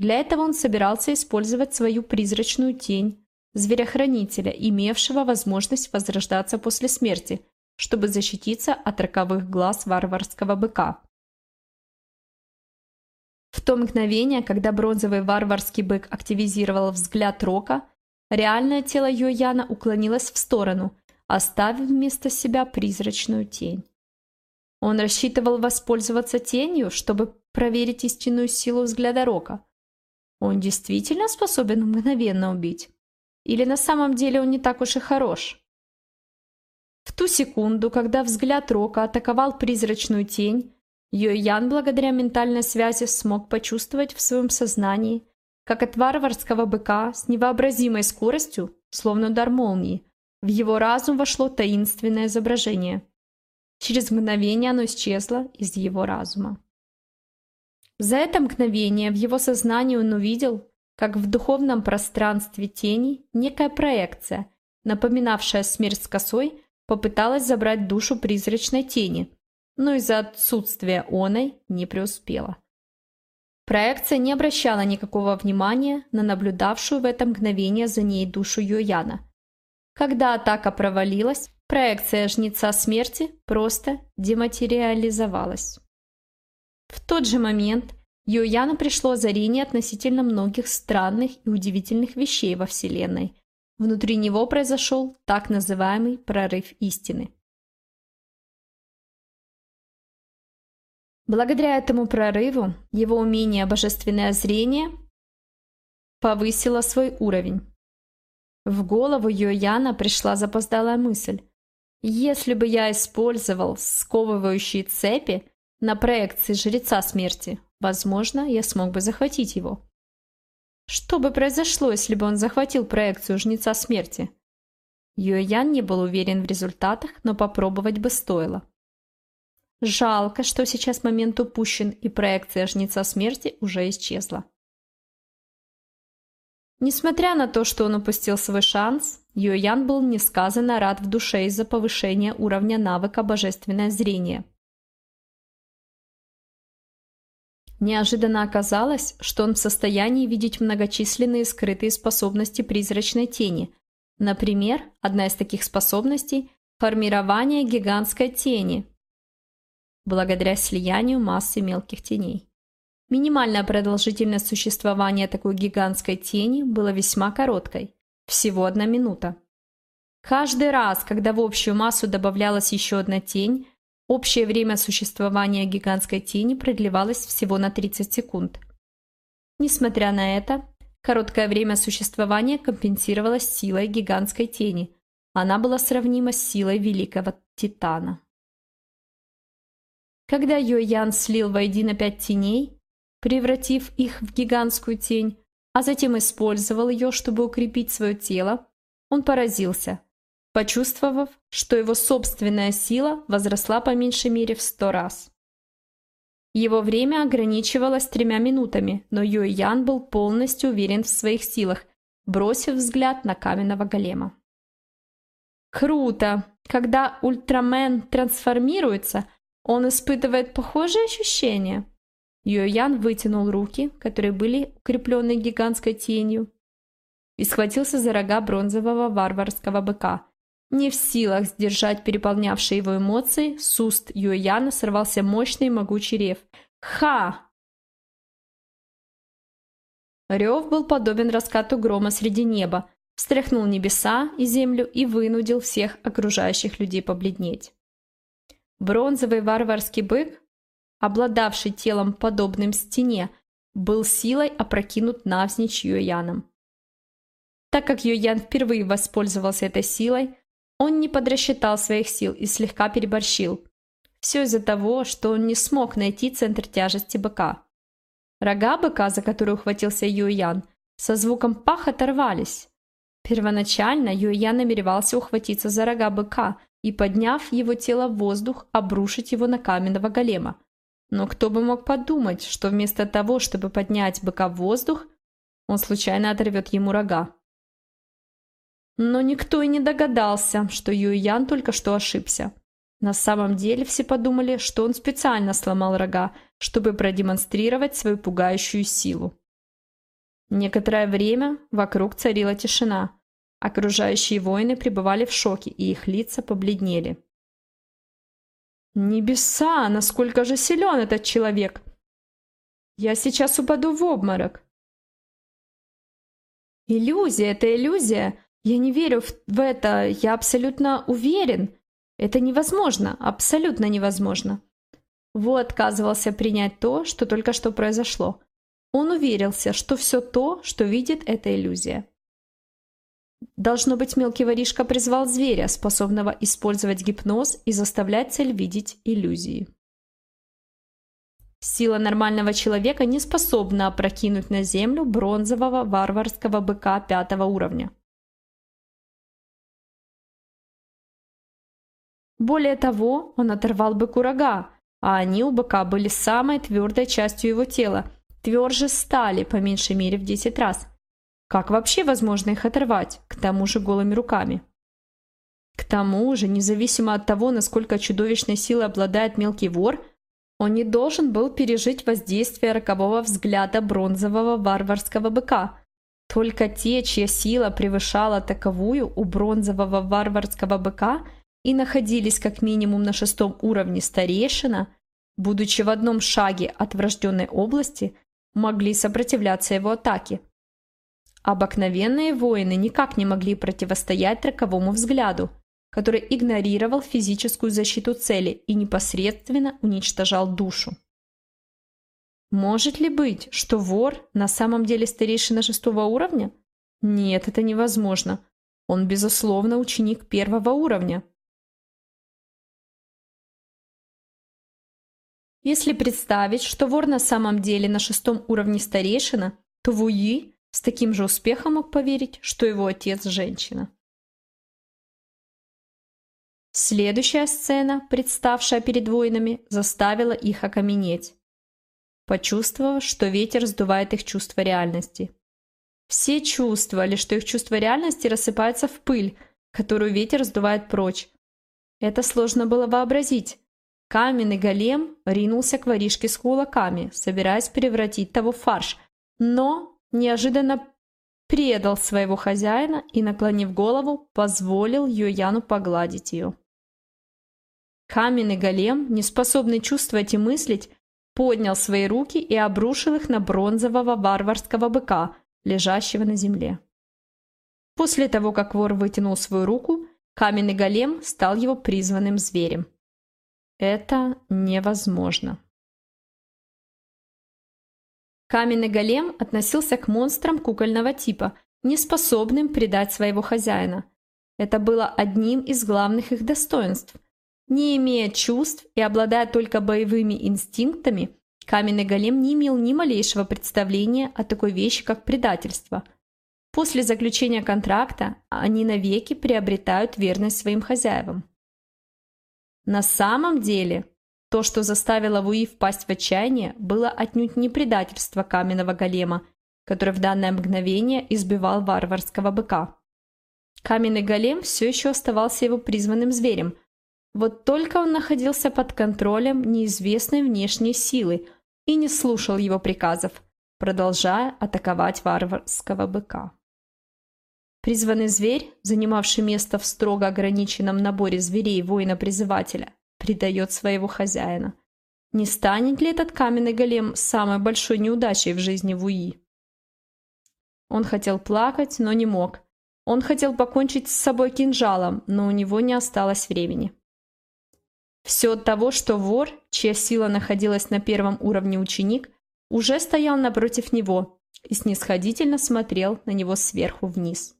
Для этого он собирался использовать свою призрачную тень, зверохранителя, имевшего возможность возрождаться после смерти, чтобы защититься от роковых глаз варварского быка. В то мгновение, когда бронзовый варварский бык активизировал взгляд Рока, реальное тело Йояна уклонилось в сторону, оставив вместо себя призрачную тень. Он рассчитывал воспользоваться тенью, чтобы проверить истинную силу взгляда Рока. Он действительно способен мгновенно убить? Или на самом деле он не так уж и хорош? В ту секунду, когда взгляд Рока атаковал призрачную тень, Йоян благодаря ментальной связи смог почувствовать в своем сознании, как от варварского быка с невообразимой скоростью, словно удар молнии, в его разум вошло таинственное изображение. Через мгновение оно исчезло из его разума. За это мгновение в его сознании он увидел, как в духовном пространстве тени некая проекция, напоминавшая смерть с косой, попыталась забрать душу призрачной тени, но из-за отсутствия оной не преуспела. Проекция не обращала никакого внимания на наблюдавшую в это мгновение за ней душу Йояна. Когда атака провалилась, проекция Жнеца Смерти просто дематериализовалась. В тот же момент Йояну пришло озарение относительно многих странных и удивительных вещей во Вселенной. Внутри него произошел так называемый прорыв истины. Благодаря этому прорыву его умение божественное зрение повысило свой уровень. В голову Йояна пришла запоздалая мысль. Если бы я использовал сковывающие цепи на проекции Жреца Смерти, Возможно, я смог бы захватить его. Что бы произошло, если бы он захватил проекцию Жнеца Смерти? Юэян не был уверен в результатах, но попробовать бы стоило. Жалко, что сейчас момент упущен, и проекция Жнеца Смерти уже исчезла. Несмотря на то, что он упустил свой шанс, Юэян был несказанно рад в душе из-за повышения уровня навыка Божественное зрение – Неожиданно оказалось, что он в состоянии видеть многочисленные скрытые способности призрачной тени. Например, одна из таких способностей – формирование гигантской тени, благодаря слиянию массы мелких теней. Минимальная продолжительность существования такой гигантской тени была весьма короткой – всего одна минута. Каждый раз, когда в общую массу добавлялась еще одна тень, Общее время существования гигантской тени продлевалось всего на 30 секунд. Несмотря на это, короткое время существования компенсировалось силой гигантской тени. Она была сравнима с силой великого Титана. Когда Йо Ян слил воедино пять теней, превратив их в гигантскую тень, а затем использовал ее, чтобы укрепить свое тело, он поразился – почувствовав, что его собственная сила возросла по меньшей мере в сто раз. Его время ограничивалось тремя минутами, но Юй Ян был полностью уверен в своих силах, бросив взгляд на каменного голема. Круто! Когда Ультрамен трансформируется, он испытывает похожие ощущения. Юэян вытянул руки, которые были укреплены гигантской тенью, и схватился за рога бронзового варварского быка, Не в силах сдержать переполнявшие его эмоции, с уст Юэяна сорвался мощный могучий рев. «Ха!» Рев был подобен раскату грома среди неба, встряхнул небеса и землю и вынудил всех окружающих людей побледнеть. Бронзовый варварский бык, обладавший телом подобным стене, был силой опрокинут навзничь Юэяном. Так как Юэян впервые воспользовался этой силой, он не подрасчитал своих сил и слегка переборщил. Все из-за того, что он не смог найти центр тяжести быка. Рога быка, за который ухватился Юэян, со звуком пах оторвались. Первоначально Юэян намеревался ухватиться за рога быка и, подняв его тело в воздух, обрушить его на каменного голема. Но кто бы мог подумать, что вместо того, чтобы поднять быка в воздух, он случайно оторвет ему рога. Но никто и не догадался, что Юйян только что ошибся. На самом деле все подумали, что он специально сломал рога, чтобы продемонстрировать свою пугающую силу. Некоторое время вокруг царила тишина. Окружающие воины пребывали в шоке, и их лица побледнели. Небеса, насколько же силен этот человек! Я сейчас упаду в обморок. Иллюзия, это иллюзия. Я не верю в, это, я абсолютно уверен. Это невозможно, абсолютно невозможно. Во отказывался принять то, что только что произошло. Он уверился, что все то, что видит, это иллюзия. Должно быть, мелкий воришка призвал зверя, способного использовать гипноз и заставлять цель видеть иллюзии. Сила нормального человека не способна опрокинуть на землю бронзового варварского быка пятого уровня. Более того, он оторвал быку рога, а они у быка были самой твердой частью его тела, тверже стали по меньшей мере в 10 раз – как вообще возможно их оторвать, к тому же голыми руками? К тому же, независимо от того, насколько чудовищной силой обладает мелкий вор, он не должен был пережить воздействие рокового взгляда бронзового варварского быка. Только те, чья сила превышала таковую у бронзового варварского быка и находились как минимум на шестом уровне старейшина, будучи в одном шаге от врожденной области, могли сопротивляться его атаке. Обыкновенные воины никак не могли противостоять роковому взгляду, который игнорировал физическую защиту цели и непосредственно уничтожал душу. Может ли быть, что вор на самом деле старейшина шестого уровня? Нет, это невозможно. Он, безусловно, ученик первого уровня. Если представить, что вор на самом деле на шестом уровне старейшина, то Вуи с таким же успехом мог поверить, что его отец – женщина. Следующая сцена, представшая перед воинами, заставила их окаменеть, почувствовав, что ветер сдувает их чувство реальности. Все чувствовали, что их чувство реальности рассыпается в пыль, которую ветер сдувает прочь. Это сложно было вообразить. Каменный голем ринулся к воришке с кулаками, собираясь превратить того в фарш, но неожиданно предал своего хозяина и, наклонив голову, позволил Йояну погладить ее. Каменный голем, не способный чувствовать и мыслить, поднял свои руки и обрушил их на бронзового варварского быка, лежащего на земле. После того, как вор вытянул свою руку, каменный голем стал его призванным зверем. Это невозможно. Каменный голем относился к монстрам кукольного типа, неспособным предать своего хозяина. Это было одним из главных их достоинств. Не имея чувств и обладая только боевыми инстинктами, каменный голем не имел ни малейшего представления о такой вещи, как предательство. После заключения контракта они навеки приобретают верность своим хозяевам. На самом деле то, что заставило Вуи впасть в отчаяние, было отнюдь не предательство каменного голема, который в данное мгновение избивал варварского быка. Каменный голем все еще оставался его призванным зверем. Вот только он находился под контролем неизвестной внешней силы и не слушал его приказов, продолжая атаковать варварского быка. Призванный зверь, занимавший место в строго ограниченном наборе зверей воина-призывателя, предает своего хозяина. Не станет ли этот каменный голем самой большой неудачей в жизни Вуи? Он хотел плакать, но не мог. Он хотел покончить с собой кинжалом, но у него не осталось времени. Все от того, что вор, чья сила находилась на первом уровне ученик, уже стоял напротив него и снисходительно смотрел на него сверху вниз.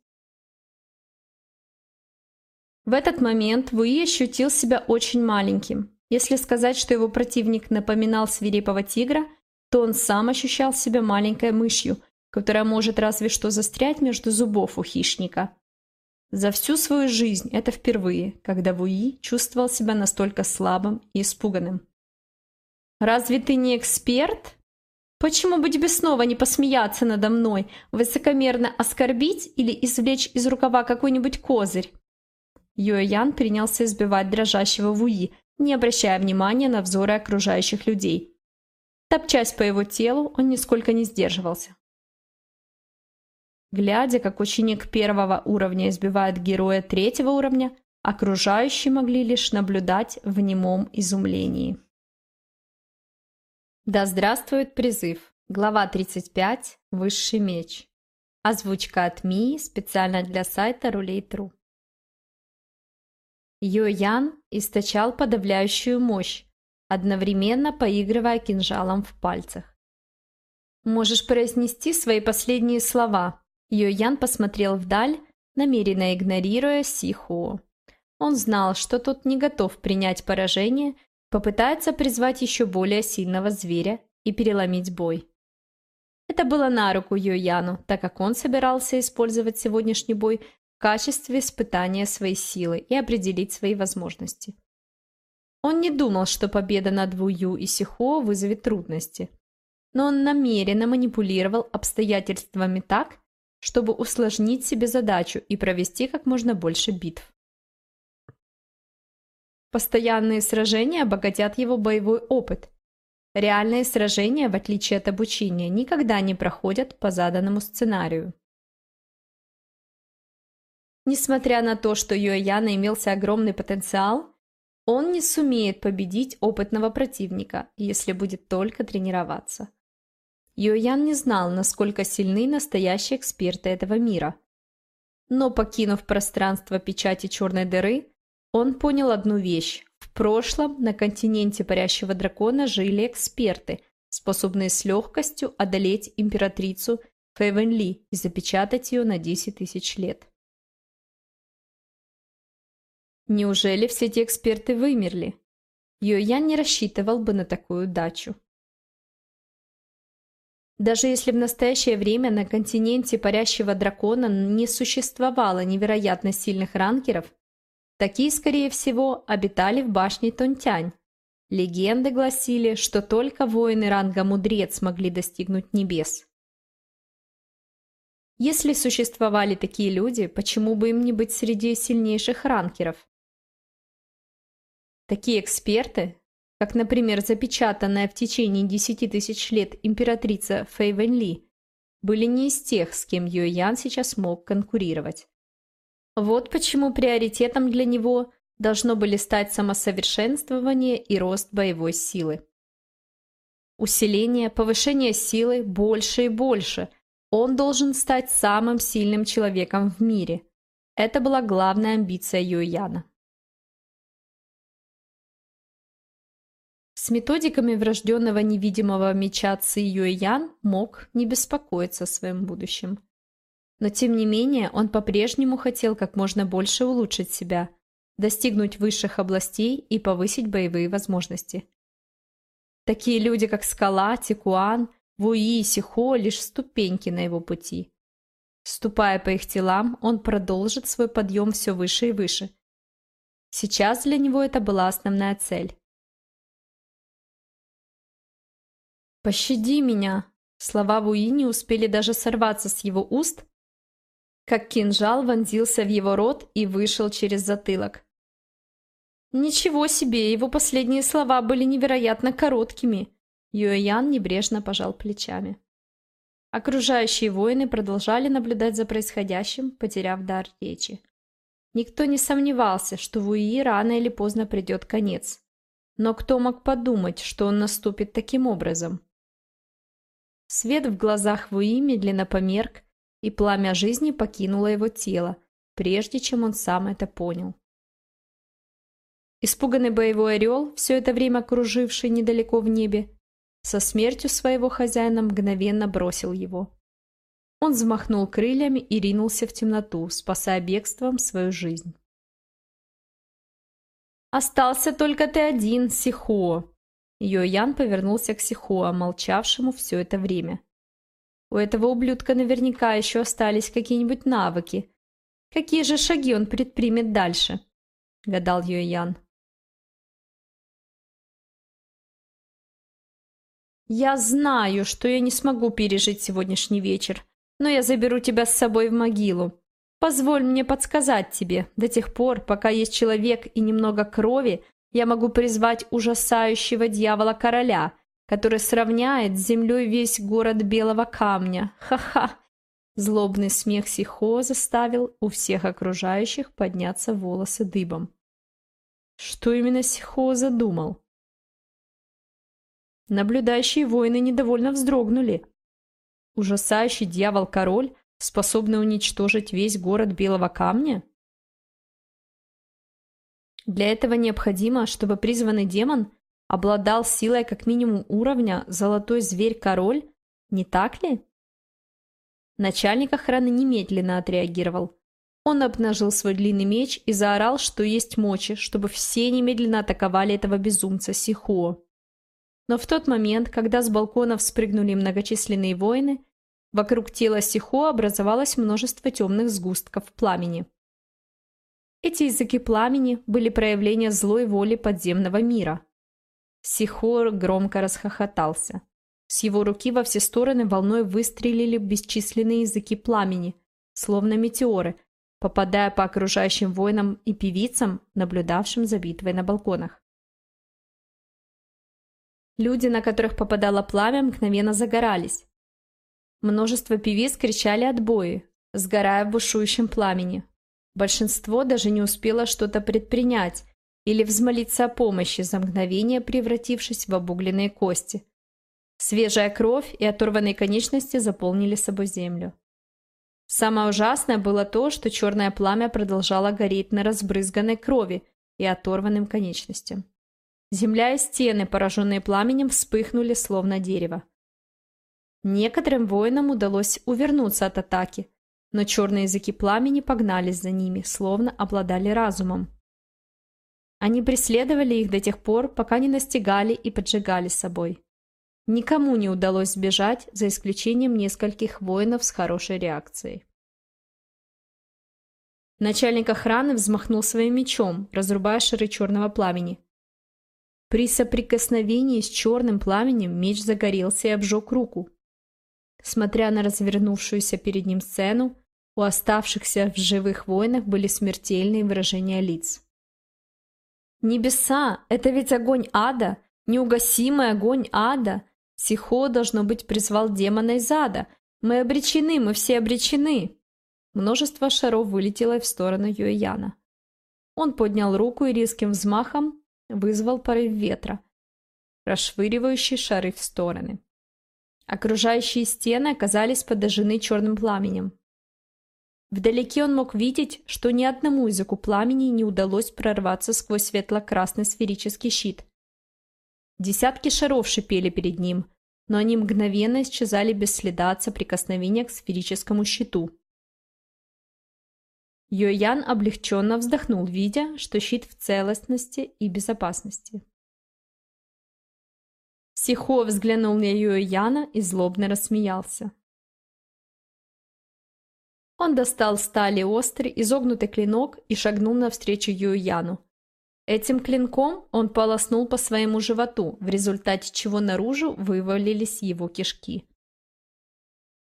В этот момент Вуи ощутил себя очень маленьким. Если сказать, что его противник напоминал свирепого тигра, то он сам ощущал себя маленькой мышью, которая может разве что застрять между зубов у хищника. За всю свою жизнь это впервые, когда Вуи чувствовал себя настолько слабым и испуганным. «Разве ты не эксперт? Почему бы тебе снова не посмеяться надо мной, высокомерно оскорбить или извлечь из рукава какой-нибудь козырь?» Юэян принялся избивать дрожащего Вуи, не обращая внимания на взоры окружающих людей. Топчась по его телу, он нисколько не сдерживался. Глядя, как ученик первого уровня избивает героя третьего уровня, окружающие могли лишь наблюдать в немом изумлении. Да здравствует призыв. Глава 35. Высший меч. Озвучка от Мии специально для сайта Рулей.тру. Йо Ян источал подавляющую мощь, одновременно поигрывая кинжалом в пальцах. «Можешь произнести свои последние слова?» Йо Ян посмотрел вдаль, намеренно игнорируя Сихуо. Он знал, что тот не готов принять поражение, попытается призвать еще более сильного зверя и переломить бой. Это было на руку Йо Яну, так как он собирался использовать сегодняшний бой качестве испытания своей силы и определить свои возможности. Он не думал, что победа над Вую и Сихо вызовет трудности, но он намеренно манипулировал обстоятельствами так, чтобы усложнить себе задачу и провести как можно больше битв. Постоянные сражения обогатят его боевой опыт. Реальные сражения, в отличие от обучения, никогда не проходят по заданному сценарию. Несмотря на то, что Юэяна имелся огромный потенциал, он не сумеет победить опытного противника, если будет только тренироваться. Юэян не знал, насколько сильны настоящие эксперты этого мира. Но покинув пространство печати черной дыры, он понял одну вещь. В прошлом на континенте парящего дракона жили эксперты, способные с легкостью одолеть императрицу Фэйвенли и запечатать ее на 10 тысяч лет. Неужели все эти эксперты вымерли? Йоян не рассчитывал бы на такую удачу. Даже если в настоящее время на континенте парящего дракона не существовало невероятно сильных ранкеров, такие, скорее всего, обитали в башне Тонтянь. Легенды гласили, что только воины ранга Мудрец могли достигнуть небес. Если существовали такие люди, почему бы им не быть среди сильнейших ранкеров? Такие эксперты, как, например, запечатанная в течение 10 тысяч лет императрица Фэй Вэнь были не из тех, с кем Юэ Ян сейчас мог конкурировать. Вот почему приоритетом для него должно были стать самосовершенствование и рост боевой силы. Усиление, повышение силы больше и больше. Он должен стать самым сильным человеком в мире. Это была главная амбиция Юэ С методиками врожденного невидимого меча Ци Юэян мог не беспокоиться о своем будущем. Но тем не менее он по-прежнему хотел как можно больше улучшить себя, достигнуть высших областей и повысить боевые возможности. Такие люди, как Скала, Тикуан, Вуи и Сихо – лишь ступеньки на его пути. Ступая по их телам, он продолжит свой подъем все выше и выше. Сейчас для него это была основная цель. «Пощади меня!» Слова Вуи не успели даже сорваться с его уст, как кинжал вонзился в его рот и вышел через затылок. Ничего себе, его последние слова были невероятно короткими. Юэян небрежно пожал плечами. Окружающие воины продолжали наблюдать за происходящим, потеряв дар речи. Никто не сомневался, что Вуи рано или поздно придет конец. Но кто мог подумать, что он наступит таким образом? Свет в глазах Вуи медленно померк, и пламя жизни покинуло его тело, прежде чем он сам это понял. Испуганный боевой орел, все это время круживший недалеко в небе, со смертью своего хозяина мгновенно бросил его. Он взмахнул крыльями и ринулся в темноту, спасая бегством свою жизнь. «Остался только ты один, Сихуо!» Йоян повернулся к Сихуа, молчавшему все это время. «У этого ублюдка наверняка еще остались какие-нибудь навыки. Какие же шаги он предпримет дальше?» — гадал Йоян. «Я знаю, что я не смогу пережить сегодняшний вечер, но я заберу тебя с собой в могилу. Позволь мне подсказать тебе, до тех пор, пока есть человек и немного крови, я могу призвать ужасающего дьявола-короля, который сравняет с землей весь город белого камня. Ха-ха!» Злобный смех Сихо заставил у всех окружающих подняться волосы дыбом. Что именно Сихо задумал? Наблюдающие воины недовольно вздрогнули. Ужасающий дьявол-король, способный уничтожить весь город Белого Камня? Для этого необходимо, чтобы призванный демон обладал силой как минимум уровня «Золотой зверь-король», не так ли? Начальник охраны немедленно отреагировал. Он обнажил свой длинный меч и заорал, что есть мочи, чтобы все немедленно атаковали этого безумца Сихуо. Но в тот момент, когда с балконов спрыгнули многочисленные воины, вокруг тела Сихо образовалось множество темных сгустков пламени. Эти языки пламени были проявления злой воли подземного мира. Сихор громко расхохотался. С его руки во все стороны волной выстрелили бесчисленные языки пламени, словно метеоры, попадая по окружающим воинам и певицам, наблюдавшим за битвой на балконах. Люди, на которых попадало пламя, мгновенно загорались. Множество певиц кричали отбои, сгорая в бушующем пламени. Большинство даже не успело что-то предпринять или взмолиться о помощи за мгновение, превратившись в обугленные кости. Свежая кровь и оторванные конечности заполнили собой землю. Самое ужасное было то, что черное пламя продолжало гореть на разбрызганной крови и оторванным конечностям. Земля и стены, пораженные пламенем, вспыхнули словно дерево. Некоторым воинам удалось увернуться от атаки, но черные языки пламени погнались за ними, словно обладали разумом. Они преследовали их до тех пор, пока не настигали и поджигали собой. Никому не удалось сбежать, за исключением нескольких воинов с хорошей реакцией. Начальник охраны взмахнул своим мечом, разрубая шары черного пламени. При соприкосновении с черным пламенем меч загорелся и обжег руку. Смотря на развернувшуюся перед ним сцену, у оставшихся в живых воинах были смертельные выражения лиц. «Небеса! Это ведь огонь ада! Неугасимый огонь ада! Сихо, должно быть, призвал демона из ада! Мы обречены, мы все обречены!» Множество шаров вылетело в сторону Юэяна. Он поднял руку и резким взмахом вызвал порыв ветра, расшвыривающий шары в стороны. Окружающие стены оказались подожжены черным пламенем. Вдалеке он мог видеть, что ни одному языку пламени не удалось прорваться сквозь светло-красный сферический щит. Десятки шаров шипели перед ним, но они мгновенно исчезали без следа от соприкосновения к сферическому щиту. Йоян облегченно вздохнул, видя, что щит в целостности и безопасности. Сихо взглянул на Йояна и злобно рассмеялся. Он достал стали острый, изогнутый клинок и шагнул навстречу Юяну. Этим клинком он полоснул по своему животу, в результате чего наружу вывалились его кишки.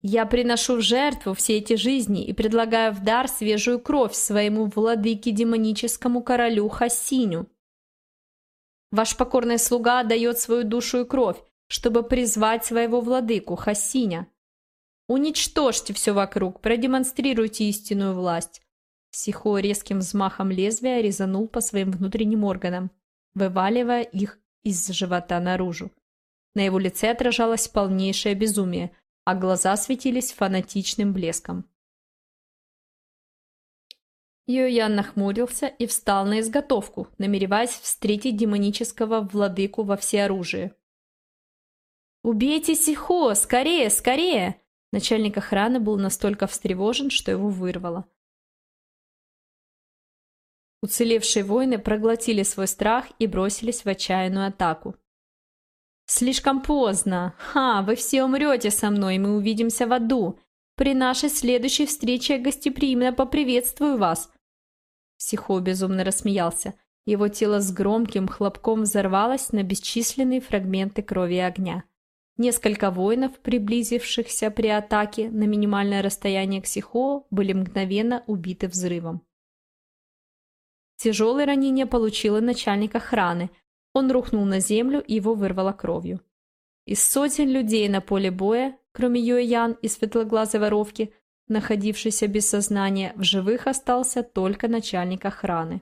Я приношу в жертву все эти жизни и предлагаю в дар свежую кровь своему владыке демоническому королю Хасиню. Ваш покорный слуга дает свою душу и кровь, чтобы призвать своего владыку Хасиня. Уничтожьте все вокруг, продемонстрируйте истинную власть. Сихо резким взмахом лезвия резанул по своим внутренним органам, вываливая их из живота наружу. На его лице отражалось полнейшее безумие, а глаза светились фанатичным блеском. Йоян нахмурился и встал на изготовку, намереваясь встретить демонического владыку во всеоружии. «Убейте Сихо! Скорее, скорее!» Начальник охраны был настолько встревожен, что его вырвало. Уцелевшие воины проглотили свой страх и бросились в отчаянную атаку. «Слишком поздно! Ха, вы все умрете со мной, мы увидимся в аду! При нашей следующей встрече я гостеприимно поприветствую вас!» Сихо безумно рассмеялся. Его тело с громким хлопком взорвалось на бесчисленные фрагменты крови и огня. Несколько воинов, приблизившихся при атаке на минимальное расстояние к Сихо, были мгновенно убиты взрывом. Тяжелое ранение получил начальник охраны. Он рухнул на землю и его вырвало кровью. Из сотен людей на поле боя, кроме Юэян и светлоглазой воровки, находившейся без сознания, в живых остался только начальник охраны.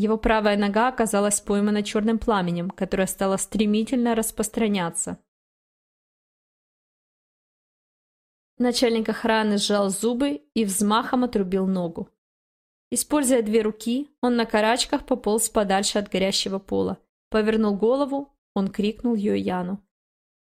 Его правая нога оказалась поймана черным пламенем, которое стало стремительно распространяться. Начальник охраны сжал зубы и взмахом отрубил ногу. Используя две руки, он на карачках пополз подальше от горящего пола. Повернул голову, он крикнул Йояну.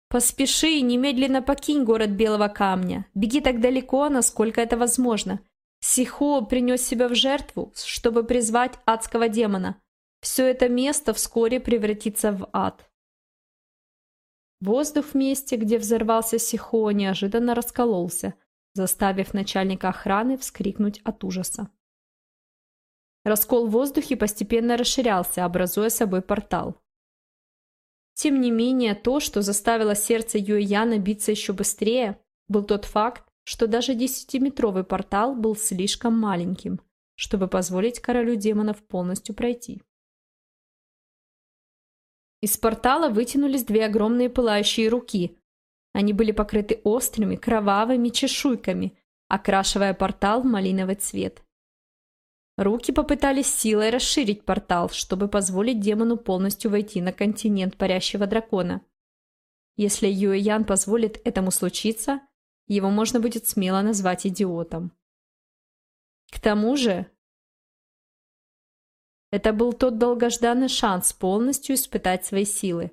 «Поспеши, немедленно покинь город Белого Камня. Беги так далеко, насколько это возможно. Сихо принес себя в жертву, чтобы призвать адского демона. Все это место вскоре превратится в ад». Воздух в месте, где взорвался Сихо, неожиданно раскололся, заставив начальника охраны вскрикнуть от ужаса. Раскол в воздухе постепенно расширялся, образуя собой портал. Тем не менее, то, что заставило сердце Юэяна биться еще быстрее, был тот факт, что даже десятиметровый портал был слишком маленьким, чтобы позволить королю демонов полностью пройти. Из портала вытянулись две огромные пылающие руки. Они были покрыты острыми, кровавыми чешуйками, окрашивая портал в малиновый цвет. Руки попытались силой расширить портал, чтобы позволить демону полностью войти на континент парящего дракона. Если Юэян позволит этому случиться, его можно будет смело назвать идиотом. К тому же, это был тот долгожданный шанс полностью испытать свои силы.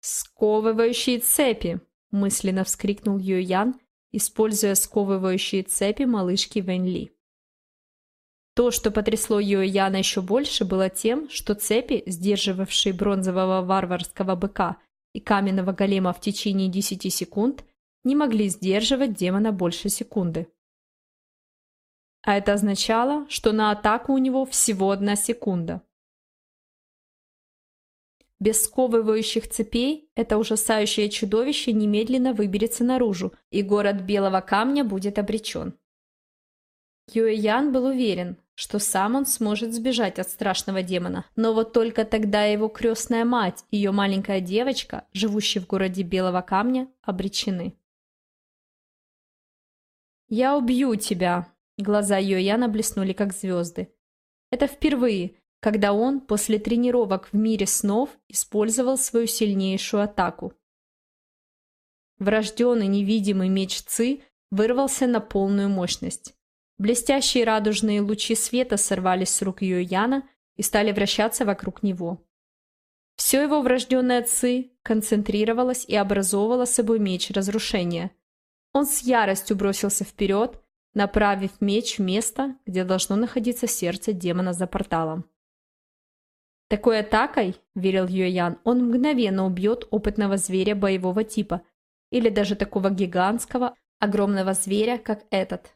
«Сковывающие цепи!» – мысленно вскрикнул Юэян, используя сковывающие цепи малышки Вэньли. То, что потрясло Юэяна еще больше, было тем, что цепи, сдерживавшие бронзового варварского быка и каменного голема в течение 10 секунд, не могли сдерживать демона больше секунды. А это означало, что на атаку у него всего одна секунда. Без сковывающих цепей это ужасающее чудовище немедленно выберется наружу, и город Белого Камня будет обречен. Юэян был уверен, что сам он сможет сбежать от страшного демона. Но вот только тогда его крестная мать и ее маленькая девочка, живущие в городе Белого Камня, обречены. «Я убью тебя!» Глаза Йояна блеснули, как звезды. Это впервые, когда он после тренировок в мире снов использовал свою сильнейшую атаку. Врожденный невидимый меч Ци вырвался на полную мощность. Блестящие радужные лучи света сорвались с рук Юэяна и стали вращаться вокруг него. Все его врожденное ци концентрировалось и образовывало собой меч разрушения. Он с яростью бросился вперед, направив меч в место, где должно находиться сердце демона за порталом. Такой атакой, верил Юэян, он мгновенно убьет опытного зверя боевого типа или даже такого гигантского, огромного зверя, как этот.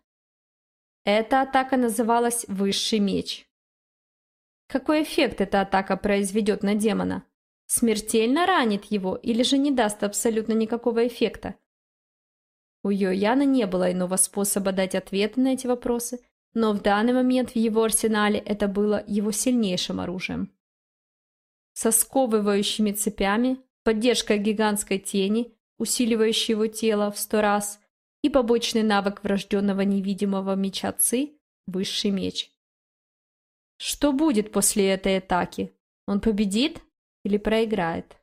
Эта атака называлась «Высший меч». Какой эффект эта атака произведет на демона? Смертельно ранит его или же не даст абсолютно никакого эффекта? У Йояна не было иного способа дать ответы на эти вопросы, но в данный момент в его арсенале это было его сильнейшим оружием. Со сковывающими цепями, поддержкой гигантской тени, усиливающий его тело в сто раз, и побочный навык врожденного невидимого меча Ци – высший меч. Что будет после этой атаки? Он победит или проиграет?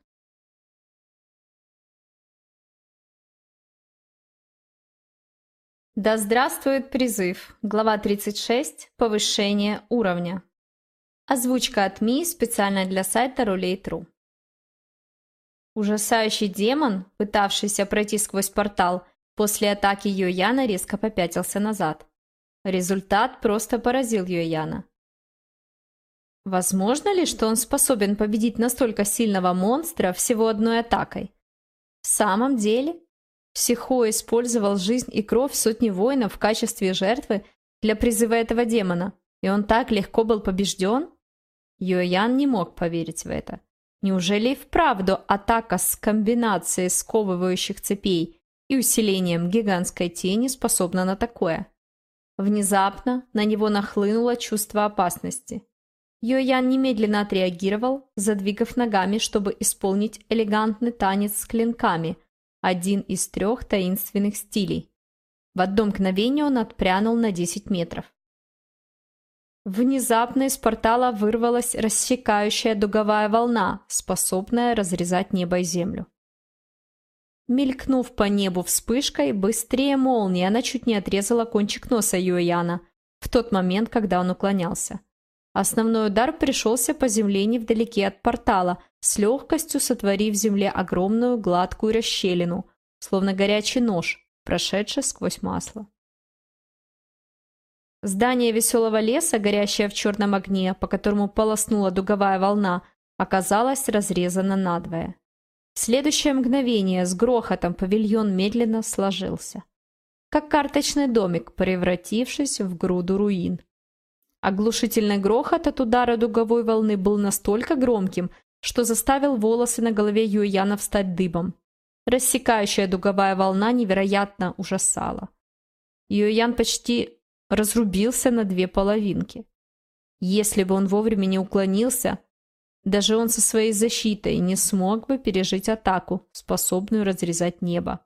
Да здравствует призыв. Глава 36. Повышение уровня. Озвучка от Ми специально для сайта Рулей.тру. Ужасающий демон, пытавшийся пройти сквозь портал, после атаки Йояна резко попятился назад. Результат просто поразил Йояна. Возможно ли, что он способен победить настолько сильного монстра всего одной атакой? В самом деле, Психо использовал жизнь и кровь сотни воинов в качестве жертвы для призыва этого демона, и он так легко был побежден? Йоян не мог поверить в это. Неужели и вправду атака с комбинацией сковывающих цепей и усилением гигантской тени способна на такое? Внезапно на него нахлынуло чувство опасности. Йоян немедленно отреагировал, задвигав ногами, чтобы исполнить элегантный танец с клинками – один из трех таинственных стилей. В одно мгновение он отпрянул на 10 метров. Внезапно из портала вырвалась рассекающая дуговая волна, способная разрезать небо и землю. Мелькнув по небу вспышкой, быстрее молнии, она чуть не отрезала кончик носа Юэяна в тот момент, когда он уклонялся. Основной удар пришелся по земле невдалеке от портала, с легкостью сотворив в земле огромную гладкую расщелину, словно горячий нож, прошедший сквозь масло. Здание веселого леса, горящее в черном огне, по которому полоснула дуговая волна, оказалось разрезано надвое. В следующее мгновение с грохотом павильон медленно сложился. Как карточный домик, превратившись в груду руин. Оглушительный грохот от удара дуговой волны был настолько громким, что заставил волосы на голове Юэяна встать дыбом. Рассекающая дуговая волна невероятно ужасала. Юэян почти разрубился на две половинки. Если бы он вовремя не уклонился, даже он со своей защитой не смог бы пережить атаку, способную разрезать небо.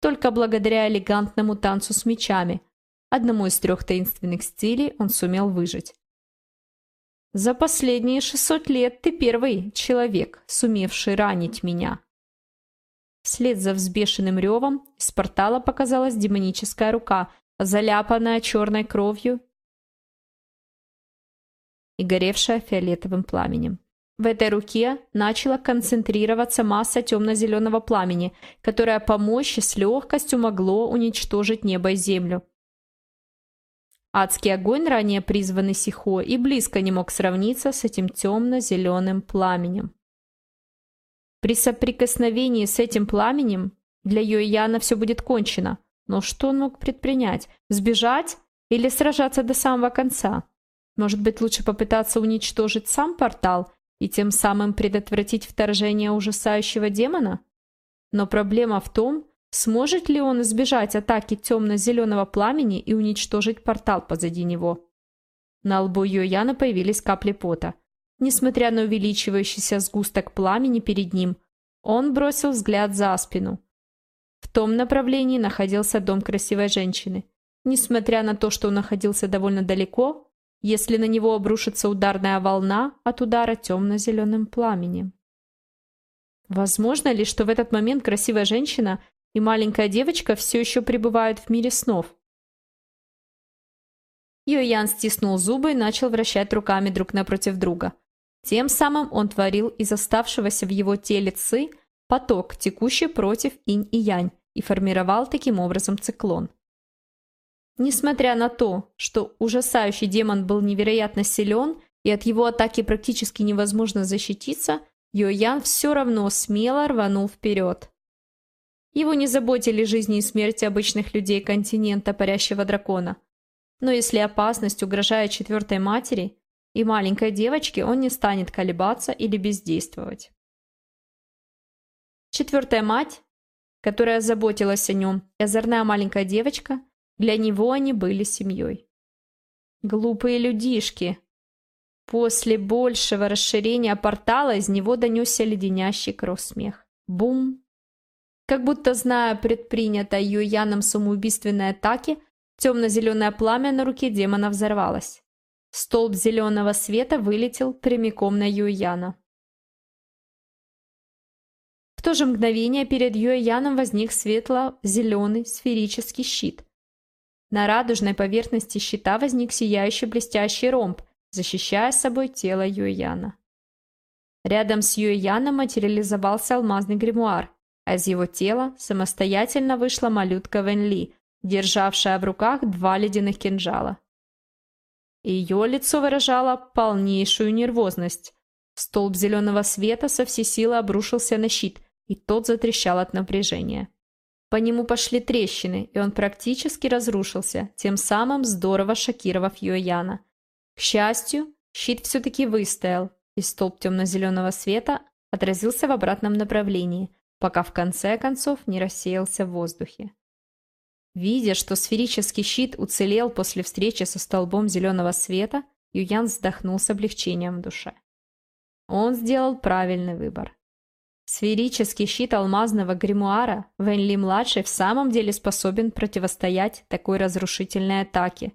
Только благодаря элегантному танцу с мечами, Одному из трех таинственных стилей он сумел выжить. «За последние 600 лет ты первый человек, сумевший ранить меня». Вслед за взбешенным ревом из портала показалась демоническая рука, заляпанная черной кровью и горевшая фиолетовым пламенем. В этой руке начала концентрироваться масса темно-зеленого пламени, которая по мощи с легкостью могло уничтожить небо и землю. Адский огонь, ранее призванный Сихо, и близко не мог сравниться с этим темно-зеленым пламенем. При соприкосновении с этим пламенем для Йояна все будет кончено. Но что он мог предпринять? Сбежать или сражаться до самого конца? Может быть, лучше попытаться уничтожить сам портал и тем самым предотвратить вторжение ужасающего демона? Но проблема в том, Сможет ли он избежать атаки темно-зеленого пламени и уничтожить портал позади него? На лбу Йояна появились капли пота. Несмотря на увеличивающийся сгусток пламени перед ним, он бросил взгляд за спину. В том направлении находился дом красивой женщины. Несмотря на то, что он находился довольно далеко, если на него обрушится ударная волна от удара темно-зеленым пламенем. Возможно ли, что в этот момент красивая женщина и маленькая девочка все еще пребывают в мире снов. Йоян стиснул зубы и начал вращать руками друг напротив друга. Тем самым он творил из оставшегося в его теле ци поток, текущий против инь и янь, и формировал таким образом циклон. Несмотря на то, что ужасающий демон был невероятно силен, и от его атаки практически невозможно защититься, Йоян все равно смело рванул вперед. Его не заботили жизни и смерти обычных людей континента парящего дракона. Но если опасность угрожает четвертой матери и маленькой девочке, он не станет колебаться или бездействовать. Четвертая мать, которая заботилась о нем, и озорная маленькая девочка, для него они были семьей. Глупые людишки. После большего расширения портала из него донесся леденящий кровь смех. Бум, Как будто зная предпринятое Юяном самоубийственной атаки, темно-зеленое пламя на руке демона взорвалось. Столб зеленого света вылетел прямиком на Юяна. В то же мгновение перед Юэяном возник светло-зеленый сферический щит. На радужной поверхности щита возник сияющий блестящий ромб, защищая собой тело Юэяна. Рядом с Юэяном материализовался алмазный гримуар, а из его тела самостоятельно вышла малютка Венли, державшая в руках два ледяных кинжала. Ее лицо выражало полнейшую нервозность. Столб зеленого света со всей силы обрушился на щит, и тот затрещал от напряжения. По нему пошли трещины, и он практически разрушился, тем самым здорово шокировав Юэяна. К счастью, щит все-таки выстоял, и столб темно-зеленого света отразился в обратном направлении, пока в конце концов не рассеялся в воздухе. Видя, что сферический щит уцелел после встречи со столбом зеленого света, Юян вздохнул с облегчением в душе. Он сделал правильный выбор. Сферический щит алмазного гримуара Вэнли-младший в самом деле способен противостоять такой разрушительной атаке.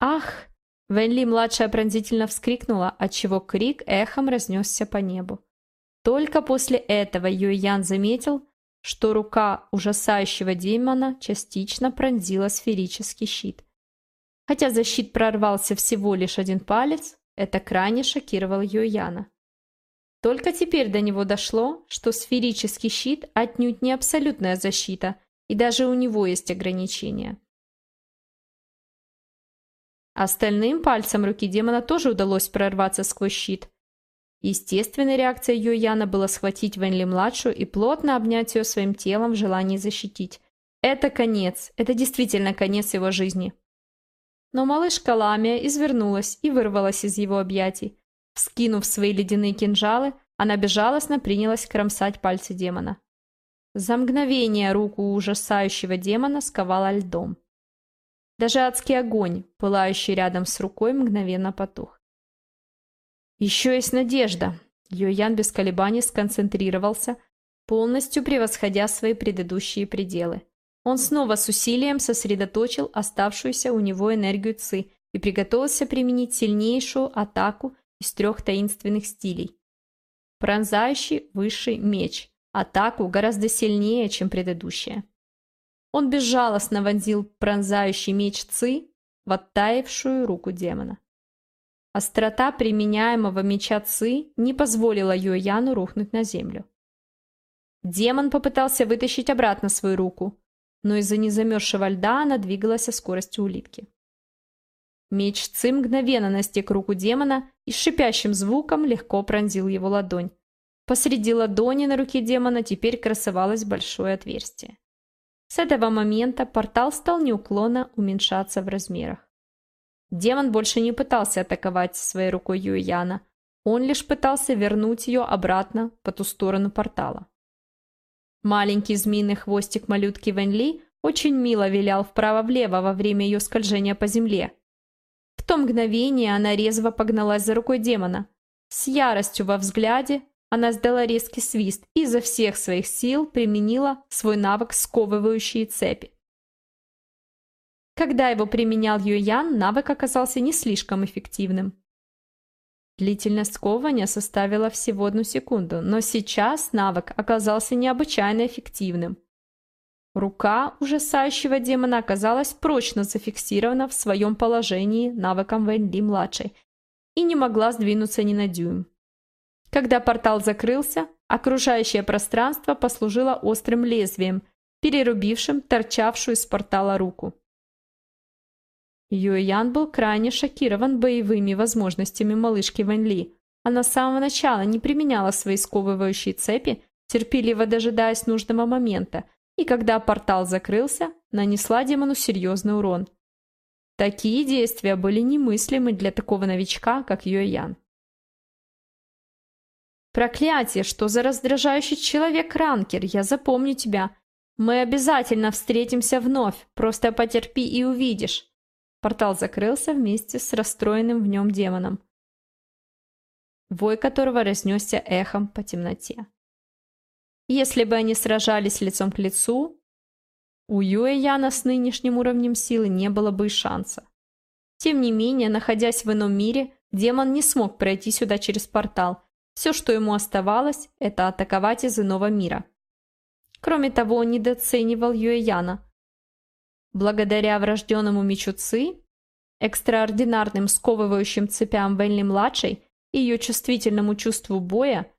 «Ах!» Вэнли-младшая пронзительно вскрикнула, отчего крик эхом разнесся по небу. Только после этого Юйян заметил, что рука ужасающего демона частично пронзила сферический щит. Хотя защит прорвался всего лишь один палец, это крайне шокировало Юйяна. Только теперь до него дошло, что сферический щит отнюдь не абсолютная защита, и даже у него есть ограничения. Остальным пальцам руки демона тоже удалось прорваться сквозь щит. Естественной реакцией Юяна было схватить Венли-младшую и плотно обнять ее своим телом в желании защитить. Это конец, это действительно конец его жизни. Но малышка Ламия извернулась и вырвалась из его объятий. Скинув свои ледяные кинжалы, она безжалостно принялась кромсать пальцы демона. За мгновение руку ужасающего демона сковала льдом. Даже адский огонь, пылающий рядом с рукой, мгновенно потух. Еще есть надежда. Йоян без колебаний сконцентрировался, полностью превосходя свои предыдущие пределы. Он снова с усилием сосредоточил оставшуюся у него энергию Ци и приготовился применить сильнейшую атаку из трех таинственных стилей. Пронзающий высший меч. Атаку гораздо сильнее, чем предыдущая. Он безжалостно вонзил пронзающий меч Ци в оттаившую руку демона. Острота применяемого меча Ци не позволила Юэяну рухнуть на землю. Демон попытался вытащить обратно свою руку, но из-за незамерзшего льда она двигалась со скоростью улитки. Меч Ци мгновенно настиг руку демона и с шипящим звуком легко пронзил его ладонь. Посреди ладони на руке демона теперь красовалось большое отверстие. С этого момента портал стал неуклонно уменьшаться в размерах. Демон больше не пытался атаковать своей рукой Юэяна, он лишь пытался вернуть ее обратно по ту сторону портала. Маленький змеиный хвостик малютки Вэньли очень мило вилял вправо-влево во время ее скольжения по земле, то мгновение она резво погналась за рукой демона. С яростью во взгляде она сдала резкий свист и изо всех своих сил применила свой навык сковывающие цепи. Когда его применял Юян, навык оказался не слишком эффективным. Длительность сковывания составила всего одну секунду, но сейчас навык оказался необычайно эффективным. Рука ужасающего демона оказалась прочно зафиксирована в своем положении навыком Вэнди-младшей и не могла сдвинуться ни на дюйм. Когда портал закрылся, окружающее пространство послужило острым лезвием, перерубившим торчавшую из портала руку. Юэян был крайне шокирован боевыми возможностями малышки Вэнли. Она с самого начала не применяла свои сковывающие цепи, терпеливо дожидаясь нужного момента – и когда портал закрылся, нанесла демону серьезный урон. Такие действия были немыслимы для такого новичка, как Юэян. «Проклятие! Что за раздражающий человек, Ранкер? Я запомню тебя. Мы обязательно встретимся вновь. Просто потерпи и увидишь». Портал закрылся вместе с расстроенным в нем демоном, вой которого разнесся эхом по темноте. Если бы они сражались лицом к лицу, у Юэ Яна с нынешним уровнем силы не было бы и шанса. Тем не менее, находясь в ином мире, демон не смог пройти сюда через портал. Все, что ему оставалось, это атаковать из иного мира. Кроме того, он недооценивал Юэ Яна. Благодаря врожденному мечу Ци, экстраординарным сковывающим цепям Венли-младшей и ее чувствительному чувству боя,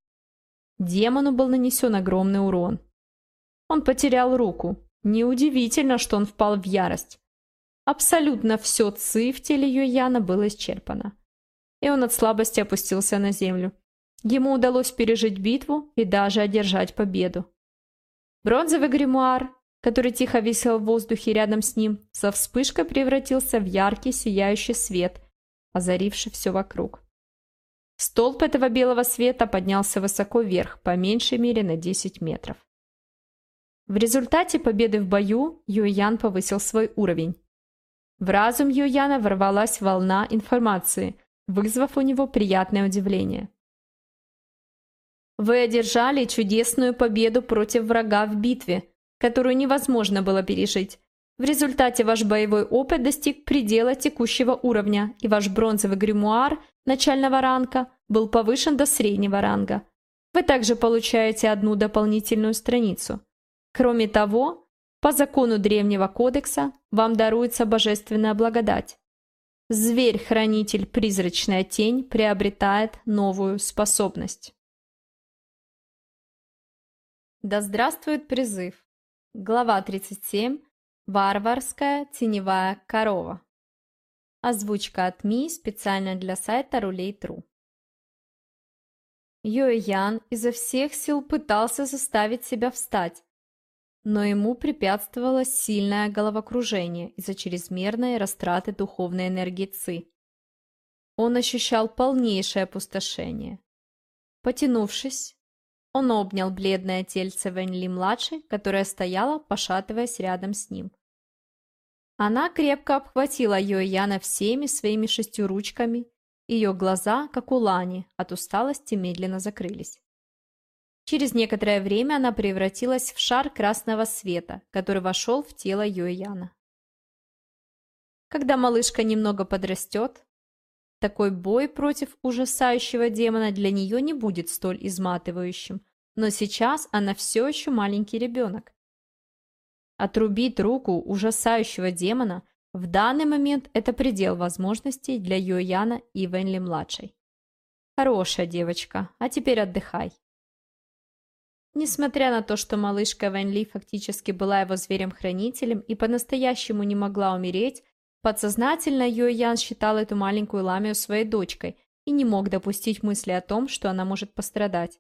демону был нанесен огромный урон. Он потерял руку. Неудивительно, что он впал в ярость. Абсолютно все ци в теле Юяна было исчерпано. И он от слабости опустился на землю. Ему удалось пережить битву и даже одержать победу. Бронзовый гримуар, который тихо висел в воздухе рядом с ним, со вспышкой превратился в яркий сияющий свет, озаривший все вокруг. Столб этого белого света поднялся высоко вверх, по меньшей мере на 10 метров. В результате победы в бою Юйян повысил свой уровень. В разум Юйяна ворвалась волна информации, вызвав у него приятное удивление. Вы одержали чудесную победу против врага в битве, которую невозможно было пережить. В результате ваш боевой опыт достиг предела текущего уровня, и ваш бронзовый гримуар начального ранга был повышен до среднего ранга. Вы также получаете одну дополнительную страницу. Кроме того, по закону Древнего Кодекса вам даруется божественная благодать. Зверь-хранитель Призрачная Тень приобретает новую способность. Да здравствует призыв! Глава 37. Варварская теневая корова. Озвучка от Ми специально для сайта Рулей.тру. Йо Ян изо всех сил пытался заставить себя встать, но ему препятствовало сильное головокружение из-за чрезмерной растраты духовной энергии Ци. Он ощущал полнейшее опустошение. Потянувшись, он обнял бледное тельце Вэньли-младшей, которая стояла, пошатываясь рядом с ним. Она крепко обхватила Йояна всеми своими шестью ручками, ее глаза, как у Лани, от усталости медленно закрылись. Через некоторое время она превратилась в шар красного света, который вошел в тело Йояна. Когда малышка немного подрастет, такой бой против ужасающего демона для нее не будет столь изматывающим, но сейчас она все еще маленький ребенок. Отрубить руку ужасающего демона в данный момент это предел возможностей для Юэяна и Венли-младшей. Хорошая девочка, а теперь отдыхай. Несмотря на то, что малышка Венли фактически была его зверем-хранителем и по-настоящему не могла умереть, Подсознательно Юэян считал эту маленькую ламию своей дочкой и не мог допустить мысли о том, что она может пострадать.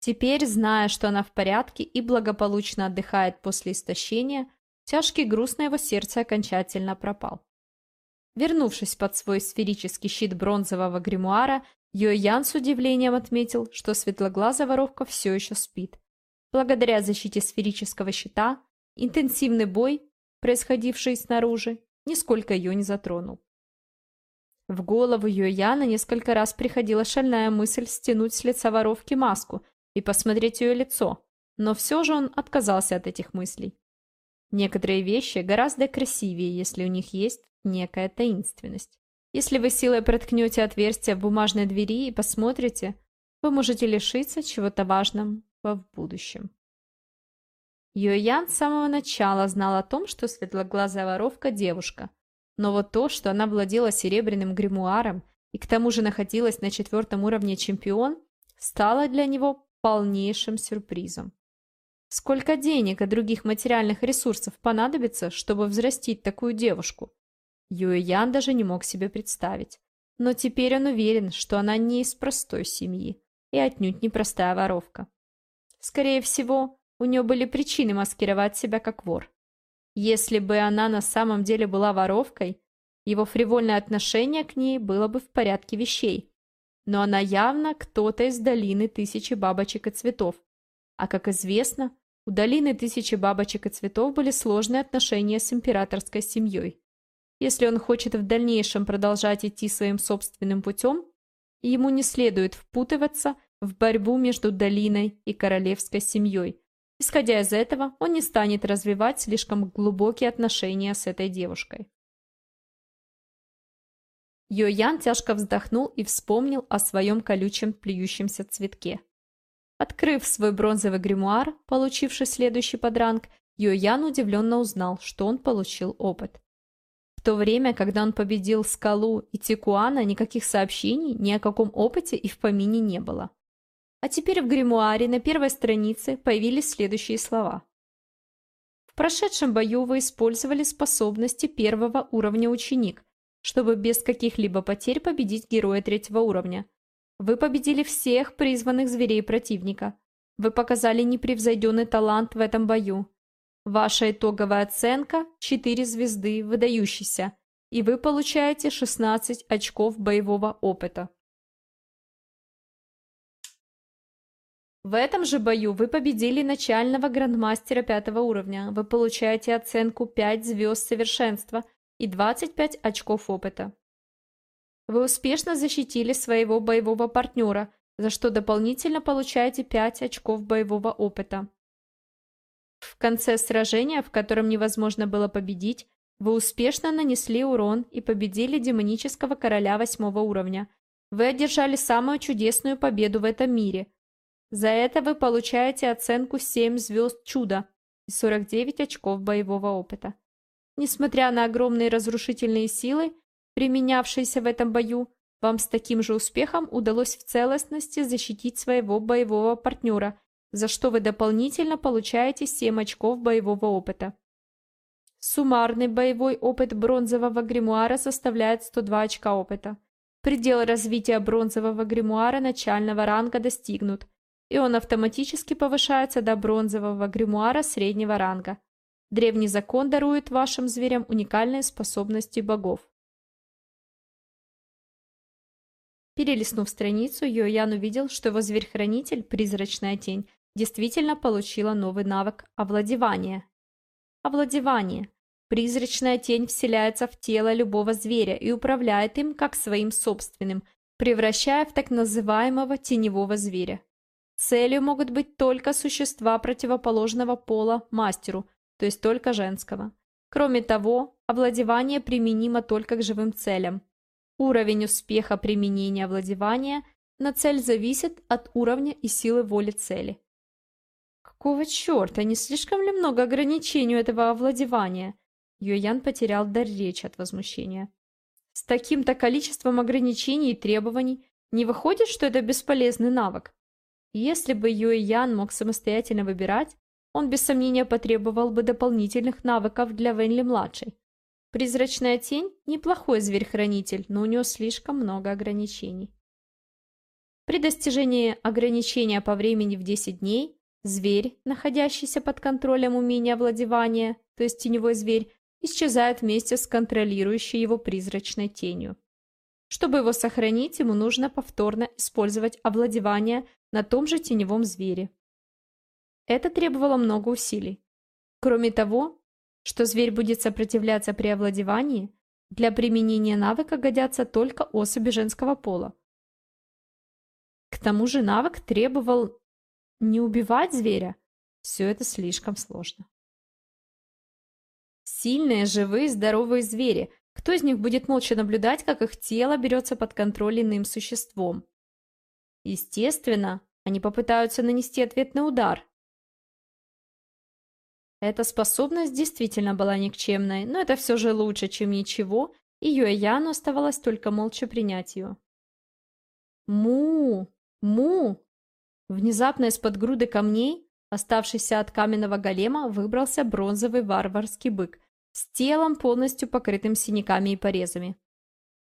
Теперь, зная, что она в порядке и благополучно отдыхает после истощения, тяжкий груз на его сердце окончательно пропал. Вернувшись под свой сферический щит бронзового гримуара, Йоян с удивлением отметил, что светлоглазая воровка все еще спит. Благодаря защите сферического щита, интенсивный бой, происходивший снаружи, нисколько ее не затронул. В голову Юэяна несколько раз приходила шальная мысль стянуть с лица воровки маску и посмотреть ее лицо, но все же он отказался от этих мыслей. Некоторые вещи гораздо красивее, если у них есть некая таинственность. Если вы силой проткнете отверстие в бумажной двери и посмотрите, вы можете лишиться чего-то важного в будущем. Юэян с самого начала знал о том, что светлоглазая воровка – девушка. Но вот то, что она владела серебряным гримуаром и к тому же находилась на четвертом уровне чемпион, стало для него полнейшим сюрпризом. Сколько денег и других материальных ресурсов понадобится, чтобы взрастить такую девушку? Юэян даже не мог себе представить. Но теперь он уверен, что она не из простой семьи и отнюдь не простая воровка. Скорее всего, у нее были причины маскировать себя как вор. Если бы она на самом деле была воровкой, его фривольное отношение к ней было бы в порядке вещей. Но она явно кто-то из долины тысячи бабочек и цветов. А как известно, у долины тысячи бабочек и цветов были сложные отношения с императорской семьей. Если он хочет в дальнейшем продолжать идти своим собственным путем, ему не следует впутываться в борьбу между долиной и королевской семьей, Исходя из этого, он не станет развивать слишком глубокие отношения с этой девушкой. Йоян тяжко вздохнул и вспомнил о своем колючем плюющемся цветке. Открыв свой бронзовый гримуар, получивший следующий подранг, Йоян удивленно узнал, что он получил опыт. В то время, когда он победил Скалу и Тикуана, никаких сообщений ни о каком опыте и в помине не было. А теперь в гримуаре на первой странице появились следующие слова. В прошедшем бою вы использовали способности первого уровня ученик, чтобы без каких-либо потерь победить героя третьего уровня. Вы победили всех призванных зверей противника. Вы показали непревзойденный талант в этом бою. Ваша итоговая оценка – 4 звезды, выдающийся, и вы получаете 16 очков боевого опыта. В этом же бою вы победили начального грандмастера пятого уровня. Вы получаете оценку 5 звезд совершенства и 25 очков опыта. Вы успешно защитили своего боевого партнера, за что дополнительно получаете 5 очков боевого опыта. В конце сражения, в котором невозможно было победить, вы успешно нанесли урон и победили демонического короля восьмого уровня. Вы одержали самую чудесную победу в этом мире – за это вы получаете оценку 7 звезд чуда и 49 очков боевого опыта. Несмотря на огромные разрушительные силы, применявшиеся в этом бою, вам с таким же успехом удалось в целостности защитить своего боевого партнера, за что вы дополнительно получаете 7 очков боевого опыта. Суммарный боевой опыт бронзового гримуара составляет 102 очка опыта. Предел развития бронзового гримуара начального ранга достигнут – и он автоматически повышается до бронзового гримуара среднего ранга. Древний закон дарует вашим зверям уникальные способности богов. Перелистнув страницу, Йоян увидел, что его зверь-хранитель, призрачная тень, действительно получила новый навык овладевания. Овладевание. Призрачная тень вселяется в тело любого зверя и управляет им как своим собственным, превращая в так называемого теневого зверя. Целью могут быть только существа противоположного пола мастеру, то есть только женского. Кроме того, овладевание применимо только к живым целям. Уровень успеха применения овладевания на цель зависит от уровня и силы воли цели. Какого черта, не слишком ли много ограничений у этого овладевания? Юэян потерял дар речи от возмущения. С таким-то количеством ограничений и требований не выходит, что это бесполезный навык? Если бы Юэ Ян мог самостоятельно выбирать, он без сомнения потребовал бы дополнительных навыков для Венли-младшей. Призрачная тень – неплохой зверь-хранитель, но у него слишком много ограничений. При достижении ограничения по времени в 10 дней, зверь, находящийся под контролем умения овладевания, то есть теневой зверь, исчезает вместе с контролирующей его призрачной тенью. Чтобы его сохранить, ему нужно повторно использовать овладевание на том же теневом звере. Это требовало много усилий. Кроме того, что зверь будет сопротивляться при овладевании, для применения навыка годятся только особи женского пола. К тому же навык требовал не убивать зверя. Все это слишком сложно. Сильные, живые, здоровые звери. Кто из них будет молча наблюдать, как их тело берется под контроль иным существом? Естественно, они попытаются нанести ответный удар. Эта способность действительно была никчемной, но это все же лучше, чем ничего, и Юэяну оставалось только молча принять ее. Му! Му! Внезапно из-под груды камней, оставшийся от каменного голема, выбрался бронзовый варварский бык с телом, полностью покрытым синяками и порезами.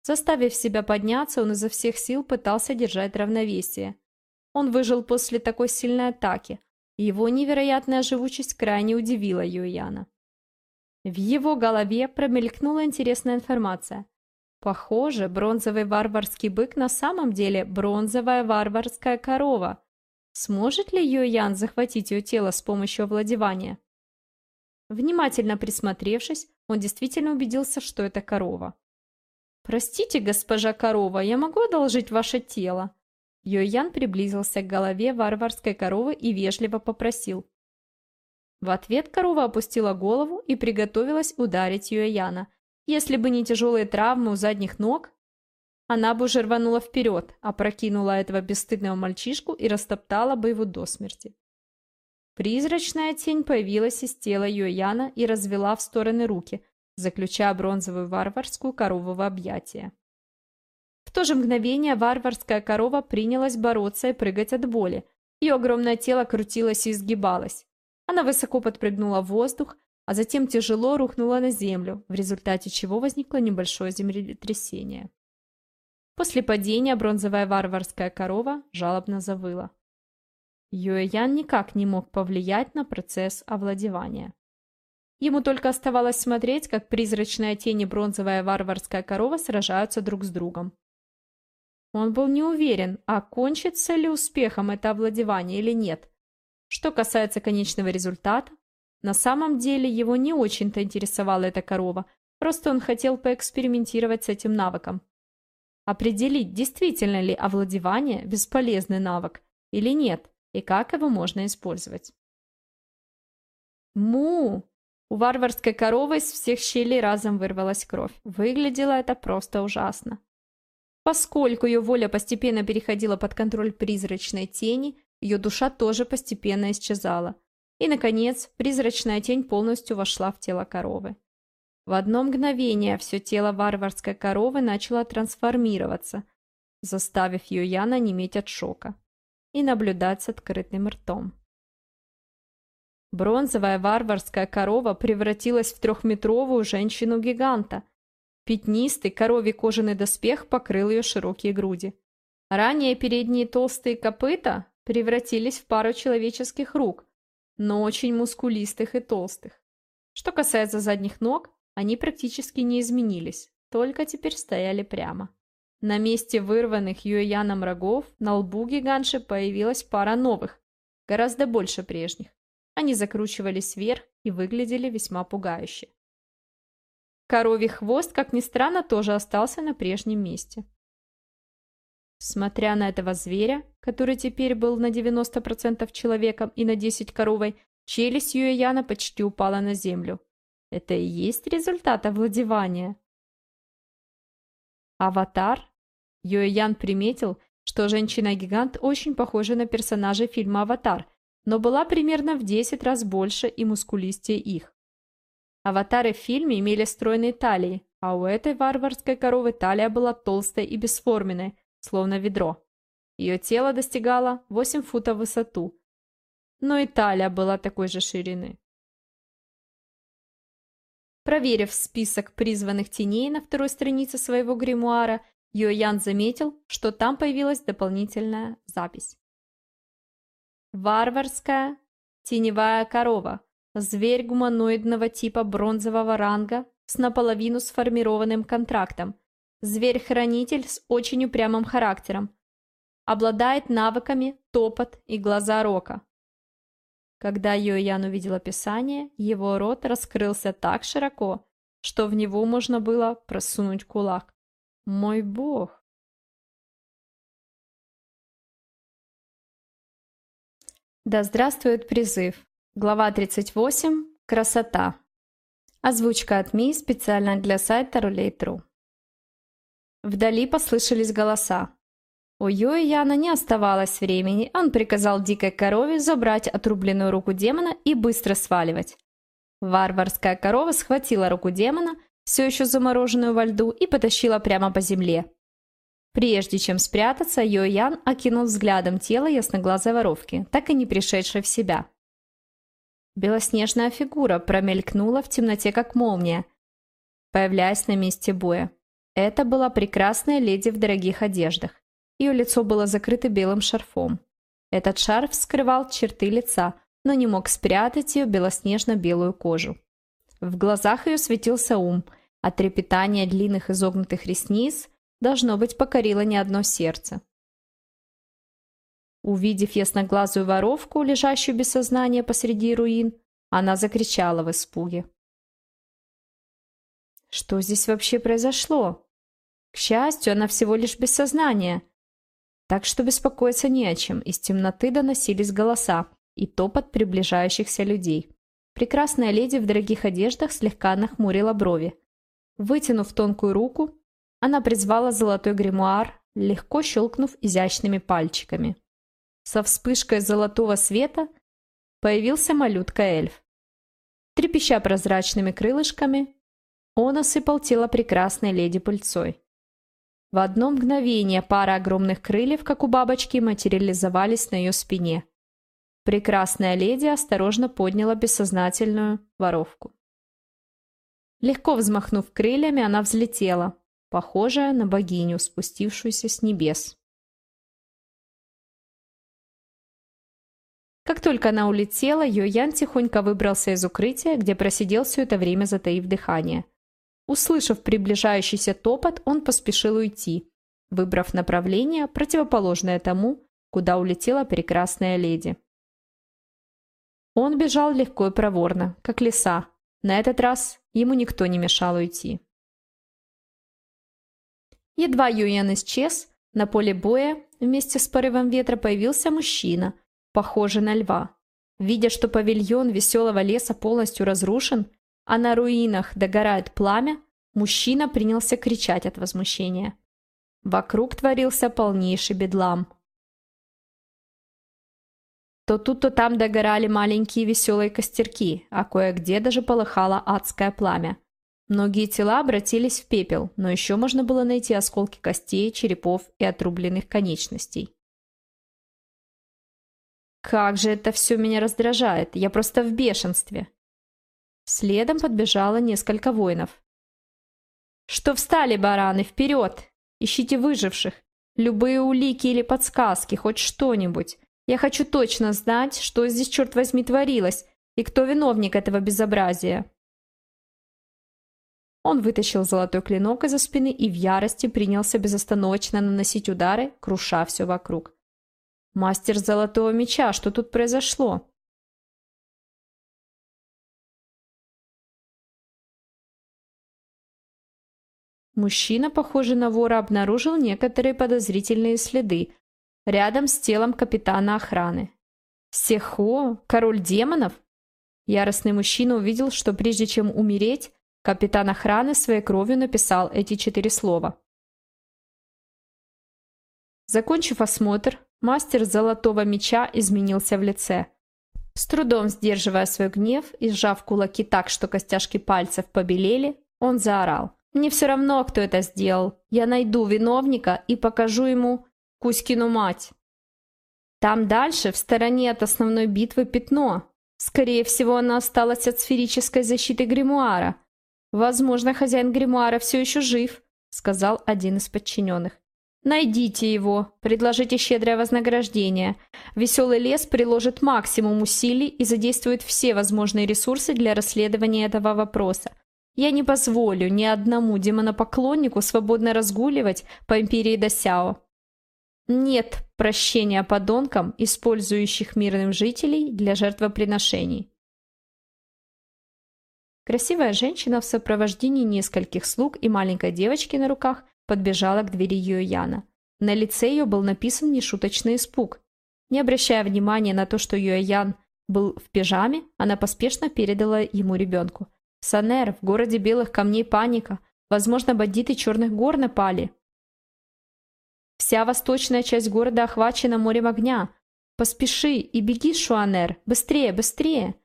Заставив себя подняться, он изо всех сил пытался держать равновесие. Он выжил после такой сильной атаки, и его невероятная живучесть крайне удивила Юяна. В его голове промелькнула интересная информация. Похоже, бронзовый варварский бык на самом деле бронзовая варварская корова. Сможет ли Юян захватить ее тело с помощью овладевания? Внимательно присмотревшись, он действительно убедился, что это корова. «Простите, госпожа корова, я могу одолжить ваше тело?» Йоян приблизился к голове варварской коровы и вежливо попросил. В ответ корова опустила голову и приготовилась ударить Юэяна. Если бы не тяжелые травмы у задних ног, она бы уже рванула вперед, опрокинула этого бесстыдного мальчишку и растоптала бы его до смерти. Призрачная тень появилась из тела Юэяна и развела в стороны руки, заключая бронзовую варварскую корову в объятия. В то же мгновение варварская корова принялась бороться и прыгать от боли. Ее огромное тело крутилось и изгибалось. Она высоко подпрыгнула в воздух, а затем тяжело рухнула на землю, в результате чего возникло небольшое землетрясение. После падения бронзовая варварская корова жалобно завыла. Юэян никак не мог повлиять на процесс овладевания. Ему только оставалось смотреть, как призрачная тень и бронзовая варварская корова сражаются друг с другом. Он был не уверен, окончится ли успехом это овладевание или нет. Что касается конечного результата, на самом деле его не очень-то интересовала эта корова, просто он хотел поэкспериментировать с этим навыком. Определить, действительно ли овладевание – бесполезный навык или нет, и как его можно использовать. Му! У варварской коровы из всех щелей разом вырвалась кровь. Выглядело это просто ужасно. Поскольку ее воля постепенно переходила под контроль призрачной тени, ее душа тоже постепенно исчезала. И, наконец, призрачная тень полностью вошла в тело коровы. В одно мгновение все тело варварской коровы начало трансформироваться, заставив Юяна неметь от шока и наблюдать с открытым ртом. Бронзовая варварская корова превратилась в трехметровую женщину-гиганта. Пятнистый коровий кожаный доспех покрыл ее широкие груди. Ранее передние толстые копыта превратились в пару человеческих рук, но очень мускулистых и толстых. Что касается задних ног, они практически не изменились, только теперь стояли прямо. На месте вырванных Юэяном рогов на лбу гигантши появилась пара новых, гораздо больше прежних. Они закручивались вверх и выглядели весьма пугающе. Коровий хвост, как ни странно, тоже остался на прежнем месте. Смотря на этого зверя, который теперь был на 90% человеком и на 10 коровой, челюсть Юэяна почти упала на землю. Это и есть результат овладевания. Аватар? Юэян приметил, что женщина-гигант очень похожа на персонажей фильма «Аватар», но была примерно в 10 раз больше и мускулистее их. Аватары в фильме имели стройные талии, а у этой варварской коровы талия была толстой и бесформенной, словно ведро. Ее тело достигало 8 футов в высоту, но и талия была такой же ширины. Проверив список призванных теней на второй странице своего гримуара, Йоян заметил, что там появилась дополнительная запись. Варварская теневая корова. Зверь гуманоидного типа бронзового ранга с наполовину сформированным контрактом. Зверь-хранитель с очень упрямым характером. Обладает навыками топот и глаза рока. Когда Йоян увидел описание, его рот раскрылся так широко, что в него можно было просунуть кулак. Мой бог! Да здравствует призыв! Глава 38. Красота. Озвучка от Ми специально для сайта Рулей.тру. Вдали послышались голоса. У Юэяна не оставалось времени, он приказал дикой корове забрать отрубленную руку демона и быстро сваливать. Варварская корова схватила руку демона, все еще замороженную во льду, и потащила прямо по земле. Прежде чем спрятаться, Йоян окинул взглядом тело ясноглазой воровки, так и не пришедшей в себя. Белоснежная фигура промелькнула в темноте, как молния, появляясь на месте боя. Это была прекрасная леди в дорогих одеждах. Ее лицо было закрыто белым шарфом. Этот шарф скрывал черты лица, но не мог спрятать ее белоснежно-белую кожу. В глазах ее светился ум, а трепетание длинных изогнутых ресниц, должно быть, покорило не одно сердце. Увидев ясноглазую воровку, лежащую без сознания посреди руин, она закричала в испуге. Что здесь вообще произошло? К счастью, она всего лишь без сознания, так что беспокоиться не о чем, из темноты доносились голоса и топот приближающихся людей. Прекрасная леди в дорогих одеждах слегка нахмурила брови. Вытянув тонкую руку, она призвала золотой гримуар, легко щелкнув изящными пальчиками. Со вспышкой золотого света появился малютка-эльф. Трепеща прозрачными крылышками, он осыпал тело прекрасной леди пыльцой. В одно мгновение пара огромных крыльев, как у бабочки, материализовались на ее спине. Прекрасная леди осторожно подняла бессознательную воровку. Легко взмахнув крыльями, она взлетела, похожая на богиню, спустившуюся с небес. Как только она улетела, Йоян тихонько выбрался из укрытия, где просидел все это время, затаив дыхание. Услышав приближающийся топот, он поспешил уйти, выбрав направление, противоположное тому, куда улетела прекрасная леди. Он бежал легко и проворно, как лиса. На этот раз ему никто не мешал уйти. Едва Юен исчез, на поле боя вместе с порывом ветра появился мужчина, похожий на льва. Видя, что павильон веселого леса полностью разрушен, а на руинах догорает пламя, мужчина принялся кричать от возмущения. Вокруг творился полнейший бедлам. То тут, то там догорали маленькие веселые костерки, а кое-где даже полыхало адское пламя. Многие тела обратились в пепел, но еще можно было найти осколки костей, черепов и отрубленных конечностей. Как же это все меня раздражает, я просто в бешенстве. Следом подбежало несколько воинов. «Что встали, бараны, вперед! Ищите выживших! Любые улики или подсказки, хоть что-нибудь! Я хочу точно знать, что здесь, черт возьми, творилось, и кто виновник этого безобразия!» Он вытащил золотой клинок из-за спины и в ярости принялся безостановочно наносить удары, круша все вокруг. «Мастер золотого меча, что тут произошло?» Мужчина, похожий на вора, обнаружил некоторые подозрительные следы рядом с телом капитана охраны. Сехо? Король демонов? Яростный мужчина увидел, что прежде чем умереть, капитан охраны своей кровью написал эти четыре слова. Закончив осмотр, мастер золотого меча изменился в лице. С трудом сдерживая свой гнев и сжав кулаки так, что костяшки пальцев побелели, он заорал. Мне все равно, кто это сделал. Я найду виновника и покажу ему Кузькину мать. Там дальше, в стороне от основной битвы, пятно. Скорее всего, оно осталось от сферической защиты гримуара. Возможно, хозяин гримуара все еще жив, сказал один из подчиненных. Найдите его, предложите щедрое вознаграждение. Веселый лес приложит максимум усилий и задействует все возможные ресурсы для расследования этого вопроса. Я не позволю ни одному демонопоклоннику свободно разгуливать по империи Досяо. Нет прощения подонкам, использующих мирных жителей для жертвоприношений. Красивая женщина в сопровождении нескольких слуг и маленькой девочки на руках подбежала к двери Юэяна. На лице ее был написан нешуточный испуг. Не обращая внимания на то, что Юэян был в пижаме, она поспешно передала ему ребенку. Санер, в городе белых камней паника. Возможно, бандиты черных гор напали. Вся восточная часть города охвачена морем огня. Поспеши и беги, Шуанер. Быстрее, быстрее.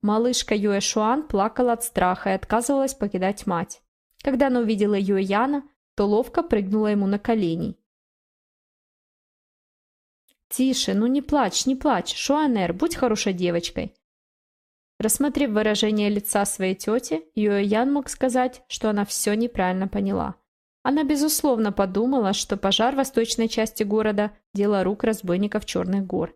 Малышка Юэ Шуан плакала от страха и отказывалась покидать мать. Когда она увидела Юэ Яна, то ловко прыгнула ему на колени. «Тише, ну не плачь, не плачь. Шуанер, будь хорошей девочкой. Рассмотрев выражение лица своей тети, Юэ Ян мог сказать, что она все неправильно поняла. Она, безусловно, подумала, что пожар в восточной части города – дело рук разбойников Черных гор.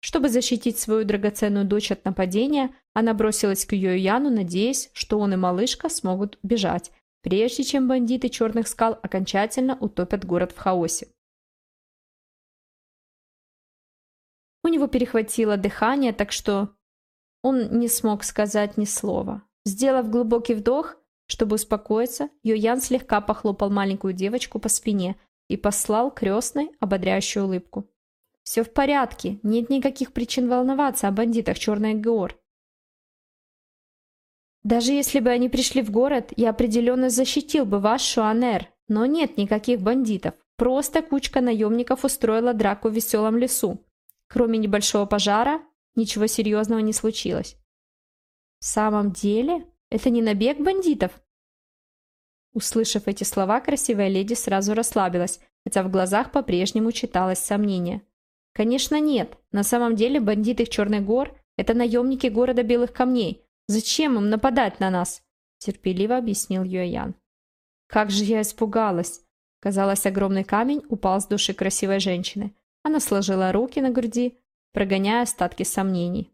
Чтобы защитить свою драгоценную дочь от нападения, она бросилась к Юэ Яну, надеясь, что он и малышка смогут бежать, прежде чем бандиты Черных скал окончательно утопят город в хаосе. У него перехватило дыхание, так что он не смог сказать ни слова. Сделав глубокий вдох, чтобы успокоиться, Йоян слегка похлопал маленькую девочку по спине и послал крестной ободряющую улыбку. «Все в порядке, нет никаких причин волноваться о бандитах Черных гор. Даже если бы они пришли в город, я определенно защитил бы ваш Шуанер, но нет никаких бандитов. Просто кучка наемников устроила драку в веселом лесу. Кроме небольшого пожара, ничего серьезного не случилось. В самом деле? Это не набег бандитов? Услышав эти слова, красивая леди сразу расслабилась, хотя в глазах по-прежнему читалось сомнение. Конечно, нет. На самом деле бандиты Черных гор – это наемники города Белых Камней. Зачем им нападать на нас? Терпеливо объяснил Юэян. Как же я испугалась! Казалось, огромный камень упал с души красивой женщины. Она сложила руки на груди, прогоняя остатки сомнений.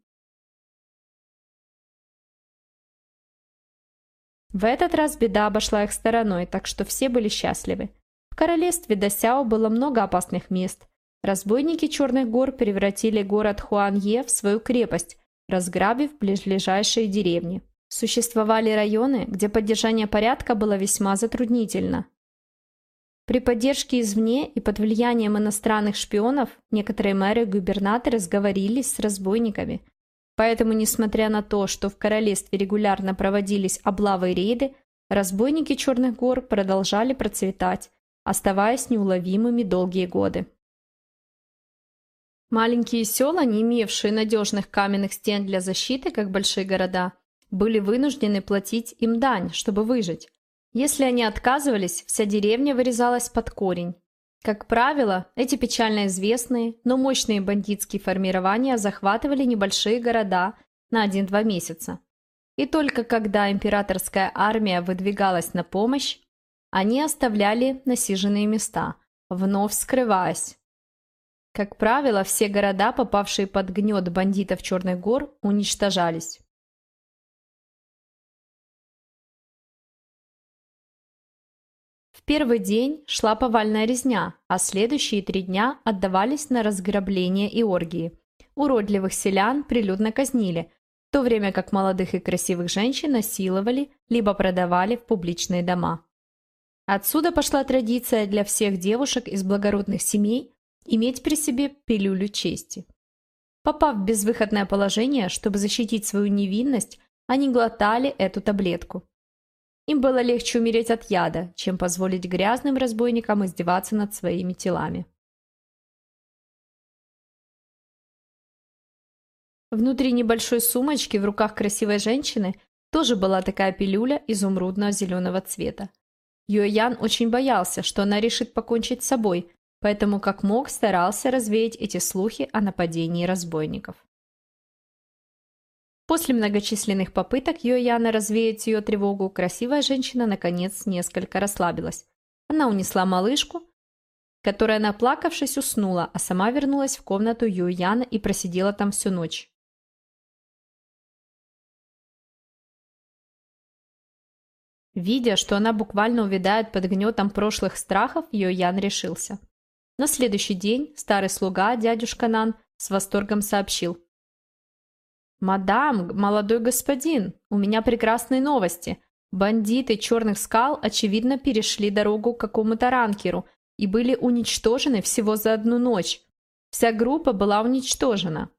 В этот раз беда обошла их стороной, так что все были счастливы. В королевстве Досяо было много опасных мест. Разбойники Черных гор превратили город Хуанье в свою крепость, разграбив ближайшие деревни. Существовали районы, где поддержание порядка было весьма затруднительно. При поддержке извне и под влиянием иностранных шпионов некоторые мэры и губернаторы сговорились с разбойниками. Поэтому, несмотря на то, что в королевстве регулярно проводились облавы и рейды, разбойники Черных гор продолжали процветать, оставаясь неуловимыми долгие годы. Маленькие села, не имевшие надежных каменных стен для защиты, как большие города, были вынуждены платить им дань, чтобы выжить. Если они отказывались, вся деревня вырезалась под корень. Как правило, эти печально известные, но мощные бандитские формирования захватывали небольшие города на 1-2 месяца. И только когда императорская армия выдвигалась на помощь, они оставляли насиженные места, вновь скрываясь. Как правило, все города, попавшие под гнет бандитов Черных гор, уничтожались. Первый день шла повальная резня, а следующие три дня отдавались на разграбление и оргии. Уродливых селян прилюдно казнили, в то время как молодых и красивых женщин насиловали либо продавали в публичные дома. Отсюда пошла традиция для всех девушек из благородных семей иметь при себе пилюлю чести. Попав в безвыходное положение, чтобы защитить свою невинность, они глотали эту таблетку. Им было легче умереть от яда, чем позволить грязным разбойникам издеваться над своими телами. Внутри небольшой сумочки в руках красивой женщины тоже была такая пилюля изумрудно-зеленого цвета. Юэян очень боялся, что она решит покончить с собой, поэтому как мог старался развеять эти слухи о нападении разбойников. После многочисленных попыток Йояна развеять ее тревогу, красивая женщина, наконец, несколько расслабилась. Она унесла малышку, которая, наплакавшись, уснула, а сама вернулась в комнату Юяна и просидела там всю ночь. Видя, что она буквально увядает под гнетом прошлых страхов, Йоян решился. На следующий день старый слуга, дядюшка Нан, с восторгом сообщил – «Мадам, молодой господин, у меня прекрасные новости. Бандиты черных скал, очевидно, перешли дорогу к какому-то ранкеру и были уничтожены всего за одну ночь. Вся группа была уничтожена».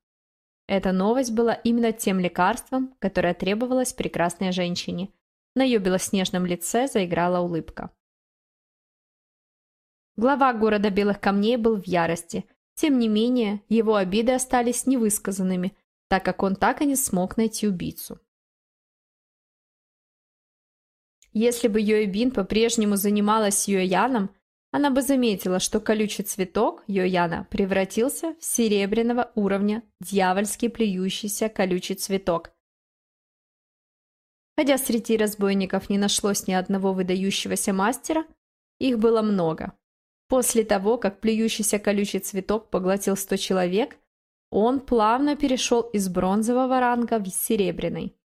Эта новость была именно тем лекарством, которое требовалось прекрасной женщине. На ее белоснежном лице заиграла улыбка. Глава города Белых Камней был в ярости. Тем не менее, его обиды остались невысказанными – так как он так и не смог найти убийцу. Если бы Йоэбин по-прежнему занималась Йояном, она бы заметила, что колючий цветок Йояна превратился в серебряного уровня дьявольски плюющийся колючий цветок. Хотя среди разбойников не нашлось ни одного выдающегося мастера, их было много. После того, как плюющийся колючий цветок поглотил сто человек, он плавно перешел из бронзового ранга в серебряный.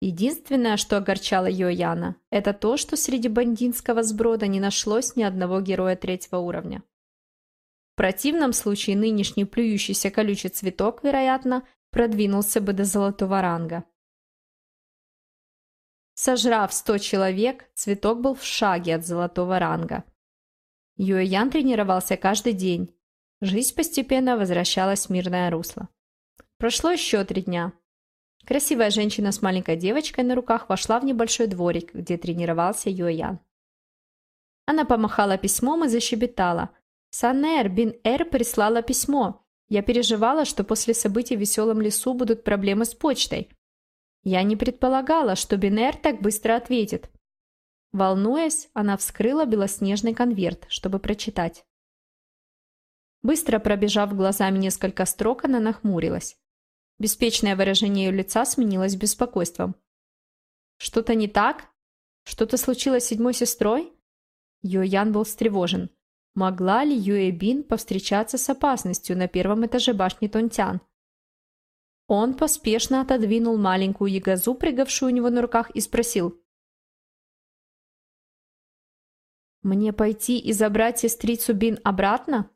Единственное, что огорчало Йояна, это то, что среди бандинского сброда не нашлось ни одного героя третьего уровня. В противном случае нынешний плюющийся колючий цветок, вероятно, продвинулся бы до золотого ранга. Сожрав сто человек, цветок был в шаге от золотого ранга. Юэян тренировался каждый день, Жизнь постепенно возвращалась в мирное русло. Прошло еще три дня. Красивая женщина с маленькой девочкой на руках вошла в небольшой дворик, где тренировался Юэян. Она помахала письмом и защебетала. «Санэр, Бин Эр прислала письмо. Я переживала, что после событий в Веселом лесу будут проблемы с почтой. Я не предполагала, что Бин Эр так быстро ответит». Волнуясь, она вскрыла белоснежный конверт, чтобы прочитать. Быстро пробежав глазами несколько строк, она нахмурилась. Беспечное выражение ее лица сменилось беспокойством. «Что-то не так? Что-то случилось с седьмой сестрой?» Юэян был встревожен. Могла ли Юэбин повстречаться с опасностью на первом этаже башни Тонтян? Он поспешно отодвинул маленькую ягозу, прыгавшую у него на руках, и спросил. «Мне пойти и забрать сестрицу Бин обратно?»